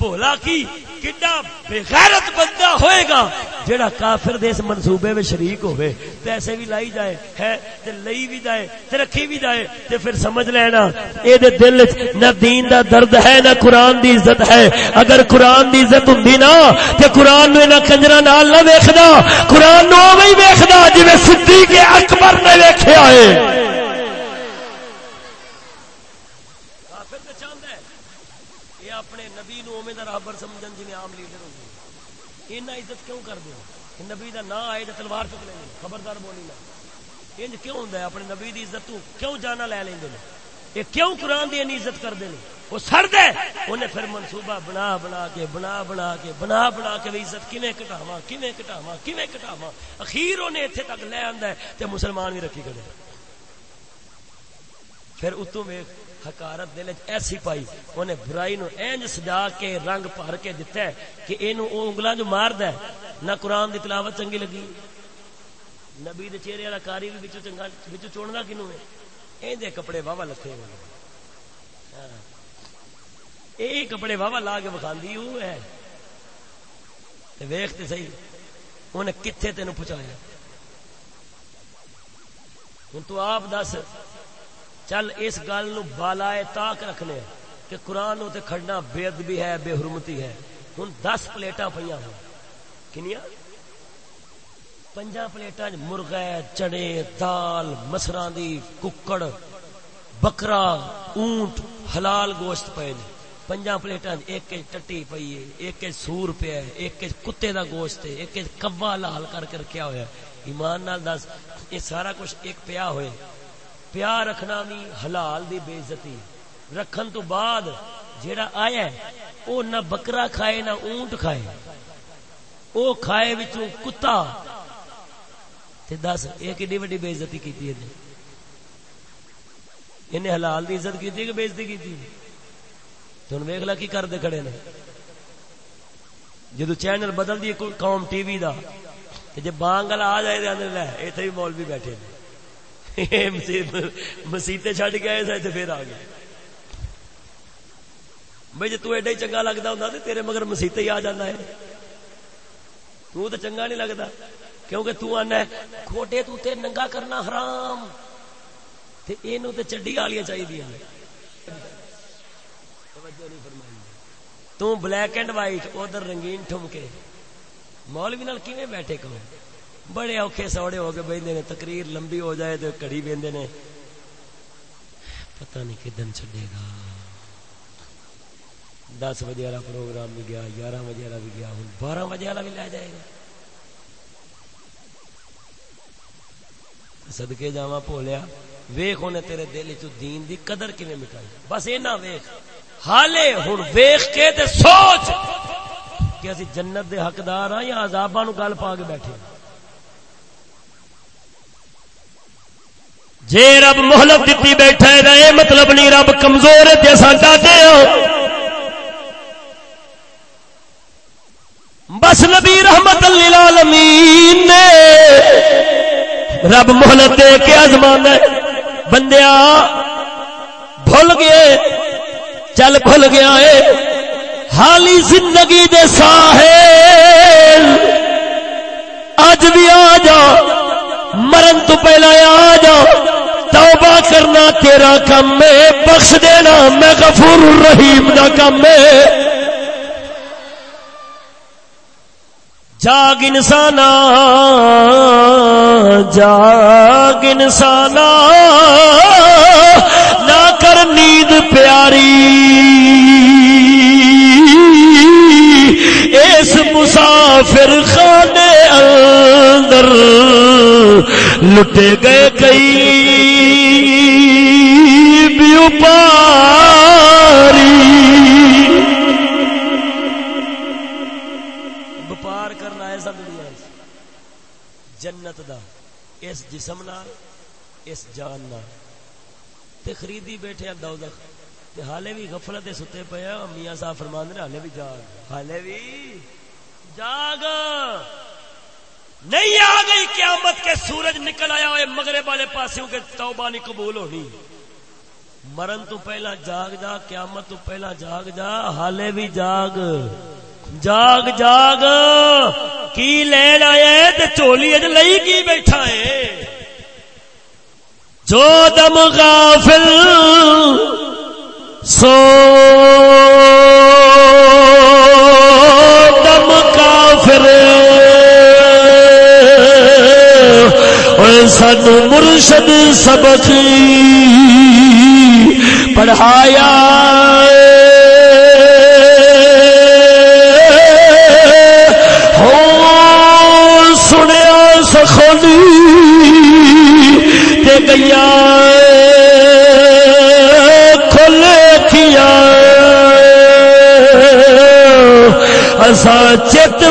Speaker 1: بولا کی؟ کڈا بغیرت بندہ ہوئے گا؟ جڑا کافر دے اس منصوبے میں شریک ہوئے، پیسے بھی لائی جائے، ہے، تے لئی بھی جائے، تے رکھی بھی جائے، تے پھر سمجھ لینا، اے دے دل وچ نہ دین دا درد ہے، نہ قرآن دی عزت ہے۔ اگر قرآن دی عزت ہوندی نا، تے قرآن نو نہ کنجرا نال نہ ویکھدا، قرآن نو اوویں ویکھدا جویں صدیق اکبر نے ویکھیا ہے۔ رابر سمجھ جی عام لیڈر ہوں اتنا عزت کیوں کر دیا نبی دا نہ آئے تو تلوار چک لیں خبردار بولی نہ انج کیوں ہوں اپنے نبی دی عزت تو کیوں جانا لے لیں یہ کیوں قرآن دی عزت کرتے ہیں؟ وہ سر دے انہیں پھر منصوبہ بنا بنا کے، بنا بنا کے، بنا بنا کے عزت کیویں کٹاوا کیویں کٹاوا کیویں کٹاوا اخیر انہیں اتنے تک لے آندا ہے تے مسلمان بھی رکھی کرے پھر اتوں ویکھ حکارت دل ایسی پائی، انہیں برائی نو اینج سجا کے رنگ بھر کے دتا ہے کہ اینو او انگلاں جو مارد ہے، نہ قرآن دی تلاوت چنگی لگی۔ نبی دے چہرے والا کاری بھی وچوں چنگا، وچوں چوننا کینو ہے؟ این دے کپڑے واوا لکھے ہوئے ہاں۔ یہ کپڑے واوا لا کے بکھاندی وہ ہے۔ ویخ تے صحیح، انہیں کتنے تین پہنچایا ہوں تو آپ دس چل اس گل نو بالائے تاک رکھنے کہ قرآن تے کھڑنا بے ادبی ہے، بے حرمتی ہے۔ ہوں دس پلیٹاں پہ ہوں کنیا پنجا پلیٹاں مرغے، چنے، دال مسران دی ککڑ، بکرا، اونٹ، حلال گوشت پے نے۔ پنجا پلیٹاں ایک ٹٹی پئی ہے، ایک سور پیا ہے، ایک کتے دا گوشت ہے، ایک کبا لال کر کے رکھیا ہوا ہے۔ ایمان نال دس، یہ سارا کچھ ایک پیا ہوئے۔ پیا رکھنا بھی حلال دی بے عزتی رکھن تو بعد جیڑا آیا ہے، او نہ بکرا کھائے، نہ اونٹ کھائے۔ او کھائے وچوں کتا۔ تے دس ایک ایڈی وڈی بے عزتی کیتی ہے جی؟ انہیں حلال دی عزت کیتی کہ بے عزتی کیتی ہے؟ تو ویک لا کی کرتے کھڑے نے۔ جدو چینل بدل دی قوم ٹی وی دا جی بانگ والا آ جائے اتنے بھی مول بھی بیٹھے مسیطے چڈ کے آئے تھے پھر آ گئے بھائی جی تیڈا ہی چنگا لگتا ہوں تو تیرے مگر مسیطے ہی آ جانا ہے تو تو چنگا نہیں لگتا کیونکہ تو آنا ہے کھوٹے تو تے ننگا کرنا حرام تے اینو تے چڈی والیاں چاہیے تو بلیک اینڈ وائٹ ادھر رنگین ٹھمکے مولوی نال کیویں بیٹھے کرو بڑے اوکھے سوڑے ہو کے بہتے نے، تقریر لمبی ہو جائے تو کڑی بہتے نے۔ پتہ نہیں کدن چڈے گا۔ دس بجے والا پروگرام بھی گیا، گیارہ بجے والا بھی گیا ہوں بارہ بجے والا بھی لے جائے گا۔ سدکے جا پولیا ویخ ہونے تیرے دل چ دین دی قدر کیویں مٹائی۔ بس یہ نہ ویخ حالے ہوں ویخ کے تے سوچ کہ اسی جنت دے حقدار ہاں یا عذاباں نو گل پا کے بیٹھے ہیں جے رب مہلت دیتی بیٹھا ہے اے مطلب نہیں رب کمزور ہے تے ڈاٹے ہو بس نبی رحمت للعالمین نے رب مہلت دے کے ازمان بندیا، بھول گئے، چل کھل گیا ہے۔ حالی زندگی دے ساحل اج بھی آ جا۔ مرن تو پہلا آ تیرا کم ہے، بخش دینا، میں غفور الرحیم دا کم ہے۔ جاگ انسانا جاگ انسانا کر نیند پیاری۔ اس مسافر خانے اندر لٹے گئے کئی۔ پاری۔ وپار کرنا ایسا دنیا جنت دا، اس جسم نال اس جان نال تے خریدی بیٹھے دوزخ تے حالے بھی غفلت ستے پے میاں صاحب فرمان نے، حالے بھی جاگ۔ حالے بھی جاگ۔ نہیں آ گئی قیامت کے سورج نکل آیا ہوئے مغرب والے پاسوں کے توبہ نہیں قبول ہونی۔ مرن تو پہلا جاگ جا، قیامت تو پہلا جاگ جا، حالے بھی جاگ۔ جاگ جاگ۔ کی لین آئے تے چولی اج لئی کی بیٹھا ہے؟ جو دم غافل سو دم کافر۔ سن مرشد سبق۔ پڑھایا۔ ہو سنیا سخنی تے گیا
Speaker 2: کھل کیا چت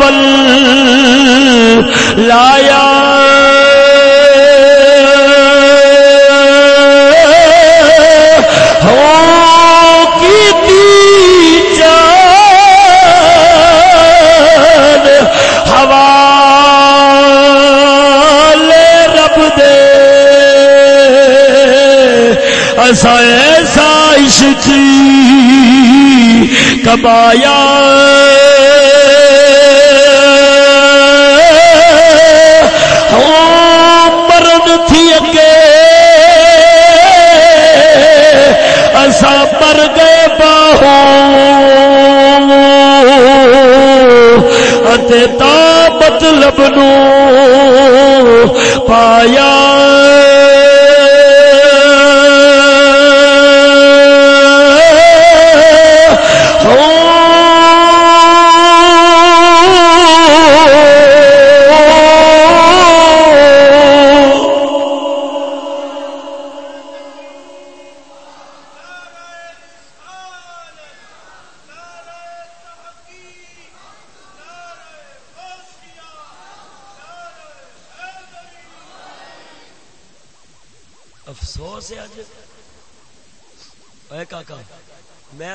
Speaker 2: ول لایا۔ ایسا ایسا عشق کبایا۔ مرد تھی اگے ایسا پر گئے باہو۔ تا مطلب نو۔ پایا۔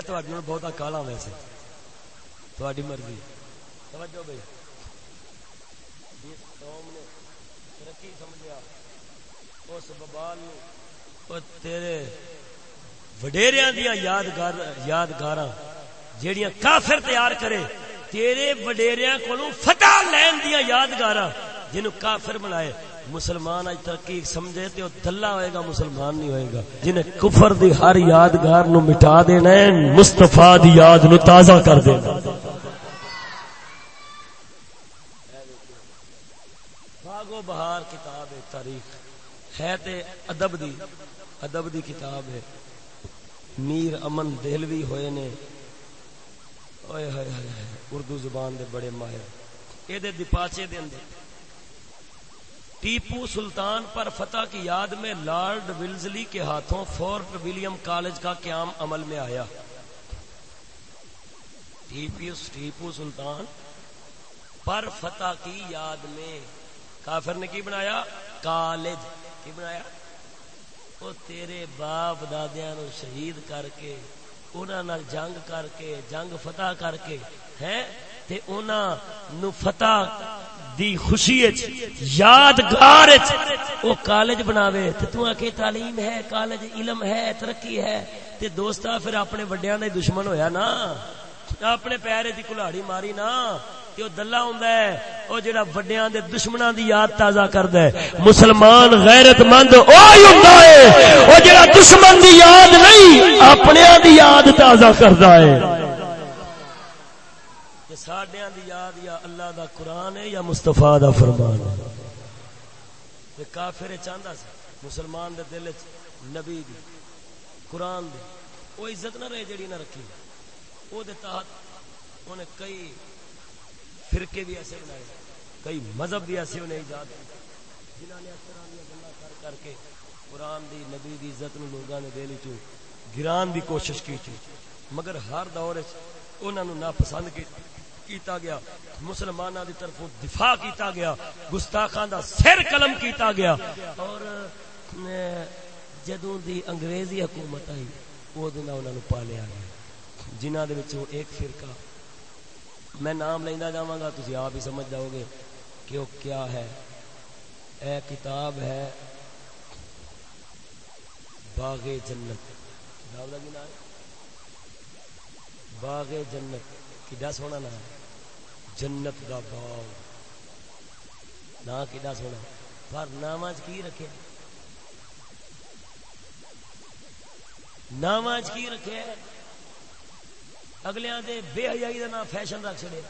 Speaker 1: بہت کالا ویسے تھوڑی مرضی توجہ بھائی قوم نے ترقی اس ببال تیرے وڈیریا دیا یادگار یادگار جیڑیاں کافر تیار کرے تیرے وڈیریا کو فتح لین دیا یادگار جنہوں کافر بنائے مسلمان اج ترقی سمجھے تے او دلہ ہوئے گا، مسلمان نہیں ہوئے گا۔ جنہیں کفر دی ہر یادگار نو مٹا دینا ہے، مصطفیٰ دی یاد نو تازہ کر دینا۔ باغو بہار کتاب ہے، تاریخ۔ ہے تے ادب دی ادب دی کتاب ہے۔ میر امن دہلوی ہوئے نے۔ اوئے ہوئے ہوئے اردو زبان دے بڑے ماہر۔ اے دے دپاچے دے اندر۔ ٹیپو سلطان پر فتح کی یاد میں لارڈ ولزلی کے ہاتھوں فورٹ ولیم کالج کا قیام عمل میں آیا۔ ٹیپو سلطان پر فتح کی یاد میں کافر نے کی بنایا؟ کالج کی بنایا۔ وہ تیرے باپ دادیا نو شہید کر کے انہوں جنگ کر کے جنگ فتح کر کے ہے نو فتح دی خوشی یادگار وہ کالج بناوے، تے تو آکے تعلیم ہے، کالج علم ہے، ترقی ہے، تے دوستا پھر اپنے وڈیاں دے دشمن ہویا نا۔ اپنے پیرے دی کلاڑی ماری نا، تے او دلہ ہوندا ہے، او جڑا وڈیاں دے دشمناں دی یاد تازہ کردا ہے۔ مسلمان غیرت مند اوہی ہوندا ہے، او جڑا دشمن دی یاد نہیں اپنے دی یاد تازہ کردا ہے۔ ساڈیا دی یاد یا اللہ دا قرآن ہے یا مستفا دا فرمان ہے؟ کافر چاہتا سی مسلمان دے دل چ نبی دی، قرآن دی وہ عزت نہ رہے جڑی نہ رکھی۔ وہ دے تحت انہیں کئی فرقے بھی ایسے بنائے، کئی مذہب بھی ایسے انہیں ایجاد جنہوں نے قرآن دی گلا کر کر کے قرآن دی، نبی دی عزت نو لوگوں نے دلی چ گران دی کوشش کی تھی۔ مگر ہر دور انہوں نے ناپسند کی کیتا گیا مسلمانوں دی طرف دفاع کیتا گیا گستاخان دا سر قلم کیتا گیا۔ اور جدوں دی انگریزی حکومت آئی، وہ دن انہوں نے پالیا گیا۔ جنہ دے وچوں ایک فرقہ، میں نام لینا جاواں گا، تسی آپ ہی سمجھ جاؤ گے کہ وہ کیا ہے۔ اے کتاب ہے، باغ جنت۔ کتاب کا نام ہے باغ جنت۔ کڈا سونا نام ہے جنت دا باغ نہ کڈا سونا پر نام کی رکھے نام کی رکھے اگلے دے بے حیائی دا نام فیشن رکھ چڑے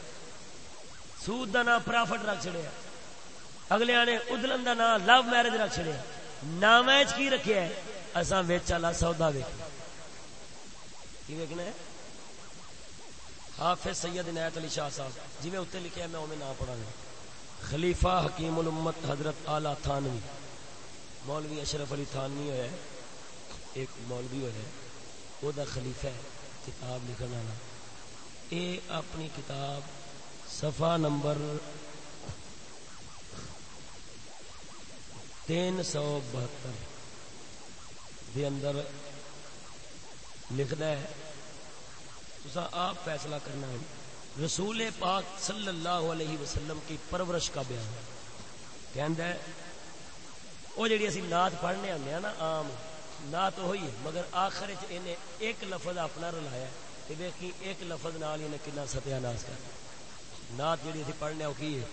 Speaker 1: سود دا نام پرافٹ رکھ چڑے اگلے نے ادلن دا نام لو میرج رکھ چڑے نام کی رکھے اصا ویچ والا سودا ویک کی ویکنا ہے ہاں، حافظ سید عنایت علی شاہ صاحب جی میں اتنے لکھے میں انہیں نہ پڑھا گا خلیفہ حکیم الامت حضرت اعلی تھانوی، مولوی اشرف علی تھانوی ہے ایک مولوی ہے وہ دا خلیفہ ہے، کتاب لکھنا والا۔ اے اپنی کتاب، صفحہ نمبر تین سو بہتر دے اندر لکھتا ہے۔ تو آپ فیصلہ کرنا ہے۔ رسول پاک صلی اللہ علیہ وسلم کی پرورش کا بیان۔ کہندا ہے، وہ جڑی اسی نعت پڑھنے آنے ہیں نا، عام۔ نعت ہوئی ہے، مگر آخر وچ اینے ایک لفظ اپنا رلایا تے ویکھی ایک لفظ نال ہی نے کنا ستیا ناس کر۔ نعت جڑی اسی پڑھنے او کی ہے؟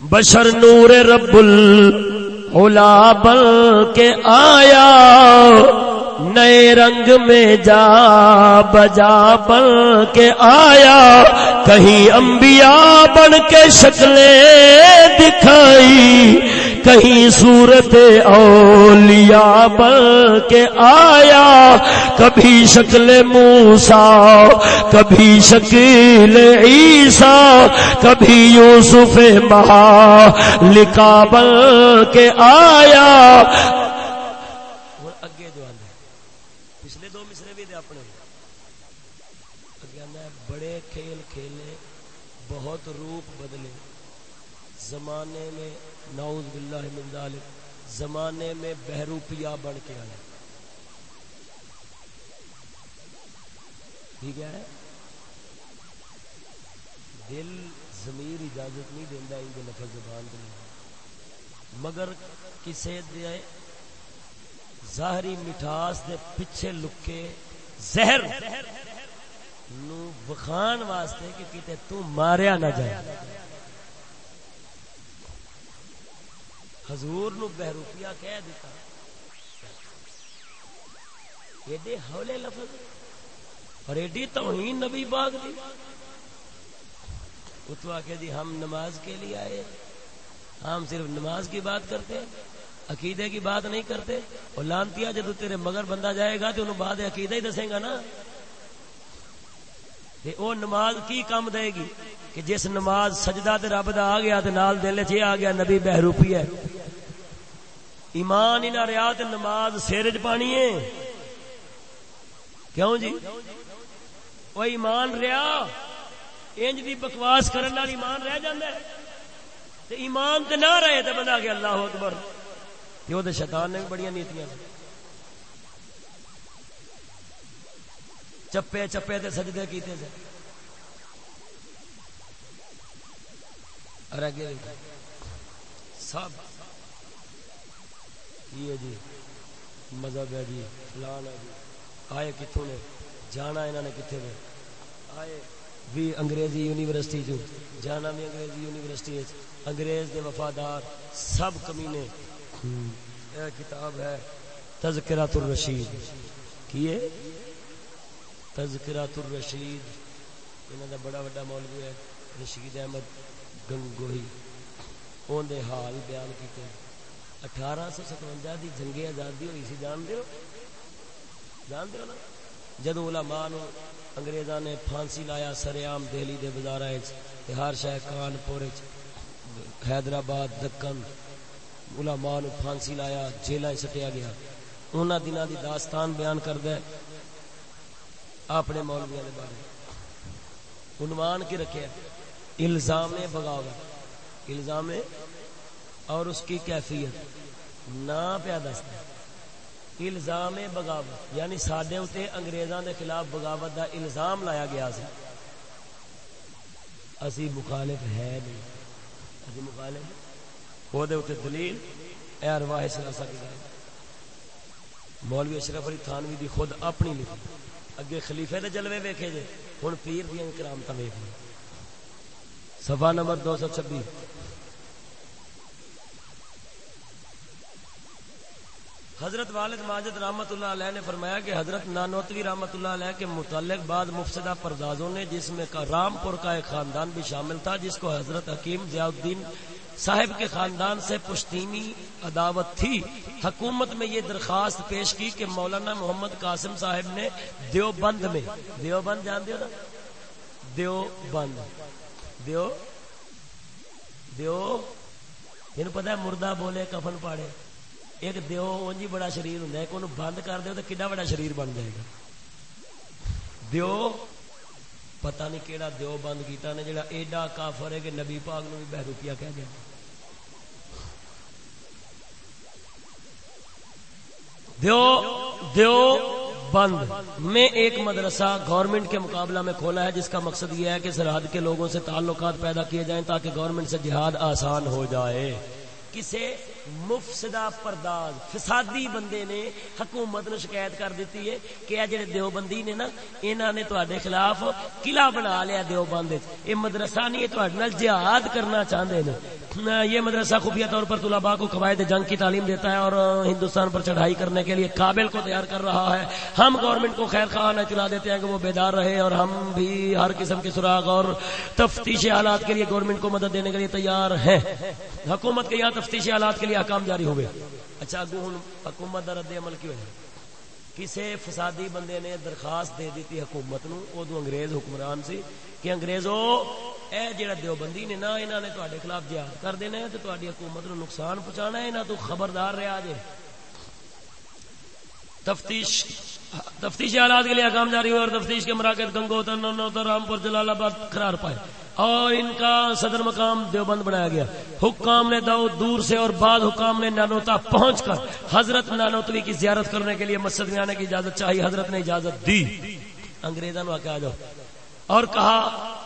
Speaker 2: بشر نور رب العلا بل کے آیا۔ نئے رنگ میں جا بجا بن کے آیا، کہیں انبیاء بن کے شکلیں دکھائی، کہیں صورت اولیاء بن کے آیا، کبھی شکل موسا کبھی شکیل عیسیٰ، کبھی یوسف مہا، لکھا بن کے آیا
Speaker 1: زمانے میں نعوذ باللہ من ذالک، زمانے میں بہروپیا بن کے آیا ٹھیک ہے؟ دل ضمیر اجازت نہیں دینا ان کے لفظ زبان کے مگر کسے دے ظاہری مٹھاس دے پیچھے لکے زہر نو بخان واسطے کہ کتے تو ماریا نہ جائے۔ حضور نو بہروپیا کہہ دیتا۔ ایڈے ہولے لفظ۔ اور ایڈی توہین نبی باغ دی۔ اتو آ جی ہم نماز کے لیے آئے۔ ہم صرف نماز کی بات کرتے ہیں عقیدے کی بات نہیں کرتے۔ اور لانتیا جدو تیرے مگر بندہ جائے گا تو انہوں بعد عقیدہ ہی دسے گا نا۔ وہ نماز کی کام دے گی؟ کہ جس نماز سجدہ تے رب دا آ گیا تے نال دل چ آ گیا، نبی بہروپی ہے۔ ایمان ہی نہ رہا تے نماز سر چ پانی ہے۔ کیوں جی؟ وہ ایمان رہا انج دی بکواس کرن نال ایمان رہ جاندا ہے۔ تے ایمان تے نہ رہے تے بندہ کہ اللہ اکبر۔ تے او تے شیطان نے بڑی نیتیاں۔ چپے چپے تے سجدے کیتے سے اور اگے سب۔ یہ جی مذہب ہے جی فلان ہے جی۔ آئے کتوں نے؟ جانا انہوں نے کتنے میں آئے۔ بھی انگریزی یونیورسٹی جو، جانا بھی انگریزی یونیورسٹی انگریز دے وفادار سب کمینے۔ یہ کتاب ہے تذکرات الرشید کیے تذکرات الرشید انہوں دا بڑا بڑا مولوی ہے، رشید احمد گنگوہی اون دے حال بیان کیتے اٹھارہ سو ستوجا دی جنگ آزادی ہوئی سی جان دیو جان دیو نا؟ جدو علماء نو انگریزاں نے پھانسی لایا سریام دہلی دے بازار ہر شہر کانپور حیدرآباد، دکن، علماء نو پھانسی لایا جیل سٹیا گیا۔ انہاں دنوں دی داستان بیان کر اپنے مولویاں دے بارے۔ عنوان کی رکھے الزام بغاوت۔ الزام اور اس کی کیفیت۔ نہ پیا دستا الزام بغاوت یعنی سڈے اتنے انگریزاں دے خلاف بغاوت دا الزام لایا گیا سی۔ اسی مخالف ہے نہیں۔ اسی مخالف وہ دے اتنے دلیل۔ اے ارواح سلاسہ مولوی اشرف علی تھانوی دی خود اپنی لکھی۔ اگے خلیفے دے جلوے ویکھے جے۔ ہن پیر دیاں کرامتاں ویکھ صفحہ نمبر 226 حضرت والد ماجد رحمت اللہ علیہ نے فرمایا کہ حضرت نانوتوی رحمت اللہ علیہ کے متعلق بعد مفسدہ پردازوں نے جس میں رام پور کا ایک خاندان بھی شامل تھا، جس کو حضرت حکیم ضیاء الدین صاحب کے خاندان سے پشتینی عداوت تھی۔ حکومت میں یہ درخواست پیش کی کہ مولانا محمد قاسم صاحب نے دیو بند میں دیو بند جان دیو نا؟ دیو بند دیو دیو یہ پتا ہے مردہ بولے، کفن پاڑے۔ ایک دیو اونجی بڑا شریر ہوں ایک انہوں بند کر دو تو کڈا بڑا شریر بن جائے گا؟ دیو، پتہ نہیں کیڑا دیو بند کیتا نے، جڑا ایڈا کافر ہے کہ نبی پاک نو بھی بہروپیہ کہہ دیا۔ دیو دیو بند۔ میں ایک مدرسہ گورنمنٹ کے مقابلہ میں کھولا ہے، جس کا مقصد یہ ہے کہ سرحد کے لوگوں سے تعلقات پیدا کیے جائیں تاکہ گورنمنٹ سے جہاد آسان ہو جائے۔ کسے مفسدہ پرداز، فسادی بندے نے حکومت نے شکایت کر دیتی ہے کہ یہ جڑے دیوبندی نے نا انہوں نے تواڈے خلاف قلعہ بنا لیا دیوبند یہ مدرسہ نہیں تواڈے نال جہاد کرنا چاہتے ہیں یہ مدرسہ خفیہ طور پر طلباء کو قواعد جنگ کی تعلیم دیتا ہے اور ہندوستان پر چڑھائی کرنے کے لیے قابل کو تیار کر رہا ہے۔ ہم گورنمنٹ کو خیر خواہ اطلاع دیتے ہیں کہ وہ بیدار رہے اور ہم بھی ہر قسم کے سراغ اور تفتیش حالات کے لیے گورنمنٹ کو مدد دینے کے لیے تیار ہیں۔ حکومت کے یہاں تفتیشی حالات کے لیے حکام جاری ہوئے۔ اچھا اگو ہوں حکومت کا رد عمل کیوں ہے؟ کسی فسادی بندے نے درخواست دے دیتی حکومت نو ادو انگریز حکمران سی کہ انگریزو، اے جڑا دیوبندی نے نا انہوں نے تواڈے خلاف جہاد کر دینا ہے تو تواڈی حکومت نو نقصان پہنچانا ہے، انہاں تو خبردار رہا جے۔ تفتیش تفتیشی حالات کے لیے حکام جاری ہوئے اور تفتیش کے مراکز گنگوتر نوتر رامپور، جلال آباد قرار پائے۔ اور ان کا صدر مقام دیوبند بنایا گیا۔ حکام نے دو دور سے اور بعد حکام نے نانوتا پہنچ کر حضرت نانوتوی کی زیارت کرنے کے لیے مسجد میں آنے کی اجازت چاہیے حضرت نے اجازت دی۔ انگریزوں نے آ جاؤ اور کہا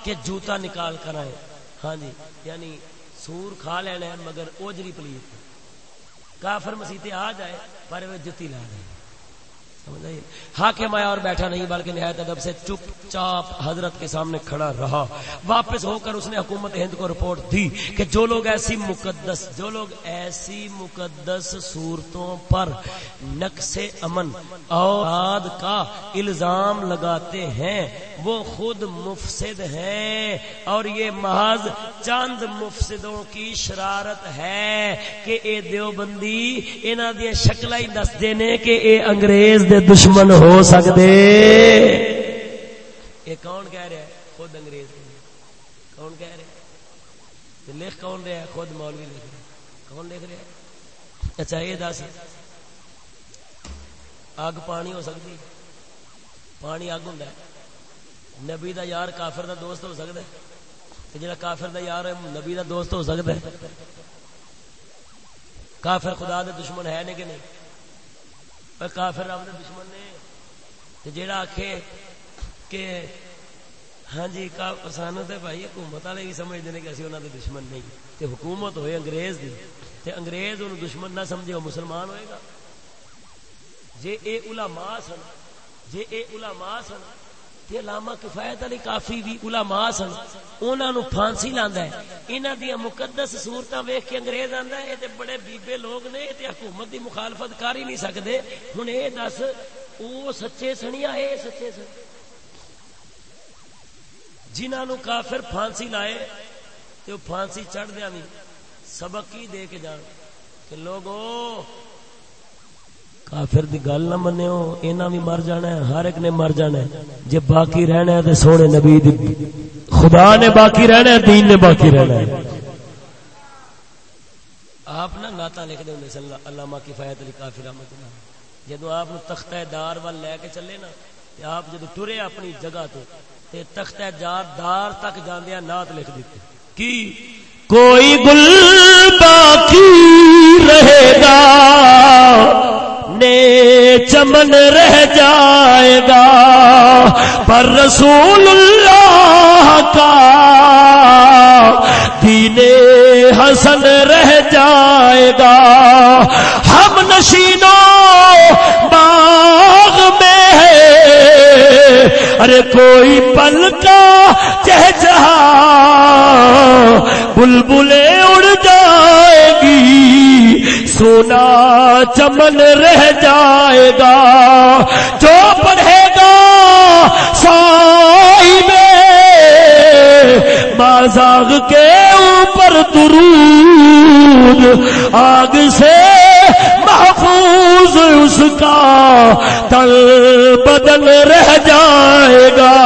Speaker 1: کہ جوتا نکال کر آئے۔ ہاں جی یعنی سور کھا لینا مگر اوجری پلیت۔ کافر مسیطے آ جائے پر وہ جتی لا رہے حاکم آیا اور بیٹھا نہیں، بلکہ نہایت ادب سے چپ چاپ حضرت کے سامنے کھڑا رہا۔ واپس ہو کر اس نے حکومت ہند کو رپورٹ دی کہ جو لوگ ایسی مقدس، جو لوگ ایسی مقدس صورتوں پر نقص امن اور کا الزام لگاتے ہیں، وہ خود مفسد ہیں۔ اور یہ محض چند مفسدوں کی شرارت ہے کہ اے دیوبندی، انہاں دی شکل ہی دس دینے کہ اے انگریز دے دشمن ہو سکتے یہ کون کہہ رہا ہے؟ خود انگریز کون کہہ رہا ہے؟ لکھ کون رہا ہے؟ خود مولوی لکھ رہا ہے۔ کون لکھ رہا ہے؟ اچھا یہ دس۔ اگ پانی ہو سکتی پانی اگ ہوں نبی دا یار کافر دا دوست ہو سکتا ہے۔ جڑا کافر دا یار ہے، نبی دا دوست ہو سکتا ہے۔ کافر خدا دے دشمن ہے نہیں کہ نہیں؟ کافر رب دے دشمن نے۔ جیڑا آکھے کہ ہاں جی سانو تے بھائی حکومت والے بھی سمجھتے ہیں کہ اسی انہاں دے دشمن نہیں۔ تے حکومت ہوئے انگریز دی، تے انگریز انہوں دشمن نہ سمجھے وہ مسلمان ہوئے گا۔ جے اے علماء سن، جے اے علماء سن تے علامہ کفایت علی کافی بھی علماء سن، انہاں نو پھانسی لاندا ہے۔ انہاں دی مقدس صورتاں ویکھ کے انگریز آندا ہے اے تے بڑے بیبے لوگ نے تے حکومت دی مخالفت کر ہی نہیں سکدے۔ ہن اے دس، او سچے سنیا اے سچے سن؟ جنہاں نو کافر پھانسی لائے، تے او پھانسی چڑھ دیا نہیں، سبق ہی دے کے جان کہ لوگوں کافر دی گل نہ منو اینا بھی مر جانا ہے، ہر ایک نے مر جانا ہے۔ جے باقی رہنا ہے تے سونے نبی دی خدا نے باقی رہنا ہے، دین نے باقی رہنا ہے۔ آپ نا ناتا لکھ دے صلی اللہ علامہ کفایت علی کافر رحمت اللہ۔ جدو آپ نو تختہ دار وال لے کے چلے نا، تے آپ جدو ٹرے اپنی جگہ تو، تے تختہ دار دار تک جاندیا نات لکھ دیتے۔ کی؟ کوئی گل باقی رہے گا۔ چمن رہ جائے گا، پر رسول اللہ کا دین حسن رہ جائے گا۔ ہم نشینوں باغ میں ہے ارے کوئی پل کا چہچہا بلبلے اڑ جائے سونا چمن رہ جائے گا، جو پڑھے گا سائی میں۔ بازاغ کے اوپر درود، آگ سے محفوظ اس کا تل بدل رہ جائے گا۔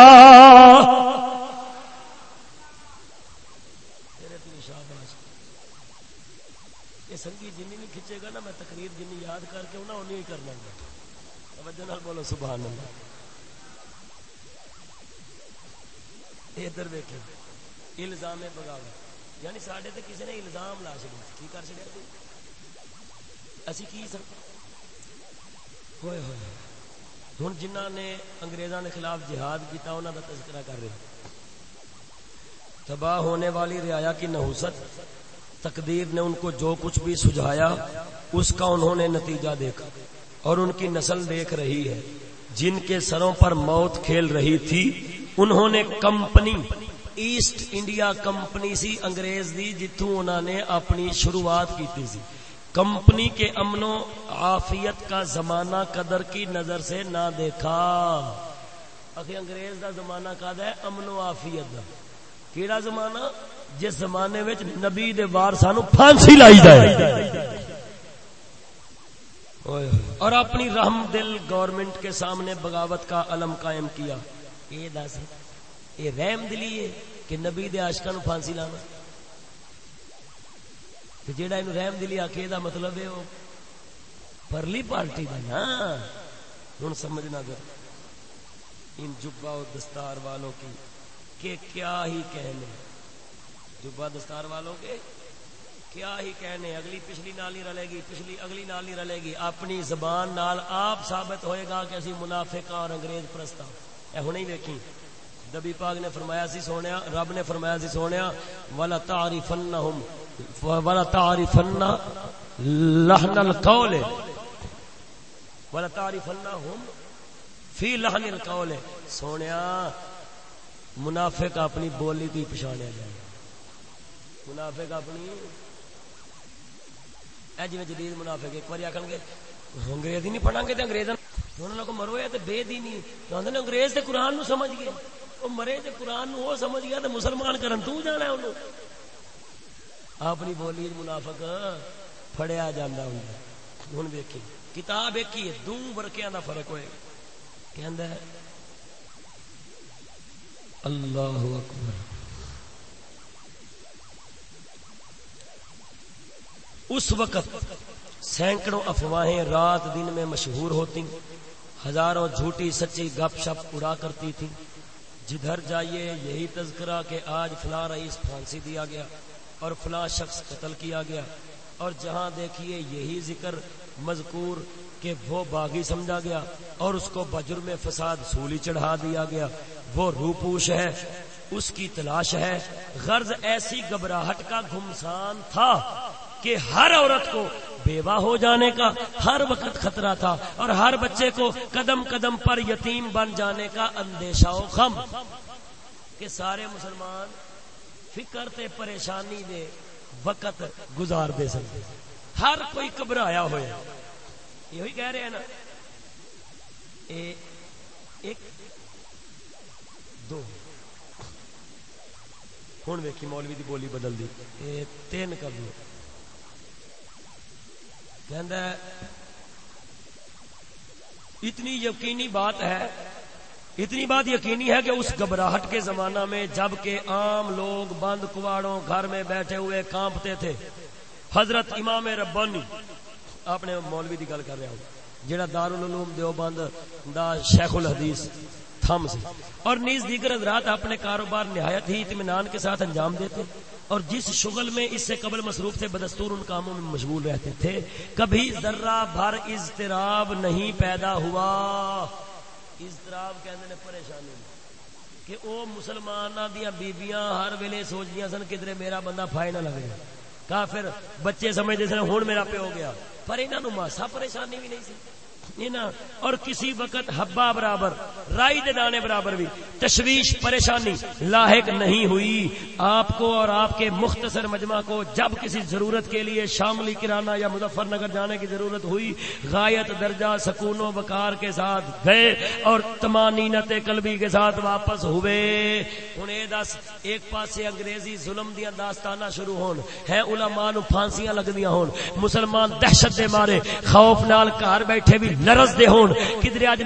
Speaker 1: سبحان اللہ۔ ادھر ویکھے۔ الزام بغاوت۔ یعنی سڈے تے کسی نے الزام لا چڑی کی کر چڑیا اسی کی سن ہوئے ہوئے ہوں جنہ نے انگریزوں کے خلاف جہاد کیا انہوں کا تذکرہ کر رہے تباہ ہونے والی رعایا کی نحوست، تقدیر نے ان کو جو کچھ بھی سجھایا، اس کا انہوں نے نتیجہ دیکھا۔ اور ان کی نسل دیکھ رہی ہے۔ جن کے سروں پر موت کھیل رہی تھی، انہوں نے کمپنی، ایسٹ انڈیا کمپنی سی انگریز دی جتوں انہوں نے اپنی شروعات کی تھی سی۔ کمپنی کے امن و عافیت کا زمانہ قدر کی نظر سے نہ دیکھا۔ اخی انگریز دا زمانہ کد ہے؟ امن و عافیت دا۔ کیڑا زمانہ؟ جس زمانے وچ نبی دے وار سانو پھانسی لائی جائے۔ اور اپنی رحم دل گورنمنٹ کے سامنے بغاوت کا علم قائم کیا۔ یہ دس یہ رحم دلی ہے کہ نبی دے عاشقاں نو پھانسی لانا تے جیڑا اینو رحم دلی آکھے دا مطلب ہے او پرلی پارٹی دا نا۔ ہن سمجھنا ذرا ان جبا و دستار والوں کی کہ کیا ہی کہنے۔ جبا دستار والوں کے کیا ہی کہنے، اگلی پچھلی نال نہیں رلے گی، پچھلی اگلی نال نہیں رلے گی۔ اپنی زبان نال آپ ثابت ہوئے گا کہ اسی منافقہ اور انگریز پرستا اے ہوں نہیں دیکھی نبی پاک نے فرمایا سی سونیا، رب نے فرمایا سی سونیا، ولا تعرفنہم ولا تعرفن لحن القول۔ ولا تعرفنہم فی لحن القول۔ سونیا، منافق اپنی بولی کی پچھاڑیا جائے۔ منافق اپنی اے جی جدید منافق ایک بار آخر گے، انگریزی نہیں پڑھا گے تو انگریز انہوں کو مرو ہے تو بے دینی آدھے انگریز تے قرآن نو سمجھ گئے۔ وہ مرے تے قرآن نو وہ سمجھ گیا تو مسلمان کرن تو جانا ہے انہوں اپنی بولی منافق پھڑیا جانا ہوں ہوں دیکھی کتاب ایک ہی ہے، دو برکیاں دا فرق ہوئے۔ کہ اللہ اکبر۔ اس وقت سینکڑوں افواہیں رات دن میں مشہور ہوتی، ہزاروں جھوٹی سچی گپ شپ اڑا کرتی تھی۔ جدھر جائیے، یہی تذکرہ کہ آج فلاں رئیس پھانسی دیا گیا اور فلاں شخص قتل کیا گیا۔ اور جہاں دیکھیے، یہی ذکر مذکور کہ وہ باغی سمجھا گیا اور اس کو بجر میں فساد سولی چڑھا دیا گیا۔ وہ روپوش ہے، اس کی تلاش ہے۔ غرض ایسی گھبراہٹ کا گھمسان تھا۔ کہ ہر عورت کو بیوہ ہو جانے کا ہر وقت خطرہ تھا اور ہر بچے کو قدم قدم پر یتیم بن جانے کا اندیشہ و خم کہ سارے مسلمان فکر تے پریشانی دے وقت گزار دے سکتے ہر کوئی گھبرایا ہوا یہی کہہ رہے ہیں نا، اے ایک، دو۔ ہوں ویکھی مولوی دی بولی بدل دی۔ اے تین کر دو۔ اتنی یقینی بات ہے، اتنی بات یقینی ہے کہ اس گھبراہٹ کے زمانہ میں جبکہ عام لوگ بند کواڑوں گھر میں بیٹھے ہوئے کانپتے تھے۔ حضرت امام ربانی، آپ نے مولوی کی گل کر رہا ہوں جہاں دارالعلوم دیوبند دا شیخ الحدیث، تھم سے اور نیز دیگر حضرات اپنے کاروبار نہایت ہی اطمینان کے ساتھ انجام دیتے۔ اور جس شغل میں اس سے قبل مصروف سے بدستور ان کاموں میں مشغول رہتے تھے۔ کبھی ذرہ بھر اضطراب نہیں پیدا ہوا۔ اضطراب کہتے پریشانی۔ کہ او مسلمان دیا بیبیاں ہر ویلے سوچ دیا سن کدھر میرا بندہ فائے نہ لگے۔ کافر بچے سمجھتے سن ہوں میرا پہ ہو گیا۔ پر انہوں ماسا پریشانی بھی نہیں سی۔ اور کسی وقت ہبا برابر، رائی دے دانے برابر بھی۔ تشویش پریشانی لاحق نہیں ہوئی۔ آپ کو اور آپ کے مختصر مجمع کو جب کسی ضرورت کے لیے شاملی کرانہ یا مظفر نگر جانے کی ضرورت ہوئی، غایت درجہ سکون و بکار کے ساتھ گئے اور تمانینت قلبی کے ساتھ واپس ہوئے۔ انہیں دس، ایک پاسے انگریزی ظلم دیا داستانہ شروع ہون۔ ہے علماء نو پھانسیاں لگ دیا ہون۔ مسلمان دہشت دہشت دے مارے، خوف نال گھر بیٹھے بھی لرز دے ہون۔ کدھر اج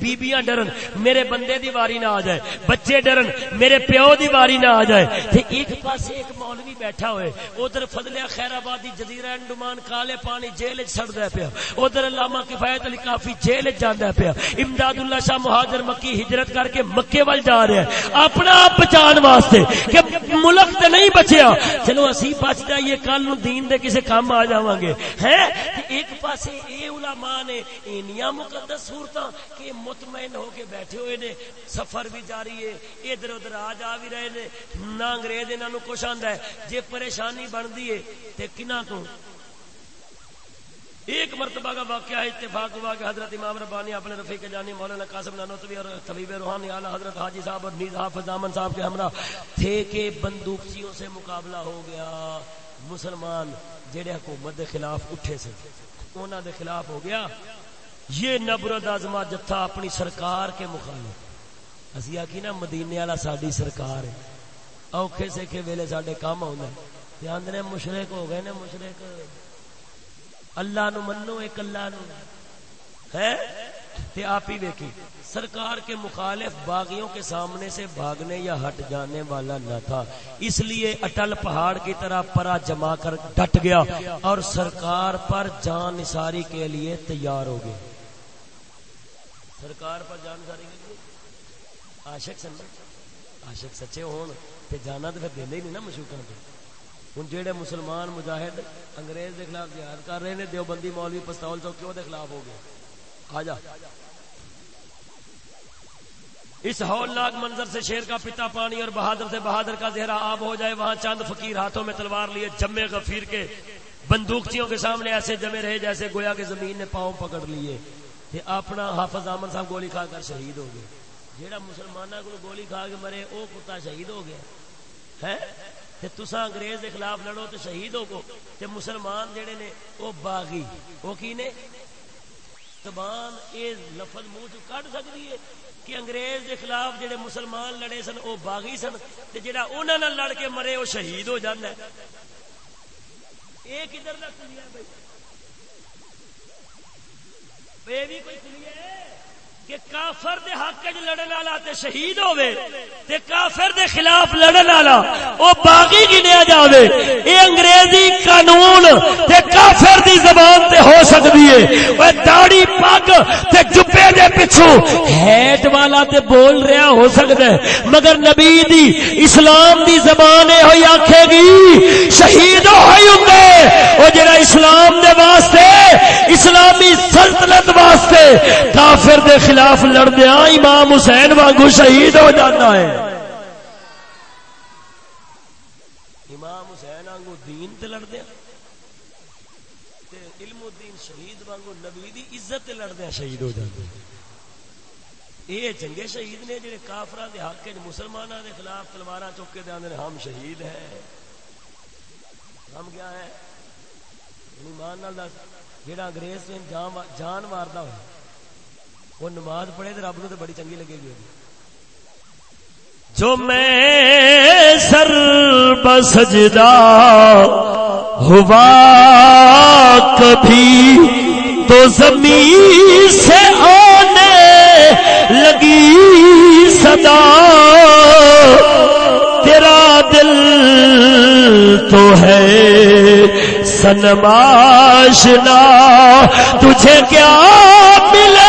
Speaker 1: بیبییاں ڈرن، میرے بندے دی واری نہ آ جائے، بچے ڈرن، میرے پیو دی واری نہ آ جائے۔ تے ایک پاسے ایک مولوی بیٹھا ہوئے، ادھر فضلیا خیر آبادی جزیرہ انڈمان کالے پانی جیل وچ سڑدا پیا۔ ادھر علامہ کفایت علی کافی جیل وچ جاندا پیا۔ امداد اللہ شاہ مہاجر مکی ہجرت کر کے مکے ول جا رہا ہے۔ اپنا آپ بچان واسطے کہ ملک تے نہیں بچیا۔ چلو اسی بچ جائیے، کل نو دین دے کسے کام آ جاواں گے۔ ہیں؟ ایک پاسے اے علماء نے اینیاں مقدس صورتاں کہ مطمئن ہو کے بیٹھے ہوئے نے، سفر بھی جاری ہے، ادھر ادھر آ جا بھی رہے نے، نہ انگریز انہاں نو کچھ آندا ہے، جے پریشانی بندی ہے تے کنا کو؟ ایک مرتبہ کا واقعہ ہے، اتفاق ہوا کہ حضرت امام ربانی اپنے رفیق جانی مولانا قاسم نانوتوی اور طبیب روحانی اعلی حضرت حاجی صاحب اور نیز حافظ دامن صاحب کے ہمراہ تھے کہ بندوقچیوں سے مقابلہ ہو گیا۔ مسلمان جڑے حکومت دے خلاف اٹھے سے، انہاں دے خلاف ہو گیا۔ یہ نبرد آزما جتھا اپنی سرکار کے مخالف اسی آخی نا مدینے والا ساری سرکار ہے۔ اوکھے سے کہ ویلے ساڈے کام آ آدھے مشرق ہو گئے نے مشرق۔ اللہ نو منو ایک اللہ نو۔ ہے؟ تے آپ ہی دیکھی سرکار کے مخالف باغیوں کے سامنے سے بھاگنے یا ہٹ جانے والا نہ تھا۔ اس لیے اٹل پہاڑ کی طرح پرا جما کر ڈٹ گیا اور سرکار پر جان نثاری کے لیے تیار ہو گئے۔ سرکار پر جان نثاری کے لیے؟ عاشق سن عاشق سچے ہون تے جانا تو پھر دیندے ہی نہیں نا مشوقاں تے ہوں جہے مسلمان مجاہد انگریز کے خلاف جہاد کر رہے ہیں دیوبندی مولوی پستول چوکی وہ خلاف ہو گیا آ جا۔ اس ہولناک منظر سے شیر کا پتا پانی اور بہادر سے بہادر کا زہرا آب ہو جائے، وہاں چند فقیر ہاتھوں میں تلوار لیے جمے غفیر کے بندوقچیوں کے سامنے ایسے جمے رہے جیسے گویا کے زمین نے پاؤں پکڑ لیے۔ اپنا حافظ آمن صاحب گولی کھا کر شہید ہو گئے۔ جہاں مسلمانوں کو گولی کھا کے مرے وہ کتا شہید ہو گیا۔ ہے تے تسا انگریز دے خلاف لڑو تے شہید ہو تے مسلمان جڑے نے، او باغی۔ او کی نے؟ زبان اے لفظ منہ چ کڈ سکدی ہے کہ انگریز دے خلاف جڑے مسلمان لڑے سن، او باغی سن۔ تے جڑا انہاں نال لڑ کے مرے، او شہید ہو جاندا ہے۔ اے کدھر دا بھائی؟ اے بھی کوئی سنیے۔ کہ کافر دے حق وچ لڑن والا تے شہید ہوے تے کافر دے خلاف لڑن والا، او باغی گنیا جاوے۔ اے انگریزی قانون تے کافر دی زبان تے ہو سکدی ہے اوے داڑھی پگ تے جبے دے پچھو۔ ہیٹ والا تے بول رہا ہو سکدا ہے، مگر نبی دی اسلام دی زبان اے ہوئی آکھے گی، شہید ہوئی ہوندے او جڑا اسلام دے واسطے، اسلامی سلطنت واسطے کافر دے خلاف خلاف لڑدیا امام حسین وانگو شہید ہو جاتا ہے۔ امام حسین وانگو دین تے لڑدیا علم الدین شہید وانگو نبی دی عزت لڑدیا شہید ہو جاتے یہ چنگے شہید نے جڑے کافران دے حق کے مسلمانوں دے خلاف تلواراں چوک کے دے ہم شہید ہیں۔ ہم کیا ہے؟ یعنی ایمان نال جڑا انگریز جان ماردا ہوئے۔ وہ نماز پڑھے تو رب نو تو بڑی چنگی لگے گی جو میں سر بسجدہ ہوا کبھی تو زمین سے آنے لگی صدا۔ تیرا دل تو ہے سنماشنا تجھے کیا ملے؟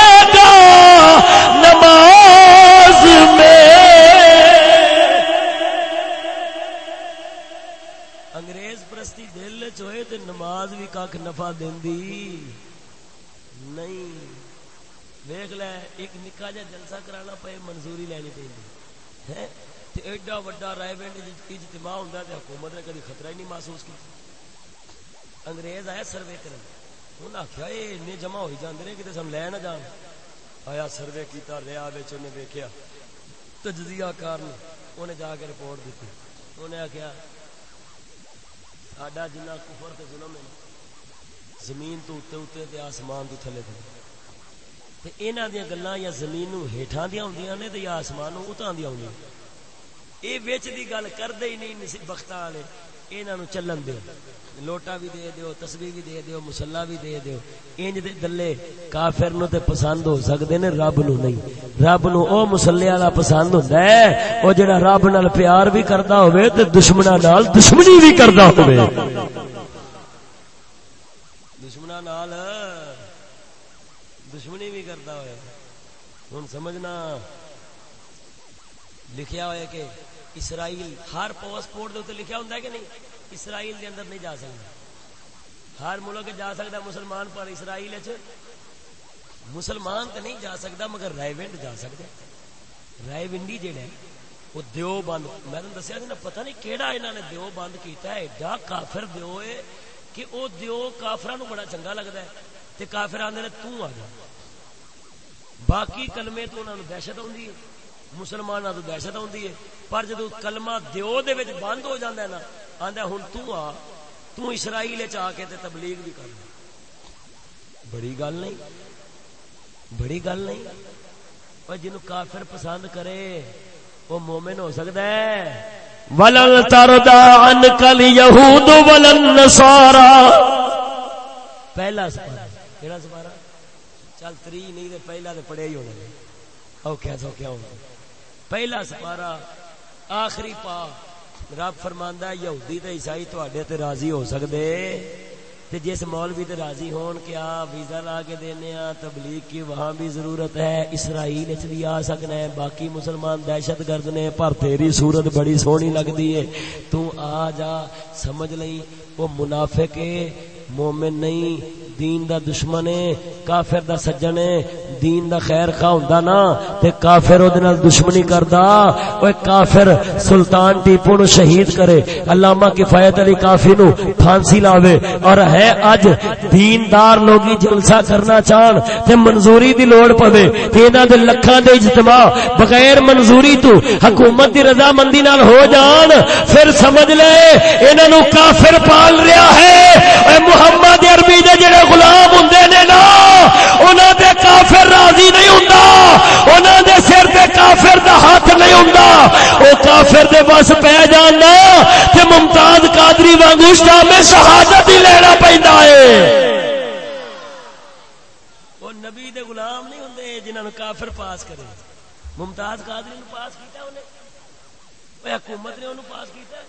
Speaker 1: ایڈا وڈا رائے بینڈ اجتماع ہوں حکومت نے کدی خطرہ ہی نہیں محسوس کی انگریز آیا سروے کرنے انہیں آخیا یہ جمع ہوئی جاندے جانے کتنے ہم لے نہ جان۔ آیا سروے کیتا لیا بچ انہیں دیکھا تجزیہ کار نے انہیں جا کے رپورٹ دیتی انہیں آخیا ساڈا جنا کفر تے ظلم ہے۔ زمین تو اتنے اتنے تے آسمان تو تھلے تھلے۔ تے انہاں دیاں گلاں یا زمین نو ہیٹھاں دیاں ہوندیاں نے تے یا آسمان نو اتاں دیاں ہوندیاں اے وچ دی گل کردے ہی نہیں بختاں والے۔ انہوں چلن دو لوٹا بھی دے دیو، تسبیح بھی دے دیو مسلح بھی دے دیو۔ انج دے دلے کافر نو تے پسند ہو سکدے نے، رب نو نہیں۔ رب نو او مسلح والا پسند ہوندا ہے، او جڑا رب نال پیار بھی کردا ہوے تے دشمناں نال دشمنی بھی کردا ہوے دشمناں نال دشمنی بھی کردا ہوے ہن سمجھنا۔ لکھیا ہوئے کہ اسرائیل، ہر پاسپورٹ دے لکھیا ہوندا کہ نہیں؟ اسرائیل دے اندر نہیں جا سکتا۔ ہر ملک جا سکتا مسلمان، پر اسرائیل مسلمان تو نہیں جا سکتا، مگر رائے ونڈ جا سکتا رائے ونڈی جہا ہے، وہ دیو بند۔ میں نے دسیا نا، پتہ نہیں کہڑا انہوں نے دیو بند کیتا ہے۔ ایڈا کافر دیو ہے کہ وہ دیو کافر نو بڑا چنگا لگتا ہے۔ تے کافر آدھے نے توں آ جا۔ باقی کلمے تو انہوں نے دہشت آتی ہے۔ مسلمانوں تو دہشت آتی ہے۔ پر جدو کلمہ دیو دے بند ہو جاتا ہے نا آندا ہن تو آ تو اسرائیل وچ آ کے تے تبلیغ بھی کر۔ بڑی گل نہیں بڑی گل نہیں۔ پر جنو کافر پسند کرے وہ مومن ہو سکتا ہے۔ ولن تردا عنك اليهود ولا النصارى پہلا سپارہ کیڑا سپارہ؟ چل تری نہیں تے پہلا تے پڑھیا ہی ہونا۔ اوکھا سوکھا ہونا پہلا سپارہ، آخری پا رب فرماندا ہے، یہودی تے عیسائی تواڈے تے راضی ہو سکدے۔ تے جس مولوی تے راضی ہون کیا ویزا لا کے دینے آ تبلیغ کی وہاں بھی ضرورت ہے۔ اسرائیل وچ بھی آ سکنا ہے۔ باقی مسلمان دہشت گرد نے، پر تیری صورت بڑی سونی لگدی ہے۔ تو آ جا، سمجھ لئی۔ وہ منافق ہے، مومن نہیں، دین دا دشمن ہے، کافر دا سجن ہے۔ دین دا خیر خواہ ہوندا نا، تے کافر او نال دشمنی کردا اوے کافر سلطان ٹیپو نو شہید کرے، علامہ کفایت علی کافی نو پھانسی لاوے، اور ہے اج دیندار لوگی جلسہ کرنا چاہن، تے منظوری دی لوڑ پوے، تے انہاں دے لکھاں دے اجتماع بغیر منظوری تو حکومت دی رضا مندی نال ہو جان، پھر سمجھ لے، انہاں نو کافر پال رہا ہے۔ اے محمد عربی دے جڑے غلام ہوندے نے نا، انہاں دے کافر راضی نہیں ہوندا، انہاں دے سر تے کافر دا ہاتھ نہیں ہوندا۔ او کافر دے بس پہ جانا تے ممتاز قادری وانگو شامل شہادت ہی لینا پیندا ہے۔ او نبی دے غلام نہیں ہوندے جنہاں نو کافر پاس کرے۔ ممتاز قادری نو پاس کیتا انہیں۔ او حکومت نے انہوں پاس کیتا ہے۔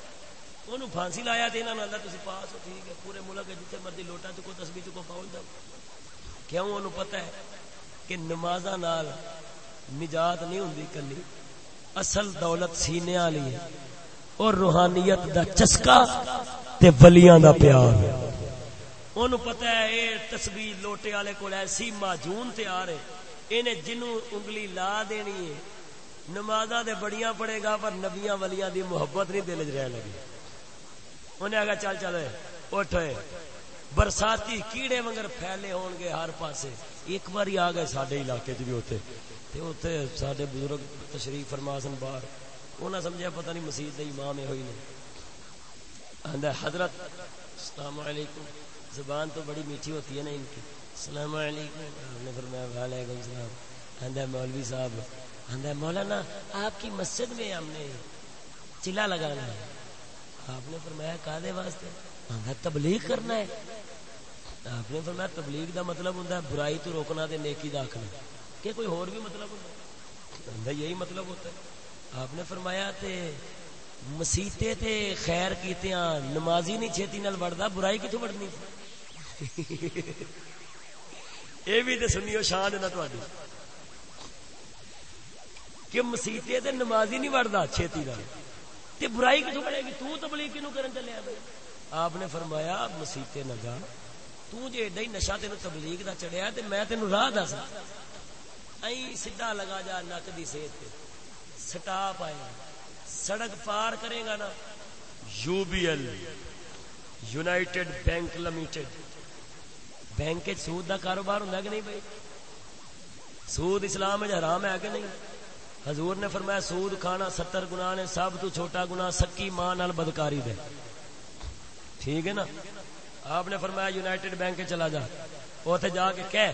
Speaker 1: انہوں پھانسی لایا تے انہاں اللہ تسی پاس ہو، ٹھیک ہے۔ پورے ملک ہے جتھے مرضی لوٹا چکو تسبیح چکو پاؤں جاؤ کیوں انہوں پتہ ہے؟ کہ نمازاں نال نجات نہیں ہوندی کلی۔ اصل دولت سینے والی ہے۔ اور روحانیت دا چسکا تے ولیاں دا پیار انہوں پتہ ہے اے تسبیح لوٹے والے کول ایسی ماجون تے آ رہے انہیں جنوں انگلی لا دینی ہے۔ نمازاں دے بڑیاں پڑے گا پر نبیاں ولیاں دی محبت نہیں دل وچ رہ لگی۔ انہیں آگا چل چل اٹھ برساتی کیڑے مگر پھیلے ہون گے ہر پاسے۔ ایک بار آ گئے سڈے علاقے چ بھی اتنے اتنے سڈے بزرگ تشریف فرما سن باہر انہیں سمجھا پتہ نہیں مسیح امام ہوئی نے۔ حضرت، السلام علیکم۔ زبان تو بڑی میٹھی ہوتی ہے نا ان کی۔ السلام علیکم۔ نے فرمایا، وعلیکم السلام۔ آدھا مولوی صاحب۔ آدھا مولانا، آپ کی مسجد میں ہم نے چلا لگانا ہے۔ آپ نے فرمایا، کادے واسطے؟ آدھا تبلیغ کرنا ہے۔ آپ نے فرمایا، تبلیغ دا مطلب ہوتا ہے برائی تو روکنا دے نیکی دا آخنا۔ کہ کوئی اور بھی مطلب ہوتا ہے؟ یہی مطلب ہوتا ہے۔ آپ نے فرمایا تے مسیتے تے خیر کیتے ہیں نمازی نہیں چھیتی نال بڑھتا برائی کتوں بڑھنی یہ بھی تے سنیو شان ہے نا تاری کہ مسیتے تے نمازی نہیں بڑھتا چھیتی نال۔ تے برائی کتوں بڑھے گی؟ تو تبلیغ کینوں کرن چلے بھائی۔ آپ نے فرمایا مسیتے نہ نگا ایڈا ہی نشا تینوں تبلیغ دا چڑھیا تے میں تینوں راہ دس ائی سیدھا لگا جا نک دی صحت تے۔ سٹاپ آئے سڑک پار کرے گا نا۔ U B L United Bank Limited. Bank سود دا کاروبار ہوں کہ نہیں بھائی؟ سود اسلام حرام ہے کہ نہیں؟ حضور نے فرمایا سود کھانا ستر گنا نے سب تو چھوٹا گنا سکی ماں نال بدکاری دے۔ ٹھیک ہے نا؟ آپ نے فرمایا یونائٹڈ بینک چلا جا. اوتھے جا کے کہہ،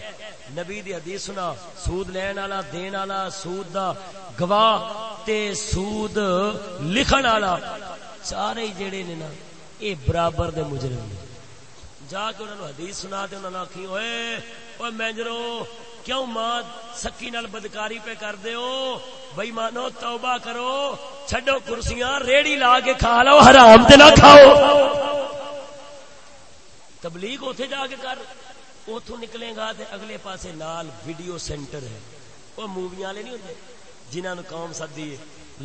Speaker 1: نبی دی حدیث سنا، سود لین والا، دین والا، سود دا گواہ تے سود لکھن والا. سارے جڑے نے نا یہ برابر دے مجرم نے۔ جا کے انہوں نے حدیث سنا دے انہوں نے آخی ہوئے اوے مینجرو، کیوں ماں سکی نال بدکاری پہ کر دے ہو؟ بھائی مانو توبہ کرو، چھڈو کرسیاں ریڑی لا کے کھا لو، حرام تے نہ کھاؤ. تبلیغ اوتھے جا کے کر، اوتھوں نکلے گا تے اگلے پاسے نال ویڈیو سینٹر ہے۔ وہ موویاں والے نہیں ہوندے جنہاں نو قوم سدی ہے۔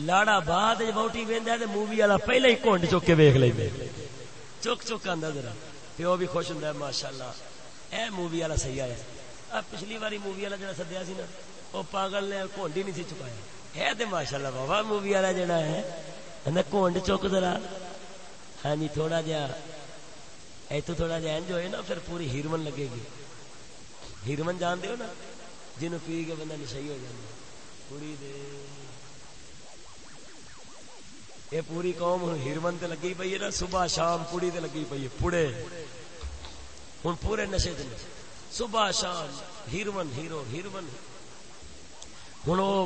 Speaker 1: لاڑا بعد ووٹی ویندا تے مووی والا پہلے ہی کونڈ چک کے ویکھ لیندا چک چک آندا ذرا۔ پیو بھی خوش ہوندا ہے، ماشاءاللہ۔ اے مووی والا صحیح آیا۔ پچھلی واری مووی والا جڑا سدیا سی نا وہ پاگل نے کونڈی نہیں سی چکایا۔ ہے تے ماشاءاللہ بابا، مووی والا جڑا ہے انہیں کونڈ چک ذرا۔ ہاں جی تھوڑا جہا۔ ایتو تھوڑا جہا انج ہوئے نا، پھر پوری ہیرمن لگے گی۔ ہیرمن جان دیو نا جنوں پی کے بندہ نشئی ہو جائے پوری دے۔ یہ پوری قوم ہیرمن تے لگی پئی ہے نا، صبح شام پوڑی تے لگی پئی ہے، پوڑے۔ ہن پورے نشے تے صبح شام، ہیرمن، ہیرو، ہیرمن۔ ہن وہ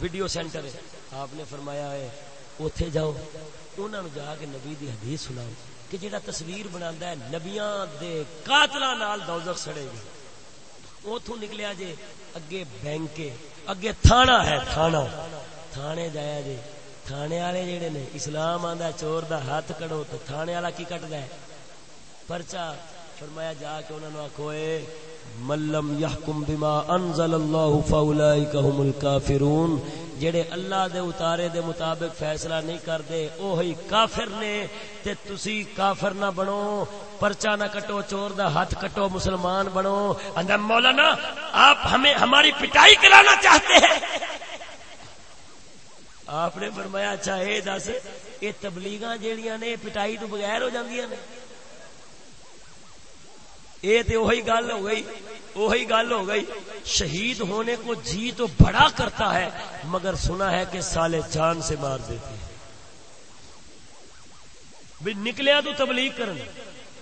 Speaker 1: ویڈیو سینٹر ہے۔ آپ نے فرمایا ہے، اوتھے جاؤ، انہاں نو جا کے نبی دی حدیث سناؤ۔ کہ جڑا تصویر بناندا ہے، نبیاں دے قاتلاں نال دوزخ سڑے گی۔ اوتھوں نکلیا جے، اگے بینک اگے تھانہ ہے، تھانہ۔ تھانے جایا جے، تھانے والے جڑے نے، اسلام آندا چور دا ہاتھ کڑو تے تھانے والا کی کٹدا ہے؟ پرچہ فرمایا جا کے انہاں نو آکھو، اے ملم یحکم بما انزل اللہ فاولائک هم الکافرون. جڑے اللہ دے اتارے دے مطابق فیصلہ نہیں کردے، اوہی کافر نے تے تسی کافر نہ بنو پرچا نہ کٹو، چور دا ہاتھ کٹو، مسلمان بنو۔ اندر مولانا، آپ ہمیں ہماری پٹائی کرانا چاہتے ہیں۔ آپ نے فرمایا اچھا اے دس یہ تبلیغاں جیڑیاں نے، پٹائی تو بغیر ہو جاندیاں نے۔ یہ تو وہی گل ہو گئی وہی گل ہو گئی۔ شہید ہونے کو جی تو بڑا کرتا ہے، مگر سنا ہے کہ سالے جان سے مار دیتے ہیں۔ بھی نکلیا تو تبلیغ کرنا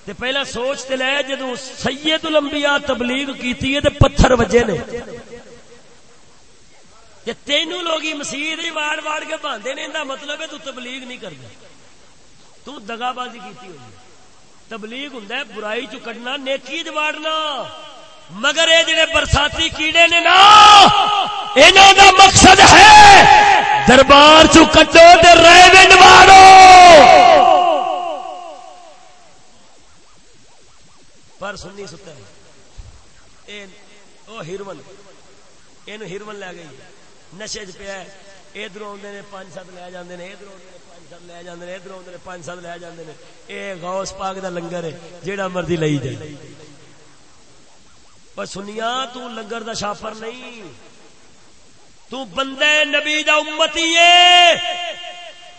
Speaker 1: تے پہلا سوچ تے لے جدو سید الانبیاء تبلیغ کیتی ہے تے پتھر وجے نے۔ تے تینوں لوگ مسیح ہی واڑ واڑ کے باندھے نے اندا مطلب ہے تو تبلیغ نہیں کرنا۔ تو دگا بازی کیتی ہوئی تبلیغ ہوں برائی چ کڈنا، نیکی چاڑنا مگر یہ جڑے برساتی کیڑے نے نا انہوں دا مقصد ہے دربار چو کٹو دے ریونڈ مارو پر سنی ستا ہے او ہیرمن یہ ہیرمن لے گئی۔ نشے چ پیا ادھر آدھے نے، پانچ سات لے جاندے نے ادھر آدھے سات لے جاندے نے، ادھر آدھے پانچ سات لے جاندے نے۔ اے غوث پاک دا لنگر ہے، جیڑا مرضی لئی جائے پر سنیا، تو لنگر دا شافر نہیں۔ تو بندے نبی دا امتی ہے۔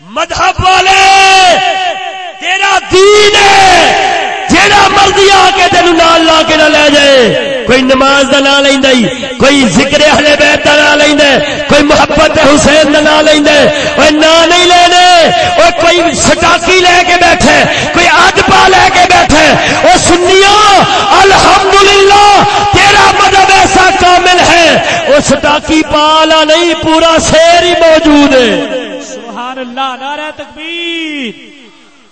Speaker 1: مذہب والے، تیرا دین ہے۔ جیڑا مرضی آ کے تینو نال لا کے نہ لے جائے۔ کوئی نماز دا نام لیندا کوئی ذکر اہل بیت دا نام لیندا کوئی محبت حسین دا نام لیندا اوے نا نہیں لینے او کوئی سٹاکی لے کے بیٹھے، کوئی آج پا لے کے بیٹھے۔ او سنیاں، الحمدللہ، تیرا مذہب ایسا کامل ہے۔ او سٹاکی پالا نہیں، پورا شیر ہی موجود ہے۔
Speaker 2: سبحان اللہ، نعرہ تکبیر۔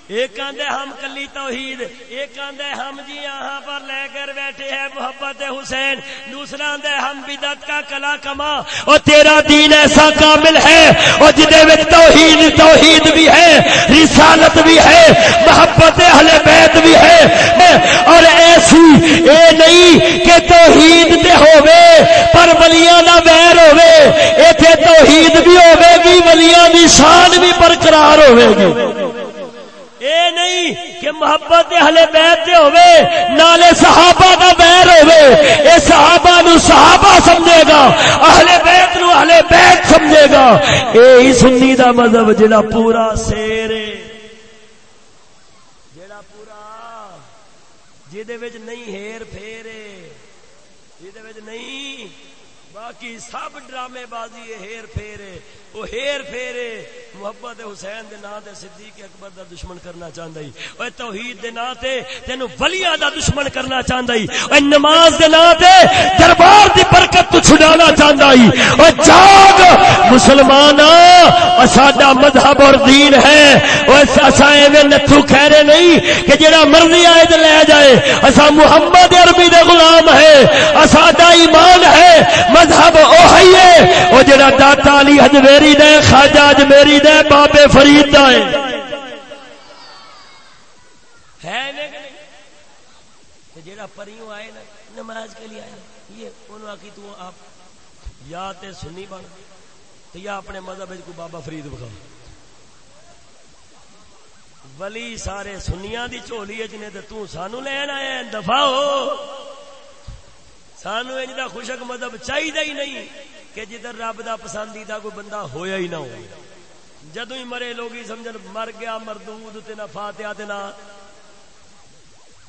Speaker 1: ایک آدھے ہم کلی توحید، ایک آدھے ہم جی یہاں پر لے کر بیٹھے ہیں محبت حسین، دوسرا آدھے ہم بدت کا کلا کما، اور تیرا دین ایسا کامل ہے، اور جدے توحید توحید بھی ہے، رسالت بھی ہے، محبت اہل بیت بھی ہے، اور ایسی اے نہیں کہ توحید تے ہووے، پر ولیاں دا ویر ہووے، ایتھے توحید بھی ہووے گی، ولیاں دی شان بھی برقرار ہوے گی۔ اے نہیں کہ محبت اہل بیت دے ہوے نالے صحابہ دا بیر ہوے اے صحابہ نو صحابہ سمجھے گا، اہل بیت نو اہل بیت سمجھے گا۔ اے ہی سنی دا مذہب جڑا پورا سیر ہے۔ جڑا پورا جے وچ نہیں ہیر پھیرے جے وچ نہیں، باقی سب ڈرامے بازی ہے، ہیر پھیرے وہ ہیر پھیرے محبت حسین دے نام تے صدیق اکبر دا دشمن کرنا چاہندا ہی اوے توحید دے نام تے تینو ولیاں دا دشمن کرنا چاہندا ہی اوے نماز دے نام تے دربار دی برکت تو چھڑانا چاہتا ہی اور جاگ مسلمان ساڈا مذہب اور دین ہے۔ نتھو خیرے نہیں کہ جڑا مرضی آئے تو لے جائے۔ اصا محمد عربی دے غلام ہے۔ ساڈا ایمان ہے، مذہب اوہی ہے۔ وہ جڑا داتا علی حجویری دے، خواجہ اجمیری دے بابے فرید دا ہے۔ جڑا پریوں آئے نا، نماز کے لیے آئے یہ انہوں آکی تو آپ یا تے سنی بن یا اپنے مذہب کو بابا فرید بخا ولی سارے سنیا دی چولی جنے تے تو سانو لین آیا دفاع ہو۔ سانو انج دا خوشک مذہب چاہیے ہی نہیں کہ جدھر رب دا پسندیدہ کوئی بندہ ہویا ہی نہ ہو جدو ہی مرے لوگ سمجھ مر گیا مردود، تے نہ فاتحہ تے نہ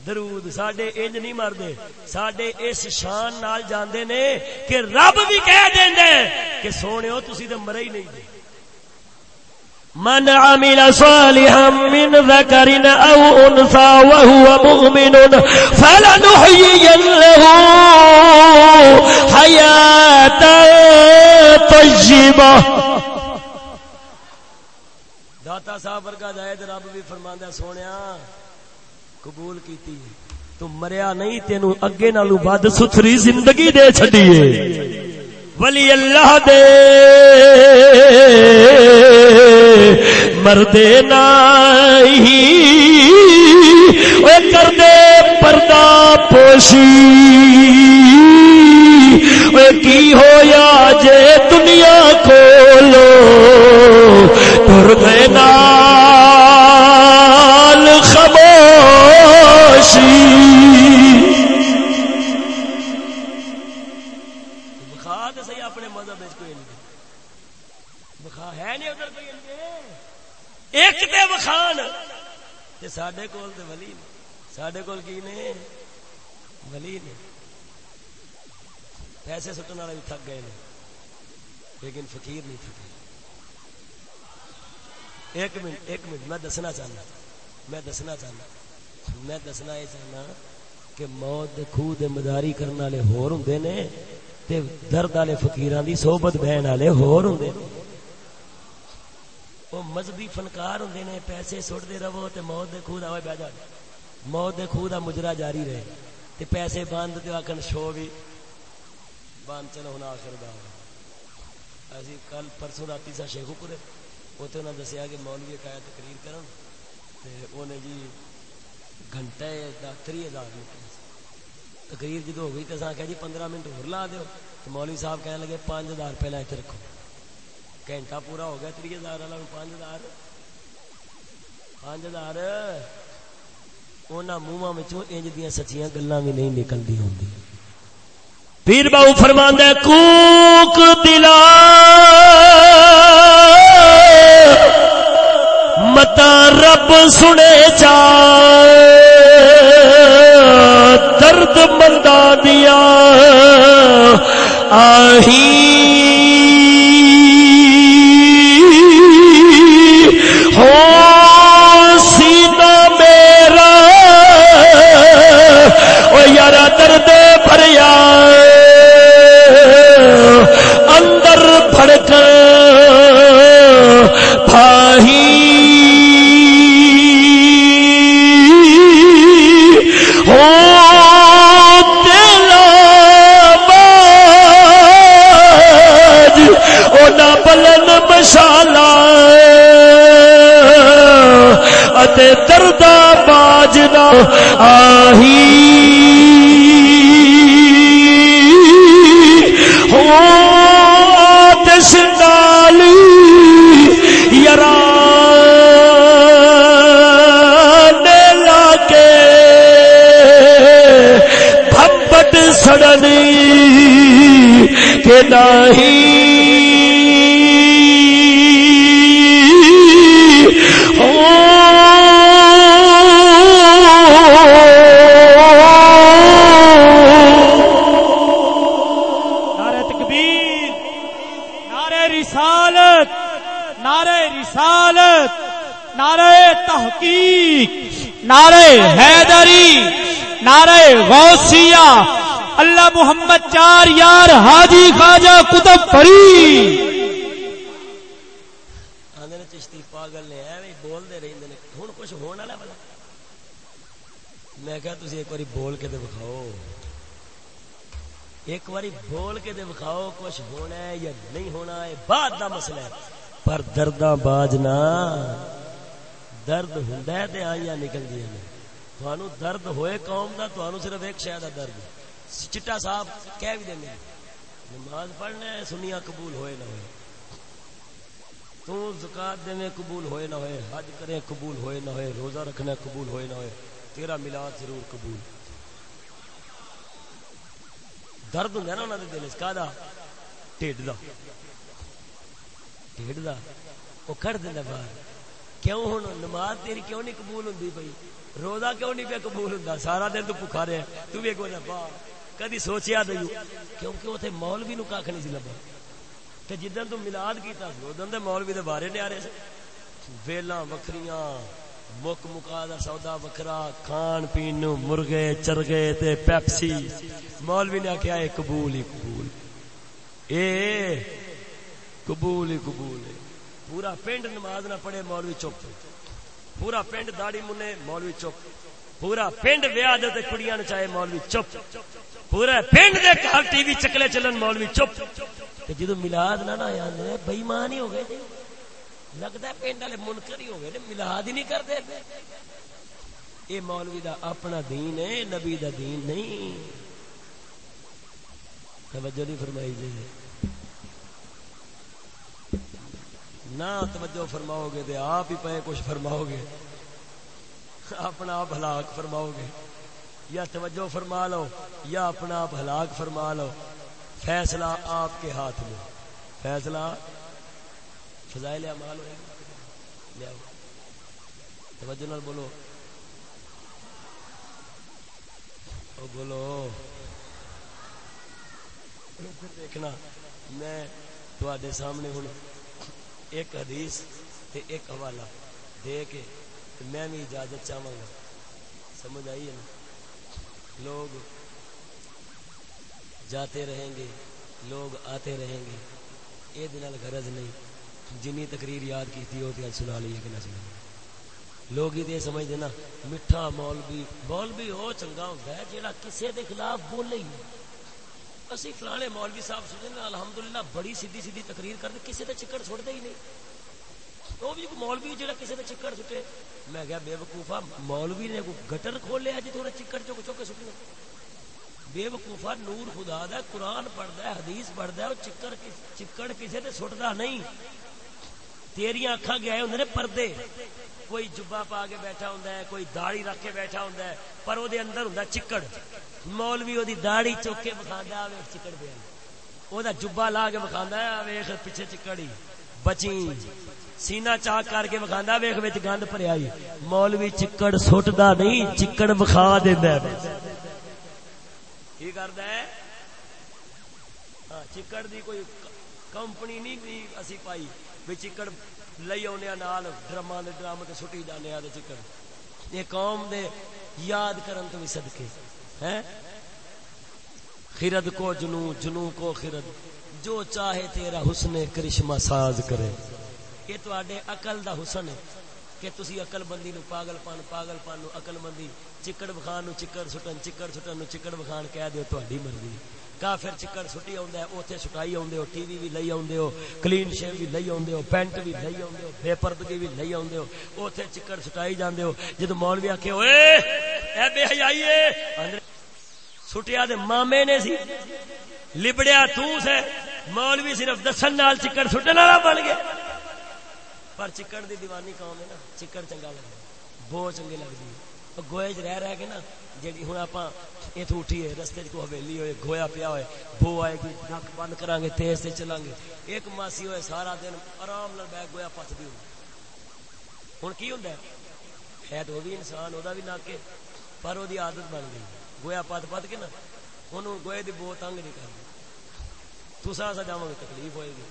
Speaker 1: درود۔ ساڈے انج نہیں مردے، ساڈے اس شان نال جاندے نے کہ رب بھی کہہ دیندے کہ سونےو تسی تے مرے ہی نہیں دے۔ من عمل صالحا من ذكر او انثى وهو مؤمن فلنحيينه حياه طيبه داتا صاحب ورگا جائے رب بھی فرماندا سونیا، قبول کیتی تو مریا نہیں، تینو اگے نالو بد ستھری زندگی دے چھڈیے۔ ولی اللہ دے۔ مردے نائی۔ کر دے پردہ پوشی۔ اے کی ہویا جے دنیا کھولو اپنے مذہب ہے نہیں ادھر کوئی ایک تے سڈے کول ولی کول کی نے؟ ولی نے پیسے سٹن والے بھی تھک گئے لیکن فقیر نہیں تھکے۔ ایک منٹ ایک منٹ، میں دسنا چاہنا۔ میں دسنا چاہنا۔ میں دسنا یہ چاہنا کہ موت خوہ دے مداری کرنے والے ہور ہوں نے تے درد والے فقیران دی صحبت بہن والے ہور ہوں نے وہ مذہبی فنکار ہوں نے، پیسے سٹتے رہو تے موت دے خوہ دا ہوئے بہ جا۔ موت دے خوہ دا مجرا جاری رہے۔ تے پیسے بند تے آکن شو بھی۔ بند چلو، ہن آخر دا۔ اسی کل پرسوں راتی سا شیخو پورے اوتے انہاں دسیا کہ مولوی ایک آیا تقریر کرن تے اونے جی گھنٹے دا تری ہزار تقریر جدو ہو گئی تو اصل کہ جی پندرہ منٹ ہو لا دو تو مولوی صاحب کہنے لگے پانچ ہزار پہلے اتنے رکھو۔ گھنٹہ پورا ہو گیا تری ہزار والا پانچ ہزار۔ پانچ ہزار۔ انہوں منہ انج دیا سچیاں گلا بھی نہیں نکلتی ہوں پیر باؤ فرماندہ کوک دلا متا رب سنے چا
Speaker 2: چار یار، حاجی، خواجہ، کتب فری
Speaker 1: چشتی پاگل نے، ایویں بولتے رہتے ہیں ہوں کچھ ہونے والا بلا میں کہا تھی ایک بار بول کے تو بکھاؤ ایک بار بول کے تو بکھاؤ کچھ ہونا ہے یا نہیں ہونا ہے، بعد دا مسئلہ ہے۔ پر درداں باجنا درد ہوں تے آئیاں نکل دیا نے۔ تھانو درد ہوئے قوم دا تھانو صرف ایک شاید دا درد چٹا صاحب کہہ بھی دیں نماز پڑھنا ہے سنیا قبول ہوئے نہ ہوئے۔ تو زکات دے قبول ہوئے نہ ہوئے، حج کرے قبول ہوئے نہ ہوئے، روزہ رکھنا قبول ہوئے نہ ہوئے، تیرا ملاد ضرور قبول۔ درد ہوں نا انہوں نے دل کا ٹھڈ دا ٹھڈ دا وہ کٹ دینا باہر۔ کیوں ہوں نماز تیری کیوں نہیں قبول ہوں بھائی روزہ کیوں نہیں پہ قبول ہوں سارا دن تو بخا تو بھی ایک بار کدی سوچیا نہیں کیونکہ اتنے مولوی نو کھ نہیں سی لبا کہ جدن تو ملاد کیتا سی تے مولوی دے بارے نیارے سے ویلاں وکھریاں، مک مکا دا سودا وکھرا، کھان پین نو مرغے چرگے تے پیپسی۔ مولوی نے آخیا اے قبول ہی قبول۔ اے قبول ہی قبول ہے۔ پورا پنڈ نماز نہ پڑھے، مولوی چپ۔ پورا پنڈ داڑی منے، مولوی چپ۔ پورا پنڈ ویاہ دے کڑیاں چاہے، مولوی چپ۔ پورا پنڈ دے گھر ٹی وی چکلے چلن مولوی چپ۔ تے جدو ملاد نہ نہ آندے بے ایمان ہی ہو گئے جی۔ لگتا ہے پنڈ والے منکر ہی ہو گئے ملاد ہی نہیں کرتے اے مولوی دا اپنا دین ہے، نبی دا دین نہیں۔ توجہ نہیں فرمائی جی۔ نہ توجہ فرماؤ گے تو آپ ہی پہ کچھ فرماؤ گے۔ اپنا آپ ہلاک فرماؤ گے۔ یا توجہ فرما لو، یا اپنا آپ ہلاک فرما لو۔ فیصلہ آپ کے ہاتھ میں۔ فیصلہ فضائل اعمال ہوئے۔ لے آؤ۔ توجہ نال بولو۔ او بولو۔ دیکھنا، میں تواڈے سامنے ہوں ایک حدیث تے ایک حوالہ دے کے میں بھی اجازت چاہوں گا۔ سمجھ آئی ہے نا؟ لوگ جاتے رہیں گے، لوگ آتے رہیں گے۔ یہ دن غرض نہیں، جنی تقریر یاد کی تھی وہ سنا لی کہ نہ سنا لوگ ہی تو سمجھ دینا میٹھا مولوی مولوی وہ چنگا ہوتا ہے جہاں کسی کے خلاف بولے ہی اسی فلانے مولوی صاحب سنتے الحمدللہ بڑی سیدھی سیدھی تقریر کرتے کسی کا چکر چھوڑتے ہی نہیں۔ وہ بھی مولوی جہاں کسی کا چکر سٹے۔ میں کیا بے وقوفا مولوی نے گٹر کھول لیا جی تھوڑا چکر چوک چوکے سٹنا بے وقوفا نور خدا دا قرآن پڑھتا ہے، حدیث پڑھتا ہے چکر چکر کسی نے سٹتا نہیں۔ تیریا اکھا گیا ہوں پردے۔ کوئی جبا پا کے بیٹھا ہوں کوئی داڑی رکھ کے بیٹھا ہوں پر وہ اندر ہوں چکڑ مولوی وہ داڑی چوک کے بکھا چکڑ دیا وہ جبا لا کے بکھا ویخ پیچھے چکڑی بچی۔ سینہ چاک کر کے بکھا ویخ بچ گند پریا مولوی چکڑ سٹتا نہیں، چکڑ بخا دینا کی کرد ہاں چکڑ دی کوئی کمپنی نہیں اسی پائی بھی چکڑ لئی آنے نال ڈرما دے ڈرم تے سٹی جانے آ چکڑ۔ یہ قوم دے یاد کرن تو بھی صدقے۔ ہیں؟ خرد کو جنو جنو کو خرد۔ جو چاہے تیرا حسن کرشمہ ساز کرے۔ یہ تو آڈے اقل دا حسن ہے، کہ تسی اقل بندی نو پاگل پان پاگل پان نو اقل بندی چکڑ بخان نو چکڑ سٹن چکڑ سٹن نو چکڑ بخان کہہ دیو تو آڈی مرضی۔ کافر چکڑ سٹی آؤں ہے، اوتھے سٹائی آؤں ہو ٹی وی بھی لئی آؤں ہو کلین شیو بھی لئی آؤں ہو پینٹ بھی لئی آؤں ہو بے پردگی بھی لئی آؤں ہو اوتھے چکڑ سٹائی جاندے ہو۔ جدو مولوی آکھے اوے اے بے حیائی اے! سٹیا دے مامے نے سی، لبڑیا تو سے، مولوی صرف دسن نال چکڑ سٹن والا بن گیا۔ پر چکڑ دی دیوانی قوم ہے نا، چکڑ چنگا لگتا بو چنگی لگتی ہے۔ گوئے چ رہ رہ کے نا جی ہوں آپ اتو اٹھیے رستے کو حویلی ہوئے، گویا پیا ہوئے، بو آئے گی، نک بند کرا گے تیز سے چلیں گے ایک ماسی ہوئے، سارا دن آرام نال بہ گویا پتتی ہوں ہوں کی ہوں ہے؟ تو بھی انسان، وہ بھی نک ہے، پر وہ عادت بن گئی۔ گویا پت پت کے نا انہوں گوئے دی بو تنگ نہیں کرتی تسا سا جا تکلیف ہوئے گی۔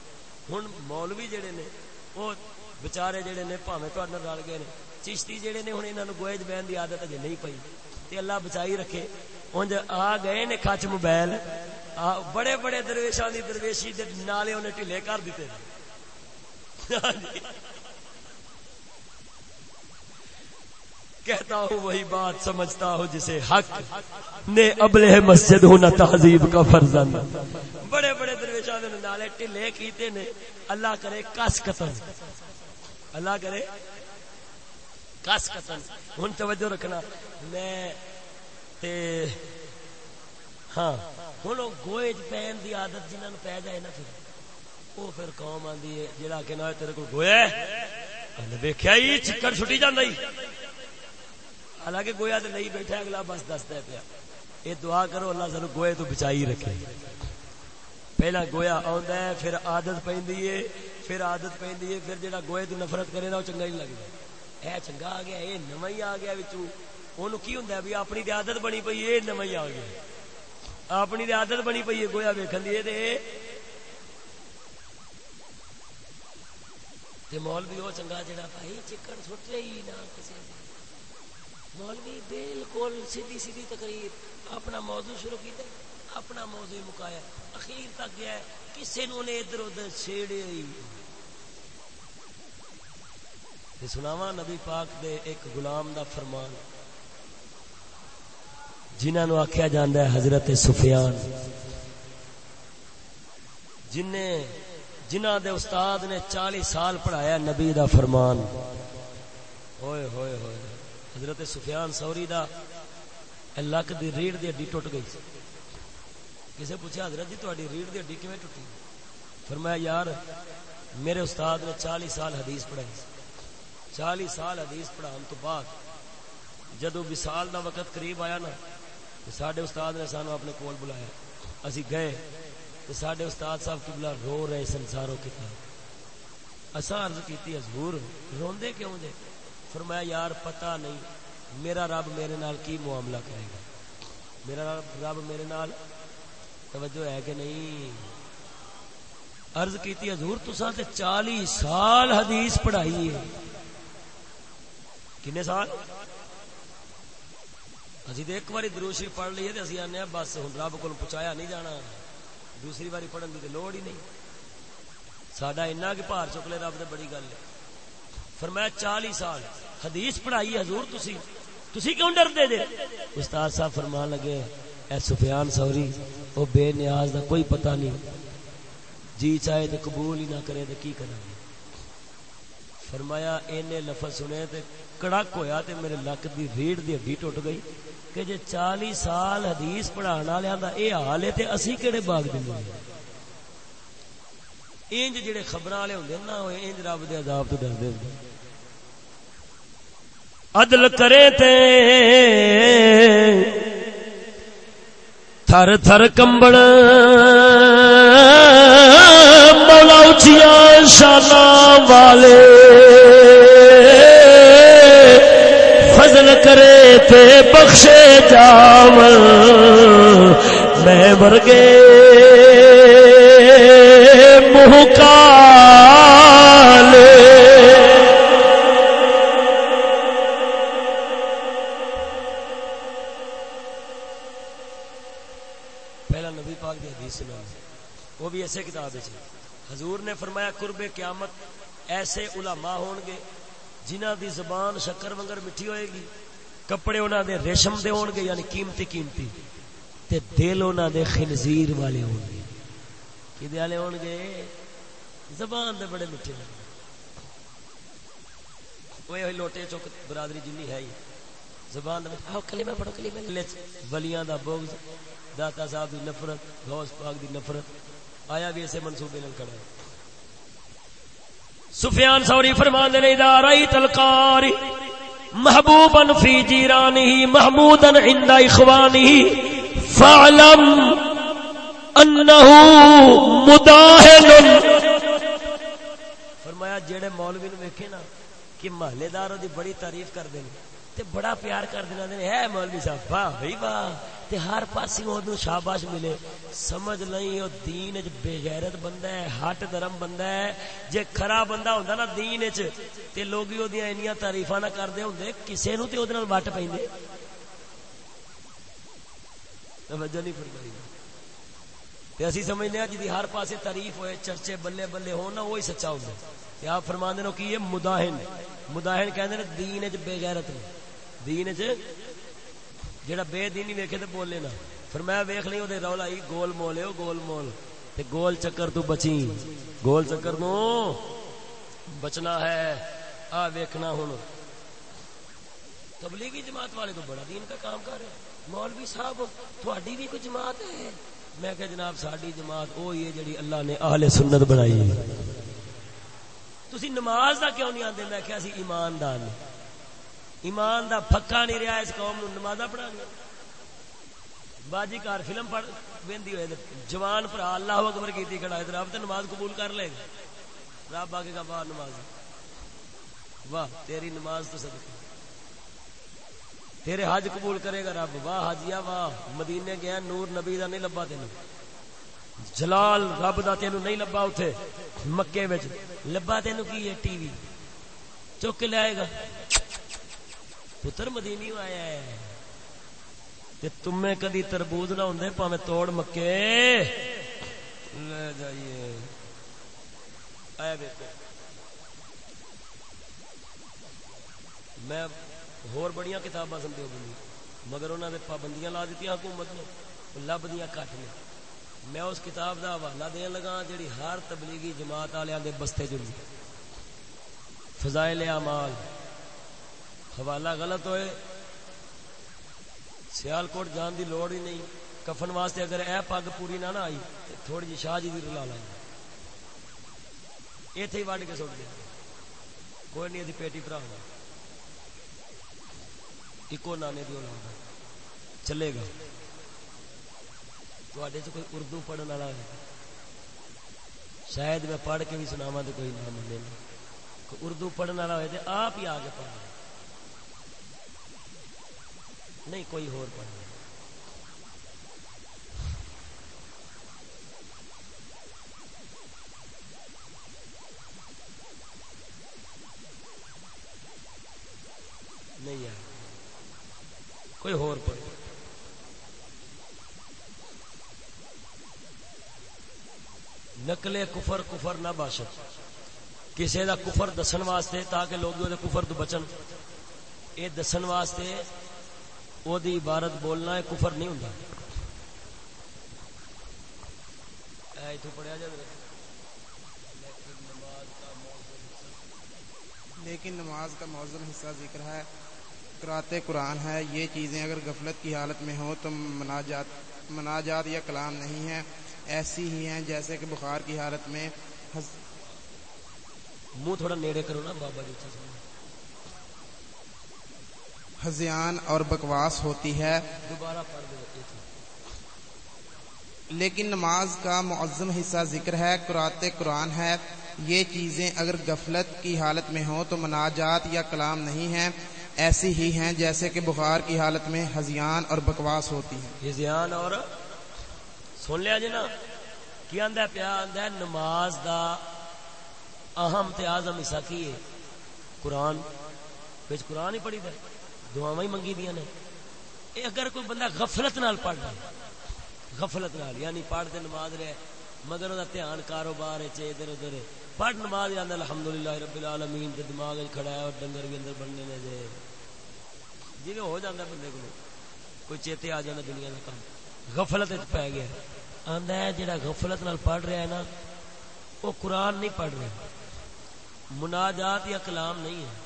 Speaker 1: ہوں مولوی جڑے نے، وہ بچارے جڑے نے پاوے تو رل گئے نے چشتی جڑے نے ہوں انہوں گوئے بہن کی عادت اجے نہیں پئی تے اللہ بچائی رکھے انج آ گئے نے کچ موبائل بڑے بڑے درویشاں دی درویشی دے نالے انہیں ٹھلے کر دیتے ہاں کہتا ہوں وہی بات سمجھتا ہوں جسے حق نے ابلے مسجد ہونا تہذیب کا فرزند بڑے بڑے درویشاں دے نالے ٹھلے کیتے نے اللہ کرے کس قتل اللہ کرے. کس قتل ہن توجہ رکھنا. میں تے ہاں ہوں گوئے پہن دی عادت جنہوں نے پی جائے نا پھر وہ پھر قوم آدھی ہے جہاں کہ نہ تیرے کو گویا ویخیا ہی چکر چھٹی جانا ہی۔ حالانکہ گویا تو نہیں بیٹھا، اگلا بس دستا پیا۔ یہ دعا کرو، اللہ سانو گوئے تو بچائی رکھے۔ پہلا گویا آندا ہے، پھر عادت پیندی ہے۔ پھر عادت پیندی ہے، پھر جڑا گوئے تو نفرت کرے نا، وہ چنگا نہیں لگتا۔ اے چنگا آ گیا، اے نواں ہی آ گیا وچوں۔ اونوں کی ہوندا ہے بھی اپنی عادت بنی پئی اے نواں ہی آ گیا۔ اپنی عادت بنی پی ہے، گویا ویکن دی مولوی وہ چنگا جڑا بھائی چکن سٹے ہی نہ کسی مولوی بالکل سیدھی سیدھی تقریر، اپنا موضوع شروع کیتا اپنا موضوع مکایا اخیر تک گیا کسی نے ادھر ادھر چھیڑے ہی۔ سناوا نبی پاک دے ایک غلام دا فرمان جنہوں آخیا جا ہے حضرت سفیان۔ جن جنہ دے استاد نے چالی سال پڑھایا نبی دا فرمان۔ ہوئے ہوئے ہوئے۔ حضرت سفیان سوری دا لک دی ریڑھ دی اڈی ٹوٹ گئی۔ کسے پوچھا حضرت جی تاری ریڑھ دی اڈی کیویں ٹوٹی؟ فرمایا، یار، میرے استاد نے چالی سال حدیث پڑھائی۔ چالی سال حدیث پڑھان تو بعد جدو وصال دا وقت قریب آیا نا سڈے استاد نے سانو اپنے کول بلایا۔ اسی گئے، تو سڈے استاد صاحب کبلا رو رہے سنساروں کتاب اصا عرض کی حضور روندے کیوں دے فرمایا، یار پتہ نہیں، میرا رب میرے نال کی معاملہ کرے گا؟ میرا رب میرے نال توجہ ہے کہ نہیں؟ عرض کیتی، حضور تسا تے چالی سال حدیث پڑھائی ہے۔ کنے سال؟ اسی تو ایک باری دروشی پڑھ لیے تو اسی آنے بس ہوں رب کو پہنچایا نہیں جانا۔ دوسری باری پڑھن کی لوڑ ہی نہیں۔ سڈا اینا کہ بھار چک لے، رب تو بڑی گل ہے۔ فرمایا، چالی سال۔ حدیث پڑھائی حضور تسی۔ تسی کیوں ڈر دے دے استاد صاحب فرمان لگے، اے سفیان سوری، او بے نیاز دا کوئی پتہ نہیں۔ جی چاہے تو قبول ہی نہ کرے تو کی کریں گے فرمایا، اینے لفظ سنے تے کڑک ہویا تے میرے لک دی ریڑھ دی ہڈی ٹوٹ گئی۔ کہ جے چالی سال حدیث پڑھان والوں کا یہ حال ہے تے اسی کہڑے باغ دے دیں انج جڑے خبر والے ہوندے نا وہ انج رب دے عذاب تو ڈردے ہوندے۔ عدل کرے تے، تھر تھر کمبڑ، مولا اچیاں شانہ والے فضل کرے تے بخشے جاو میں ورگے فرمایا قرب قیامت ایسے علماء ہون گے جنہ دی زبان شکر ونگر مٹھی ہوئے گی کپڑے انہوں دے ریشم دے ہون گے یعنی قیمتی قیمتی تے دل انہوں دے خنزیر والے ہون گے۔ کی دے والے ہون گے؟ زبان دے بڑے مٹھے لگے۔ وہ یہ لوٹے چوک برادری جنی ہے ہی۔ زبان دے آؤ کلمہ پڑھو کلمہ ولیاں دا بغض داتا صاحب دی نفرت غوث پاک دی نفرت آیا بھی ایسے منصوبے نل کھڑا ہے؟ سفیان سوری فرمان دے اذا رایت القاری محبوبا فی جیرانہ محمودا عند اخوانہ فعلم انه مداہن. فرمایا جڑے مولوی نو ویکھے نا، کہ محلے دار دی بڑی تعریف کر دے تے بڑا پیار کر دینا دے۔ ہے مولوی صاحب، واہ بھائی واہ۔ تے ہر پاسی اودوں شاباش ملے۔ سمجھ لئی او دین وچ بے غیرت بندہ ہے، ہٹ درم بندہ ہے۔ جے کھرا بندہ ہوندا نا دین وچ، تے لوگ اودیاں انیاں تعریفاں نہ کردے ہوندے، کسے نو تے اودے نال وٹ پیندے توجہ نہیں فرمائی۔ تے اسی سمجھنے ہیں جدی ہر پاسے تعریف ہوئے، چرچے بلے بلے ہو نا، وہی سچا ہوتا ہے کہ آپ فرما دینا کہ یہ مداہن مداہن کہندے نے دین وچ بے غیرت نے دین وچ جڑا بے دینی ویکھے تے بولے نا۔ فرمایا ویکھ لئی اودے رولا ہی گول مولے او، گول مول۔ تے گول چکر تو بچی گول چکر تو بچنا ہے۔ آ ویکھنا ہن۔ تبلیغی جماعت والے تو بڑا دین کا کام کر رہے مولوی صاحب، تھوڑی بھی کوئی جماعت ہے؟ میں کہ جناب ساری جماعت وہی ہے جڑی اللہ نے اہل سنت بنائی۔ ہے تسی نماز دا کیوں نہیں آندے؟ میں کہ اسی ایماندار نے۔ ایمان دا پھکا نہیں رہا، اس قوم نو نماز پڑھا گیا باجی کار فلم پڑھ ویندی ہوئے جوان پر اللہ اکبر کیتی کھڑا ہے رب تے نماز قبول کر لے۔ گا رب آگے کا واہ نماز۔ واہ، تیری نماز تو صدقہ۔ تیرے حج قبول کرے گا رب۔ واہ حجیا واہ۔ مدینے گیا، نور نبی دا نہیں لبا تین جلال رب دا تینو نہیں لبا اتنے مکے وچ لبا تینو کی ہے، ٹی وی۔ چک کے لے گا۔ پتر مدینی آیا ہے۔ تے تمہیں کدی تربوز نہ ہوں پاوے توڑ مکے۔ لے جائیے۔ آیا بیٹے۔ میں ہور بڑیاں کتاباں سن دیو مگر انہوں نے پابندیاں لا دیتی حکومت نے۔ لب دیا کٹ نے۔ میں اس کتاب دا حوالہ دین لگا جڑی ہر تبلیغی جماعت والے دے بستے جڑی فضائل اعمال۔ حوالہ غلط ہوئے۔ سیال کوٹ جان دی لوڑ ہی نہیں۔ کفن واسطے اگر اے پگ پوری نہ نہ آئی تھوڑی جی شاہ جی دی رلا لائی۔ ایتھے ہی وڈ کے سٹ دیا کوئی نہیں، ادھی پیٹی بھرا ایکو نانے دی اولاد چلے گا تھوڑے چ کوئی اردو پڑھنے والا ہے۔ شاید میں پڑھ کے بھی سناوا تو کوئی نہ ملے۔ اردو پڑھنے والا ہوئے تو آپ ہی آگے پڑھ نہیں، کوئی ہور پڑھ نہیں۔ یار، کوئی ہور پڑھ نقلے کفر کفر نہ باشد۔ کسی دا کفر دسن واسطے تاکہ لوگ دے کفر تو بچن۔ اے دسن واسطے او دی عبارت بولنا ہے کفر نہیں ہوندا۔ اے ایتھوں پڑھیا جائے
Speaker 3: لیکن نماز کا موزن حصہ ذکر ہے قرات قرآن ہے یہ چیزیں اگر غفلت کی حالت میں ہوں تو مناجات مناجات یا کلام نہیں ہے ایسی ہی ہیں جیسے کہ بخار کی حالت میں
Speaker 1: منہ تھوڑا نیڑے کرو نا بابا جی
Speaker 3: ہزیان اور بکواس ہوتی ہے۔
Speaker 1: دوبارہ
Speaker 3: لیکن نماز کا معظم حصہ ذکر ہے قرات قرآن ہے۔ یہ چیزیں اگر غفلت کی حالت میں ہوں تو مناجات یا کلام نہیں ہیں ایسی ہی ہیں جیسے کہ بخار کی حالت میں ہزیان اور بکواس ہوتی ہے
Speaker 1: ہزیان اور؟ سن لیا جی نا۔ کی آدھا پیا آدھا نماز دا اہم تے آزم حصہ کی ہے؟ قرآن۔ بچ قرآن ہی پڑھی دے دعاواں ہی منگی دیا نے۔ اے اگر کوئی بندہ غفلت نال پڑھ رہا غفلت نال یعنی پڑھ دے نماز رہے، مگر وہ دھیان کاروبار ہے ادھر ادھر پڑھ نماز آدھا الحمدللہ رب العالمین تے دماغ کھڑا ہے اور ڈنگر بھی اندر بننے نے دے جی ہو جاتا بندے کو کوئی چیتے آ جانا دنیا کا کام۔ غفلت پی گیا۔ آندا ہے جڑا غفلت نال پڑھ رہا ہے نا، وہ قرآن نہیں پڑھ رہا۔ مناجات یا کلام نہیں ہے۔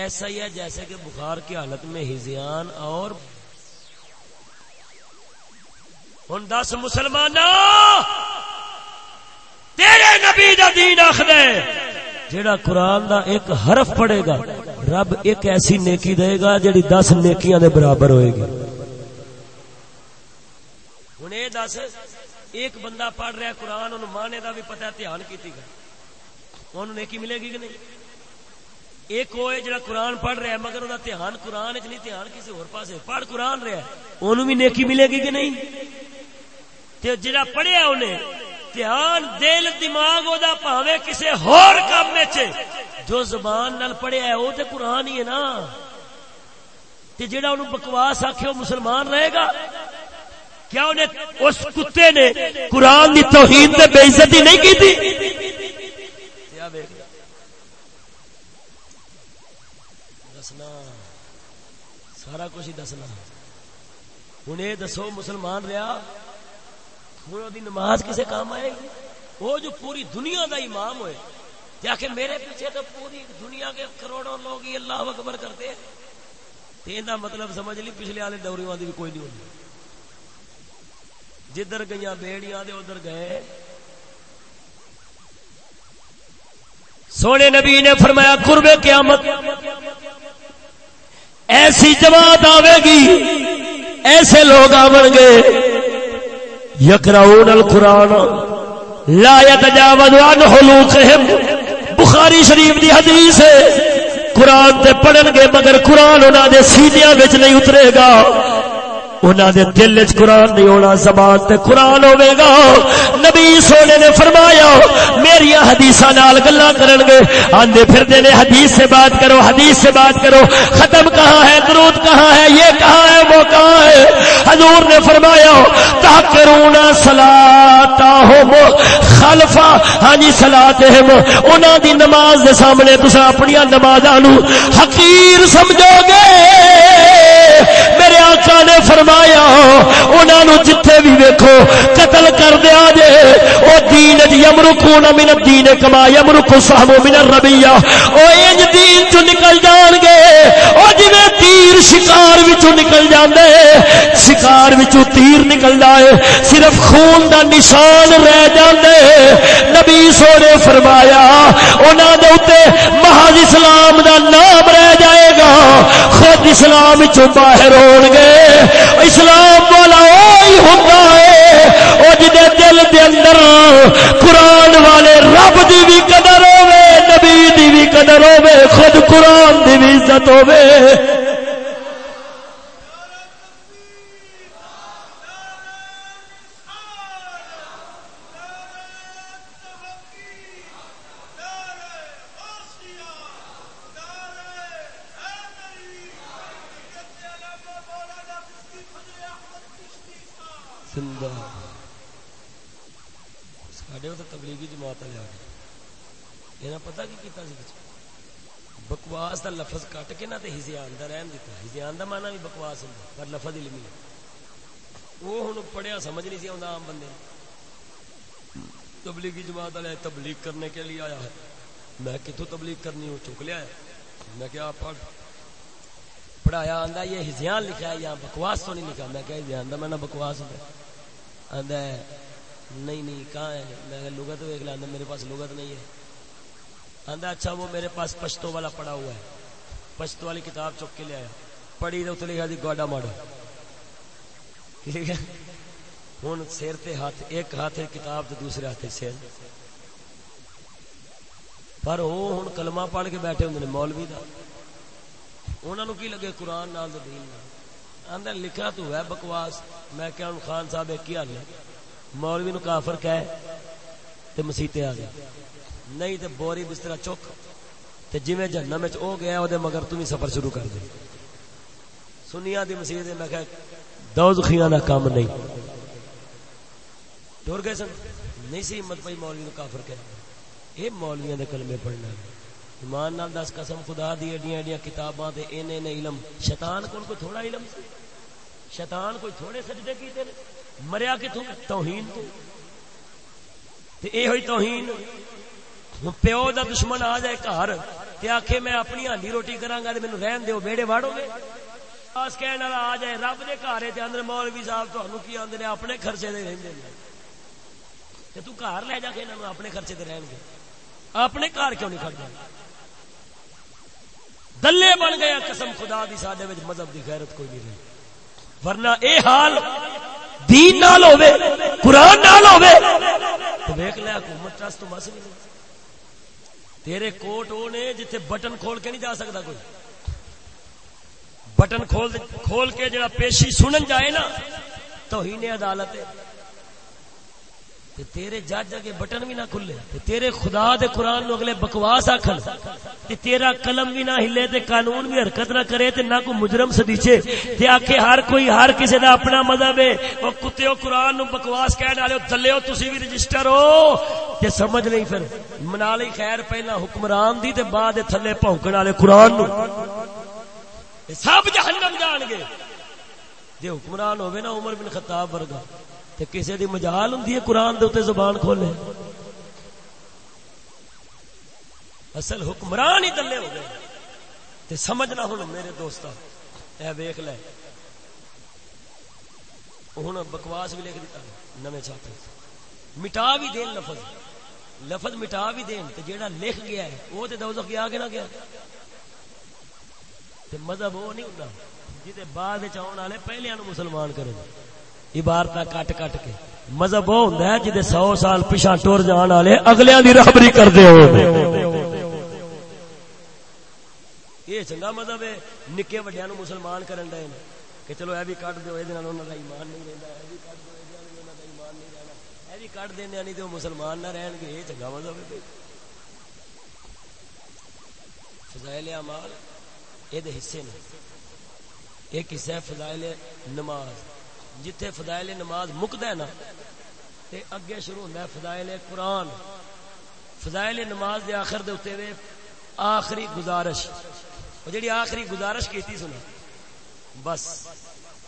Speaker 1: ایسا ہی ہے جیسے کہ بخار کی حالت میں ہزیان اور ہوں دس مسلمان تیرے نبی دا دین آخر جیڑا قرآن دا ایک حرف پڑے گا، رب ایک ایسی نیکی دے گا جیڑی دس نیکیاں دے برابر ہوئے گی۔ ہوں یہ دس، ایک بندہ پڑھ رہا قرآن، انہوں مانے دا بھی پتا دھیان کی انہوں نیکی ملے گی کہ نہیں؟ ایک ہوئے جڑا قرآن پڑھ رہا ہے، مگر وہ دھیان قرآن چ نہیں، دھیان کسی اور پاس پڑھ قرآن رہا ہے۔ انہوں بھی نیکی ملے گی کہ نہیں؟ جڑا پڑھیا انہیں، دھیان، دل، دماغ وہ پاوے کسی ہور کام جو زبان نال پڑھیا ہے وہ تو قرآن ہی ہے نا۔ تے جڑا انہوں بکواس آخے وہ مسلمان رہے گا۔ کیا انہیں اس کتے نے قرآن کی توہین سے بے عزتی نہیں کی تھی دسنا۔ سارا کچھ ہی دسنا۔ ہوں یہ دسو، مسلمان رہا ہوں نماز کسے کام آئے گی وہ جو پوری دنیا دا امام ہوئے۔ کہ میرے پیچھے تو پوری دنیا کے کروڑوں لوگ ہی اللہ اکبر کرتے ہیں۔ مطلب سمجھ لی، پچھلے والے ڈوری والی بھی کوئی نہیں ہوتی جدھر گئی بیڑیاں دے، ادھر گئے۔ سونے نبی نے فرمایا، قرب قیامت ایسی جماعت آئے گی، ایسے لوگ آن گے۔ یکراؤن القرآن، لا يتجاوز عن حلوقهم بخاری شریف دی حدیث ہے، قرآن تے پڑھن گے مگر قرآن انہاں دے سینیاں وچ نہیں اترے گا۔ انہاں دے دل وچ قرآن نہیں ہونا زبان تے قرآن ہوے گا۔ نبی سونے نے فرمایا میری حدیثاں نال گلاں کرن گے۔ آندے پھردے نے حدیث سے بات کرو، حدیث سے بات کرو۔ ختم کہاں ہے، درود کہاں ہے، یہ کہاں ہے، وہ کہاں ہے؟ حضور نے فرمایا، تاکرون صلاتہم خلفا ہاں جی صلاتہم انہاں دی نماز دے سامنے تساں اپنی نمازاں نو حقیر سمجھو گے۔ میرے آقا نے فرمایا انہوں جتھے بھی ویکھو، قتل کر دیا جے۔ او دین یمرکون من الدین کما یمرک صاحب من الربیہ۔ او انج دین چ نکل جان گے۔ او جویں تیر شکار وچوں نکل جاندے۔ شکار وچوں تیر نکلدا ہے صرف خون دا نشان رہ جاندے۔ نبی سونے فرمایا، انہاں دے اوتے محض اسلام دا نام رہ جائے۔ خود اسلام چو باہر ہون گے۔ اسلام والا وہی ہوتا ہے۔ جی دل دے اندر قرآن والے رب دی بھی قدر ہوے نبی دی بھی قدر ہوے خود قرآن دی بھی عزت ہوے لفظ کٹ کے نہ تے ہزیان دا رہن دیتا ہزیان دا مانا بھی بکواس ہوں پر لفظ علمی ہے۔ وہ ہوں پڑھیا سمجھ نہیں سی آتا عام بندے تبلیغی جماعت والے تبلیغ کرنے کے لیے آیا ہے۔ میں کتوں تبلیغ کرنی ہوں؟ چک لیا ہے۔ میں کیا پڑھ پڑھایا آندا یہ ہزیان لکھا ہے یا بکواس تو نہیں لکھا؟ میں کیا ہزیان دا؟ میں بکواس ہوں آندا ہے نہیں نہیں، کہاں ہے؟ میں لغت ویک لا میرے پاس لغت نہیں ہے۔ آدھا اچھا وہ میرے پاس پشتو والا پڑا ہوا ہے۔ پشتو والی کتاب چک کے لے آیا۔ پڑھی تو لکھا جی گوڈا ماڈو ہوں سیر تے ہاتھ، ایک ہاتھ کتاب تو دوسرے ہاتھ سیر پر وہ ہوں کلمہ پڑھ کے بیٹھے ہوں مولوی کا انہوں کی لگے قرآن نال دین آدھا لکھا تو ہے بکواس۔ میں کیا خان صاحب ایک ہی حال ہے۔ مولوی نو کافر کہ مسیطے آ گئے۔ نہیں تے بوری بستر چک۔ تے جویں جہنم وچ او گیا او دے مگر تم سفر شروع کر دے۔ سنیا دی مسجد میں کہ دوزخیاں دا کام نہیں۔ ٹور گئے سن؟ نہیں سی ہمت پئی مولوی نو کافر کہنا۔ اے مولویاں دے کلمے پڑھنا۔ ایمان نال دس قسم، خدا دی ایڈیاں ایڈیاں کتاباں تے اینے نے علم۔ شیطان کول کوئی تھوڑا علم سی؟ شیطان کوئی تھوڑے سجدے کیتے نے؟ مریا کتوں توہین تو۔ تے اے ہوئی توہین پیو دا دشمن آ جائے گھر۔ تے آکھے میں اپنی ہانڈی روٹی کراں گا تے مینوں رہن دیو، بیڑے واڑو گے؟ اس کہن والا، آ جائے رب دے گھر تے اندر مولوی صاحب تانوں کی آندے نے؟ اپنے خرچے دے رہندے نے۔ تے تو گھر لے جا کے انہاں نوں اپنے خرچے تے رہن گے۔ اپنے گھر کیوں نہیں کھڑ دلے بن گیا قسم، خدا دی ساڈے وچ مذہب دی غیرت کوئی نہیں رہی۔ ورنہ اے حال دین نال ہوے قرآن نال ہوے تو دیکھ لے، حکومت ٹرسٹ تو بس نہیں۔ تیرے کوٹ وہ نے جتھے بٹن کھول کے نہیں جا سکتا کوئی۔ بٹن کھول کھول کے جڑا پیشی سنن جائے نا تو ہی نے عدالت تے تیرے جج اگے بٹن بھی نہ کھلے، تے تیرے خدا دے قرآن نو اگلے بکواس آکھن، تے تیرا قلم بھی نہ ہلے تے قانون بھی حرکت نہ کرے تے نہ کوئی مجرم سدیچے تے آکھے ہر کوئی ہر کسی دا اپنا مذہب ہے، او کتےو قرآن نو بکواس کہن والے دلیو تسی بھی رجسٹر ہو، تے سمجھ نہیں پھر، منا لئی خیر پہلا حکمران دی تے بعد تھلے بھونکن والے قرآن نو۔ سب جہنم جان گے۔ جے حکمران ہوے نا عمر بن خطاب ورگا تے کسے دی مجال ہوندی ہے قرآن دے اوتے زبان کھولے۔ اصل حکمران ہی دلے ہو گئے تے سمجھنا ہن میرے دوستا اے ویکھ لے۔ ہن بکواس بھی لکھ دیتا نویں چھاپے۔ مٹا بھی دین لفظ۔ لفظ مٹا بھی دین، تے جیڑا لکھ گیا ہے وہ تے دوزخ گیا کہ نہ گیا۔ تے مذہب وہ نہیں ہوندا جہے بعد چاہن والے پہلے مسلمان کرے۔ عبارت کٹ کٹ کے۔ مذہب وہ ہوں جی سو سال پیچھا ٹور جان والے اگلے کی رابری کرتے ہو۔ یہ چنگا مذہب ہے۔ نکے وڈیا نو مسلمان کرن دے کہ چلو یہ بھی کٹ دو یہ ایمان نہیں رہتا یہ بھی کٹ دو ایمان نہیں رہنا یہ بھی کٹ دینا نہیں تو مسلمان نہ رہن گے۔ یہ چنگا مذہب ہے۔ فضائل اعمال یہ حصے نے۔ ایک حصہ فضائل نماز۔ جتھے فضائل نماز مکد ہے نا، تے اگے شروع ہوتا ہے فضائل قرآن۔ فضائل نماز دے آخر دے اتنے آخری گزارش۔ وہ جڑی آخری گزارش کیتی سنا بس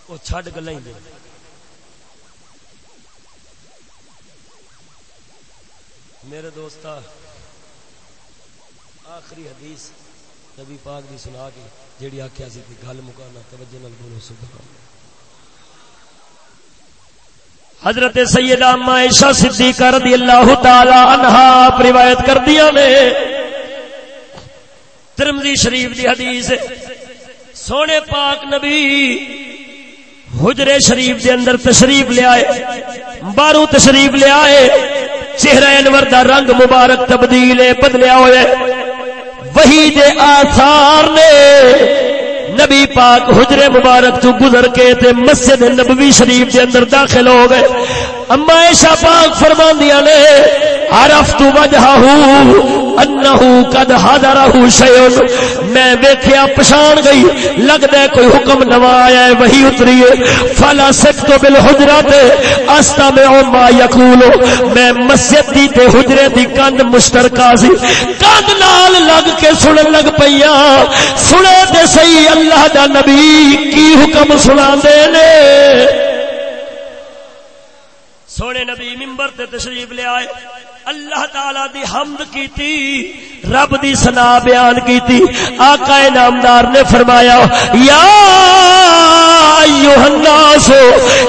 Speaker 1: وہ چھڈ گلا ہی دے۔ میرے دوستا آخری حدیث نبی پاک دی سنا کے جیڑی آخیا سی گل مکانا، توجہ نال بولو، سبحان اللہ۔ حضرت سیدہ عائشہ صدیقہ رضی اللہ تعالی عنہا روایت کر دیا نے۔ ترمذی شریف دی حدیث، سونے پاک نبی حجرے شریف دے اندر تشریف لے آئے، بارو تشریف لے آئے، چہرہ انور دا رنگ مبارک تبدیل بدلیا ہوئے۔ وہی دے آثار نے نبی پاک حجر مبارک تو گزر کے تے مسجد نبوی شریف دے اندر داخل ہو گئے۔ اما ایشا پاک فرماندیاں نے عرفت وجهه انہو قد حضرہو شیعن میں ویکھیا پشان گئی لگتا ہے کوئی حکم نوا آیا ہے وہی اتری ہے۔ فلا سکتو بالحجرات استمعو ما یقولو میں مسجد دی تے حجرے دی کند مشترکہ سی۔ کند نال لگ کے سنن لگ پئیاں۔ سنے تے صحیح اللہ دا نبی کی حکم سنا دے نے۔ سونے نبی ممبر تے تشریف لے آئے۔ اللہ تعالی دی حمد کیتی، رب دی سنا بیان کیتی۔ آقا نامدار نے فرمایا، یا ایوہ الناس،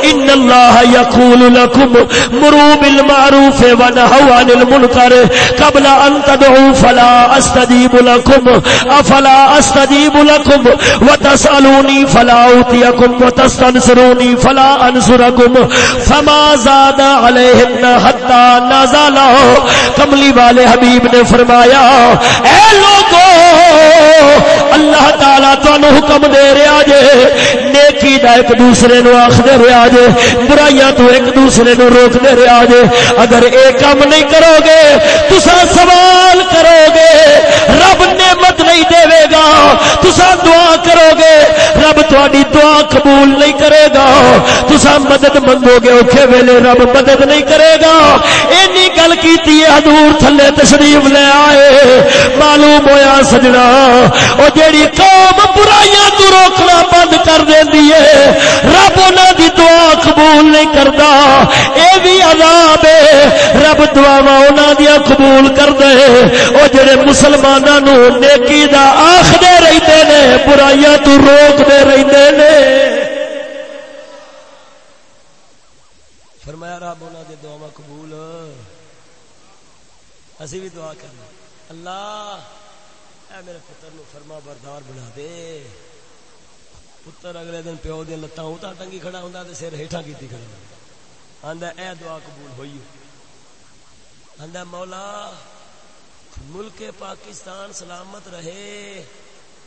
Speaker 1: ان اللہ یقول لکم، مرو بالمعروف ونہو عن المنکر۔ قبل ان تدعو فلا استجیب لکم۔ افلا استجیب لکم۔ وتسألونی فلا اوتیکم وتستنصرونی فلا انصرکم۔ فما زاد علیہن حتی نازلہ کملی والے حبیب نے فرمایا، اے لوگو، اللہ تعالی تانوں حکم دے رہا جے، نیکی دا ایک دوسرے نو آخ دے رہا جے، برائیاں تو ایک دوسرے نو روک دے رہا جے۔ اگر اے کام نہیں کرو گے تسا سوال کرو گے، رب نعمت نہیں دے گا۔ تسا دعا کرو گے۔ رب تہاڈی دعا قبول نہیں کرے گا۔ تسا مدد منگو گے۔ اوکھے ویلے رب مدد نہیں کرے گا۔ اینی گل کیتی ہے، حضور تھلے تشریف لے آئے۔ معلوم ہویا سجنا۔ او جیڑی قوم برائیاں تو روکنا بند کر دیندی ہے۔ رب انہاں دی دعا قبول نہیں کردا۔ اے بھی عذاب ہے۔ رب دعاواں انہاں دی قبول کر دے۔ او جڑے مسلماناں نو نیک نیکی دا آکھ دے رہندے نے، برائیاں تو روک دے رہندے نے۔ فرمایا، رب، انہاں دی دعاواں قبول۔ اسی بھی دعا کرنا۔ اللہ، اے میرے پتر نو فرما بردار بنا دے۔ پتر، اگلے دن پیو دیا لتاں اتنا ٹنگی کھڑا ہوں تو سر ہیٹھا کی کھڑا۔ آدھا اے دعا قبول ہوئی۔ آدھا مولا ملک پاکستان سلامت رہے،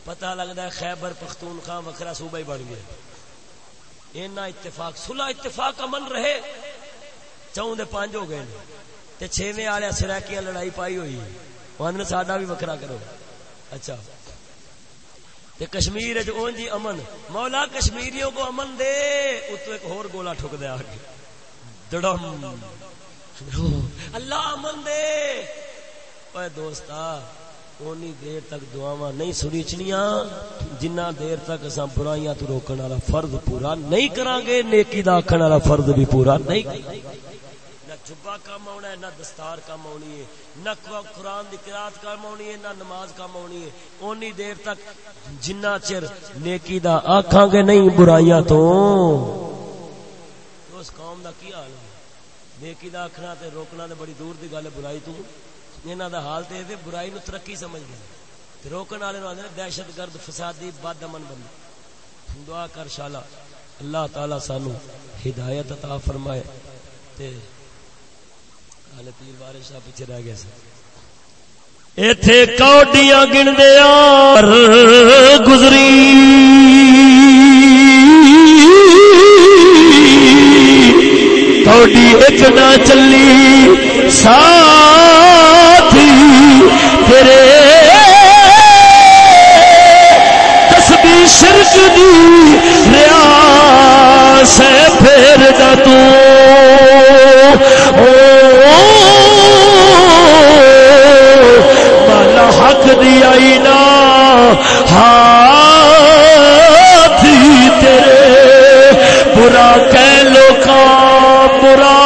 Speaker 1: پتہ لگتا ہے خیبر پختونخوا وکھرا صوبہ ہی بن گیا۔ اینا اتفاق صلح اتفاق امن رہے۔ چون دے پانچ ہو گئے تے چھویں والے سریکیاں لڑائی پائی ہوئی۔ وہ ساڈا بھی وکھرا کرو۔ اچھا۔ تے کشمیر اون جی امن۔ مولا کشمیریوں کو امن دے۔ اتو ایک ہور گولا ٹھک دے آگے۔ دڑم۔ اللہ امن دے۔ اے دوستا، اونی دیر تک دعاواں نہیں سریچنیاں جنہ دیر تک اساں برائیاں تو روکن والا فرض پورا نہیں کران گے نیکی دا آکھن والا فرض بھی پورا نہیں نہ جبا کام آنا ہے، نہ دستار کام آنی ہے، نہ قرآن دی قرآت کام آنی ہے، نہ نماز کام آنی ہے۔ اونی دیر تک جنہ چر نیکی دا آکھاں گے نہیں، برائیاں تو اس قوم دا کی حال ہے؟ نیکی دا آکھنا تے روکنا تے بڑی دور دی گل ہے، برائی تو۔ انہوں دا حال تے برائی نو ترقی سمجھ گئے روکن والے آدھے دہشت گرد، فسادی، بد امن بندے دعا کر شالا۔ اللہ تعالی سانو ہدایت عطا فرمائے۔ تے حال پیر بارے شاہ پیچھے رہ گئے سن۔ ایتھے کوڈیاں گن دیا گزری۔ کوڈی ایک نہ چلی ساتھ تیرے تسبی شرک دی ریا سے پھر دا تو۔ مالا حق دی آئی نا ہاتھ تیرے۔ برا کہ لوکاں برا۔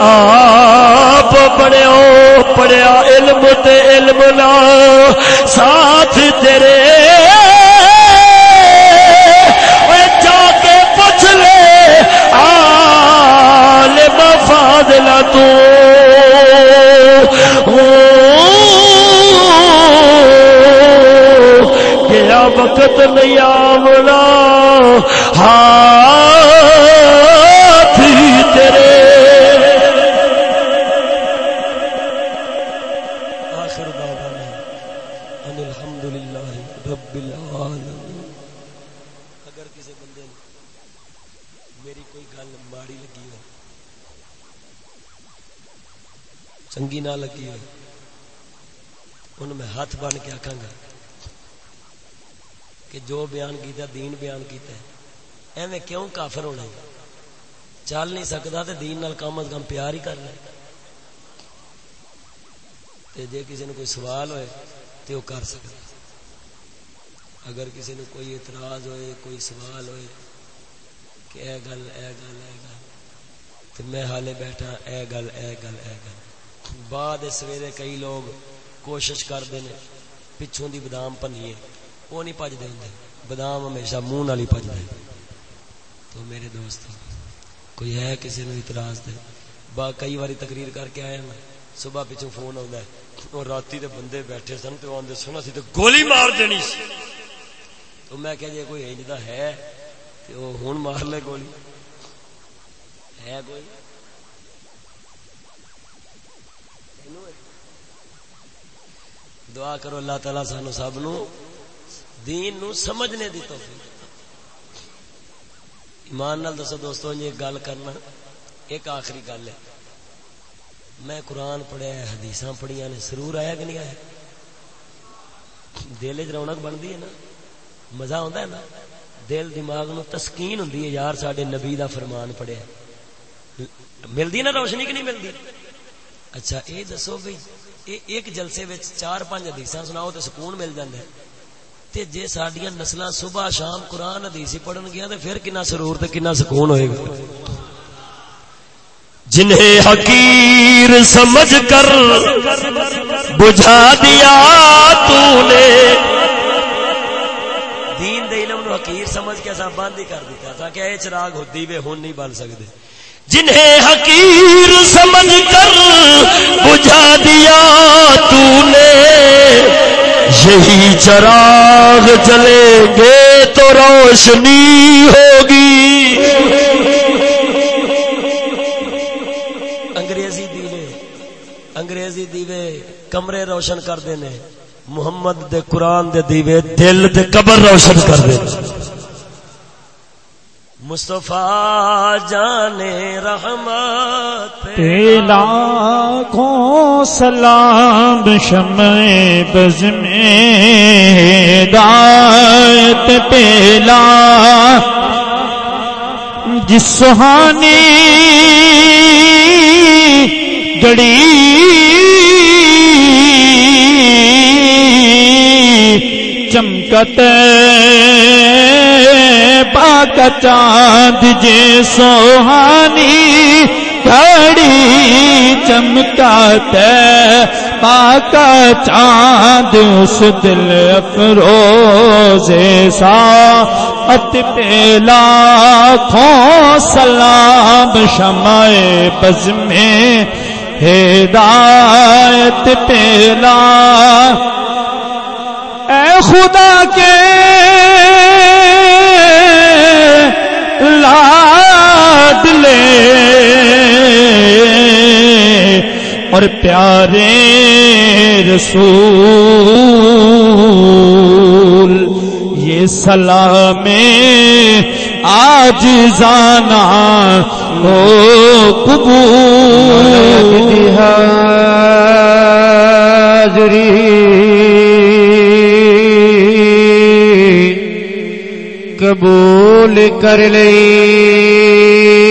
Speaker 1: آپ پڑھو پڑھیا علم ساتھ تیرے۔ جا کے پوچھ لے، عالم فاضلہ تو۔ گیا وقت نہیں آونا ہاتھ ہاتھ بن کے آکھاں گا کہ جو بیان کیتا دین بیان کیتا ہے۔ ایویں کیوں کافر ہونا چل نہیں سکتا تے دین نال کم از کم پیار ہی کرنا تے جے کسی نے کوئی سوال ہوئے تے وہ کر سکتا اگر کسی نے کوئی اعتراض ہوئے، کوئی سوال ہوئے کہ اے گل اے گل اے گل، تے میں حالے بیٹھا، اے گل اے گل اے گل۔ بعد سویرے کئی لوگ کوشش کرتے ہیں، پچھوں دی بدام پنیے، وہ نہیں پجتے ہوں بدام ہمیشہ منہ نال ہی پجتے تو میرے دوست کوئی ہے کسی نے اعتراض دے با کئی باری تقریر کر کے آیا میں، صبح پچھوں فون آتا ہے۔ اور رات دے بندے بیٹھے سن تو آدھے سنا سی تو گولی مار دینی سی۔ تو میں کہ جی کوئی انج ہے تو ہوں مار لے گولی۔ ہے کوئی؟ دعا کرو اللہ تعالی سانو سب نو دین نو سمجھنے دی توفیق ایمان نال دسو دوستو یہ گل کرنا، ایک آخری گل ہے۔ میں قرآن پڑھیا ہے حدیث پڑھیا نے، سرور آیا کہ نہیں آیا؟ دل چ رونق بنتی ہے نا، مزہ آتا ہے نا۔ دل، دماغ نو تسکین ہوں یار سڈے نبی دا فرمان پڑھیا۔ ملتی نا، روشنی کہ نہیں ملتی اچھا یہ دسو بھائی ایک جلسے وچ چار پانچ حدیث سناؤ تو سکون مل جائے تے جے سڈیا نسل صبح شام قرآن حدیث پڑھن گیا تو پھر کنا سرور تے کنا سکون ہوئے گا جنہیں حقیر سمجھ کر بجھا دیا تو نے دین دے علم نو حقیر سمجھ کے ایسا بند ہی کر دیتا تھا کہ اے چراغ ہوتی وے ہن نہیں بن سکتے جنہیں حقیر سمجھ کر بجھا دیا تو نے یہی چراغ جلیں گے تو روشنی ہوگی۔ انگریزی دیوے انگریزی دیوے کمرے روشن کر دینے، محمد دے قرآن دے دیوے دل دے قبر روشن کر دینے۔
Speaker 2: مصطفیٰ جانے رحمت
Speaker 4: پیلا کو سلام شمع بز میں پیلا۔ جس سہانی گڑی چمکت پاک چاند جے سوہانی گھڑی چمکت پاک چاند اس دل افروز سا۔ ات پیلا کھو سلام شمع بز میں۔ ہدایت پیلا اے خدا کے لاد لے اور پیارے رسول، یہ سلام آج زانا ہو قبول۔
Speaker 5: حاضری قبول کر لئی۔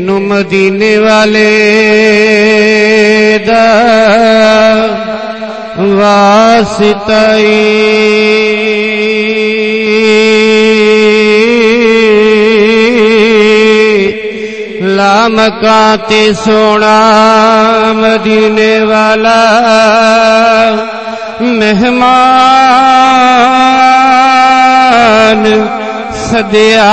Speaker 5: تینو مدینے والے دا واسطائی لامکاتے سونا مدینے والا مہمان سدیا۔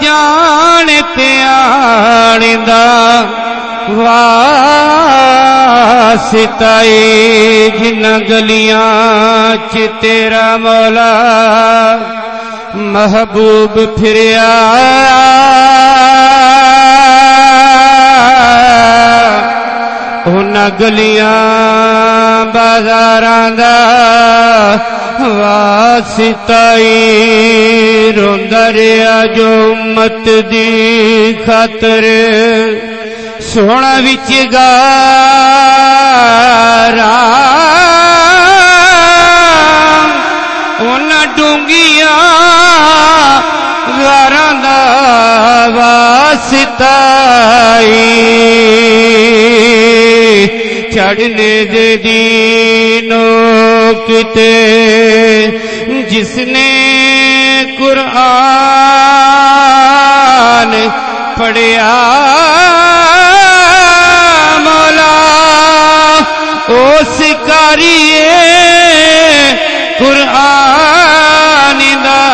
Speaker 5: جان پیان دا واسطائی جن گلیاں چ تیرا مولا محبوب پھریا ان گلیاں بازاراں دا واسطائی روندریا جو امت دی خاطر سونا وچ گارا ان ڈونگیاں غاراں دا واسطائی چڑھنے دے دینو کتے جس نے قرآن پڑھیا۔ مولا او سکاریے قرآن دا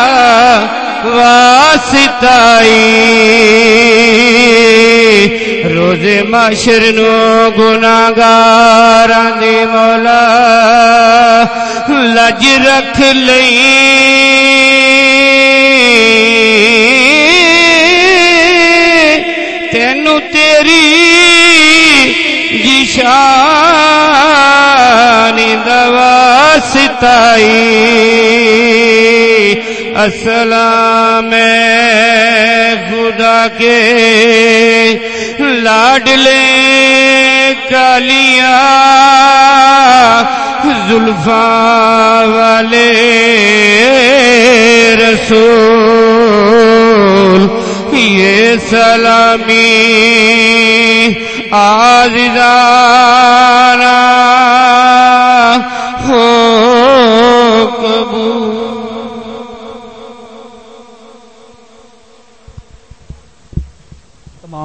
Speaker 5: واسطائی روز معاشر نو گناگار دی مولا، لج رکھ لئی۔ تینو تیری جشان دوا ستائی السلام خدا کے لاڈلے کالیاں زلفا والے رسول یہ سلامی آزانا ہو قبول۔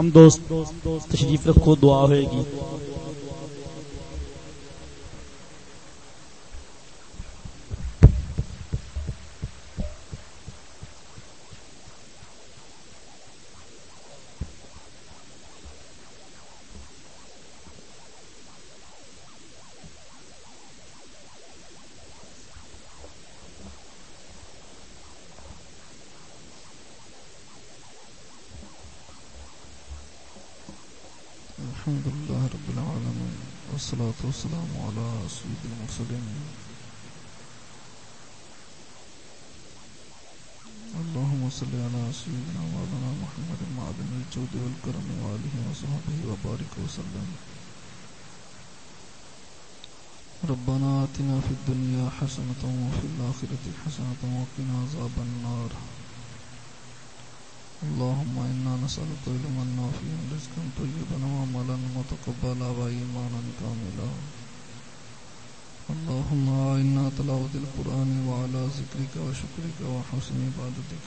Speaker 4: تمام دوست تشریف رکھو دعا ہوئے گی۔
Speaker 6: آتنا في الدنيا حسنة وفي الآخرة حسنة وقنا عذاب النار. اللهم إنا نسألك علما نافعا، رزقا طيبا وعملا متقبلا وإيمانا كاملا. اللهم أعنا تلاوة القرآن وعلى ذكرك وشكرك وحسن عبادتك.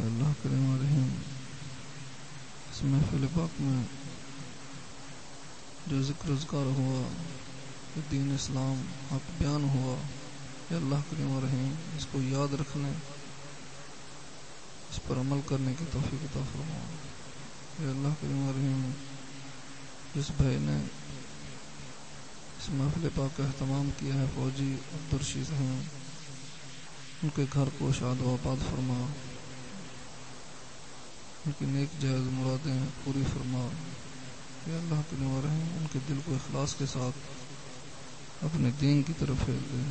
Speaker 6: اللہ کریم رحیم اس محفل پاک میں جو ذکر اذکار ہوا، دین اسلام حق بیان ہوا اے اللہ کریم و رحیم، اس کو یاد رکھنے، اس پر عمل کرنے کی توفیق عطا فرما اے اللہ کریم و رحیم، جس بھائی نے اس محفل پاک کا اہتمام کیا ہے، فوجی عبدالرشید ہیں، ان کے گھر کو شاد و آباد فرما، ان کی نیک جائز مرادیں پوری فرما۔ یا اللہ کے نور ہیں، ان کے دل کو اخلاص کے ساتھ اپنے دین کی طرف پھیر دے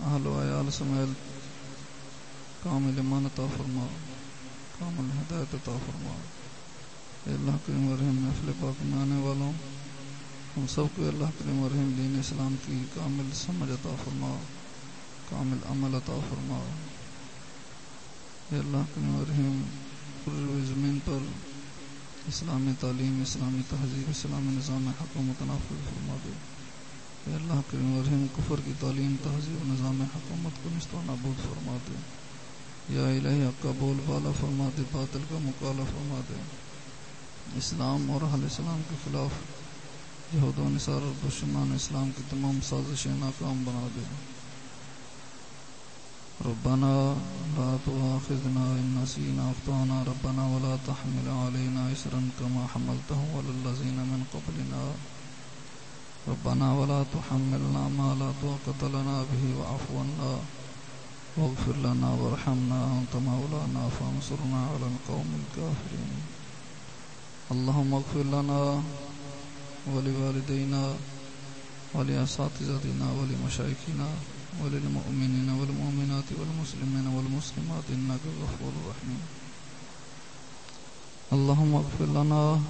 Speaker 6: اہل و عیال سمیل، کامل ایمان عطا فرما، کامل ہدایت عطا فرما۔ اے اللہ کریم ورحم محفل پاک میں آنے والوں، ہم سب کو اللہ کریم ورحم دین اسلام کی کامل سمجھ عطا فرما، کامل عمل عطا فرما۔ اے اللہ کریم ورحم پوری زمین پر اسلامی تعلیم، اسلامی تہذیب اسلامی نظام حکومت نافذ فرما دے اے اللہ کریم ورحم کفر کی تعلیم تہذیب نظام حکومت کو نست و نابود فرما دے یا الہی حق کا بول بالا فرما دے باطل کا مقالہ فرما دے اسلام اور اہل اسلام کے خلاف یہود و نصار اور دشمان اسلام کی تمام سازشیں ناکام بنا دے ربنا لا تؤاخذنا إن نسينا أخطأنا ربنا ولا تحمل علينا إسرا كما حملته على الذين من قبلنا. ربنا ولا تحملنا ما لا طاقة لنا به واعف عنا. واغفر لنا وارحمنا أنت مولانا فانصرنا على القوم الكافرين. اللهم اغفر لنا ولوالدينا ولأساتذتنا ولمشايخنا. وللمؤمنين والمؤمنات والمسلمين والمسلمات إنك غفور رحيم. اللهم اغفر لنا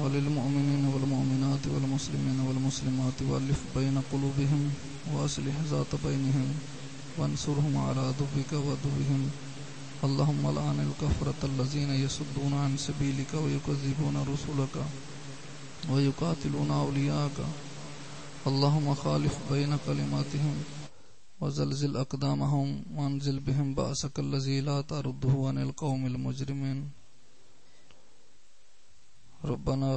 Speaker 6: وللمؤمنين والمؤمنات والمسلمين والمسلمات والف بين قلوبهم واصلح ذات بينهم وانصرهم على عدوك وعدوهم اللهم لعن الكفرة الذين يصدون عن سبيلك ويكذبون رسلك ويقاتلون أولياءك. اللهم خالف بين كلماتهم وزلزل أقدامهم وانزل بهم بأسك الذي لا ترده عن القوم المجرمين. ربنا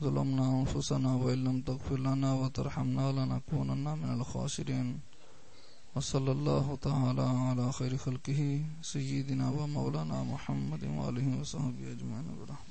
Speaker 6: ظلمنا أنفسنا وإن لم تغفر لنا وترحمنا لنكونن من الخاسرين. وصلى الله تعالى على خير خلقه سيدنا ومولانا محمد وآله وصحبه أجمعين. برحمة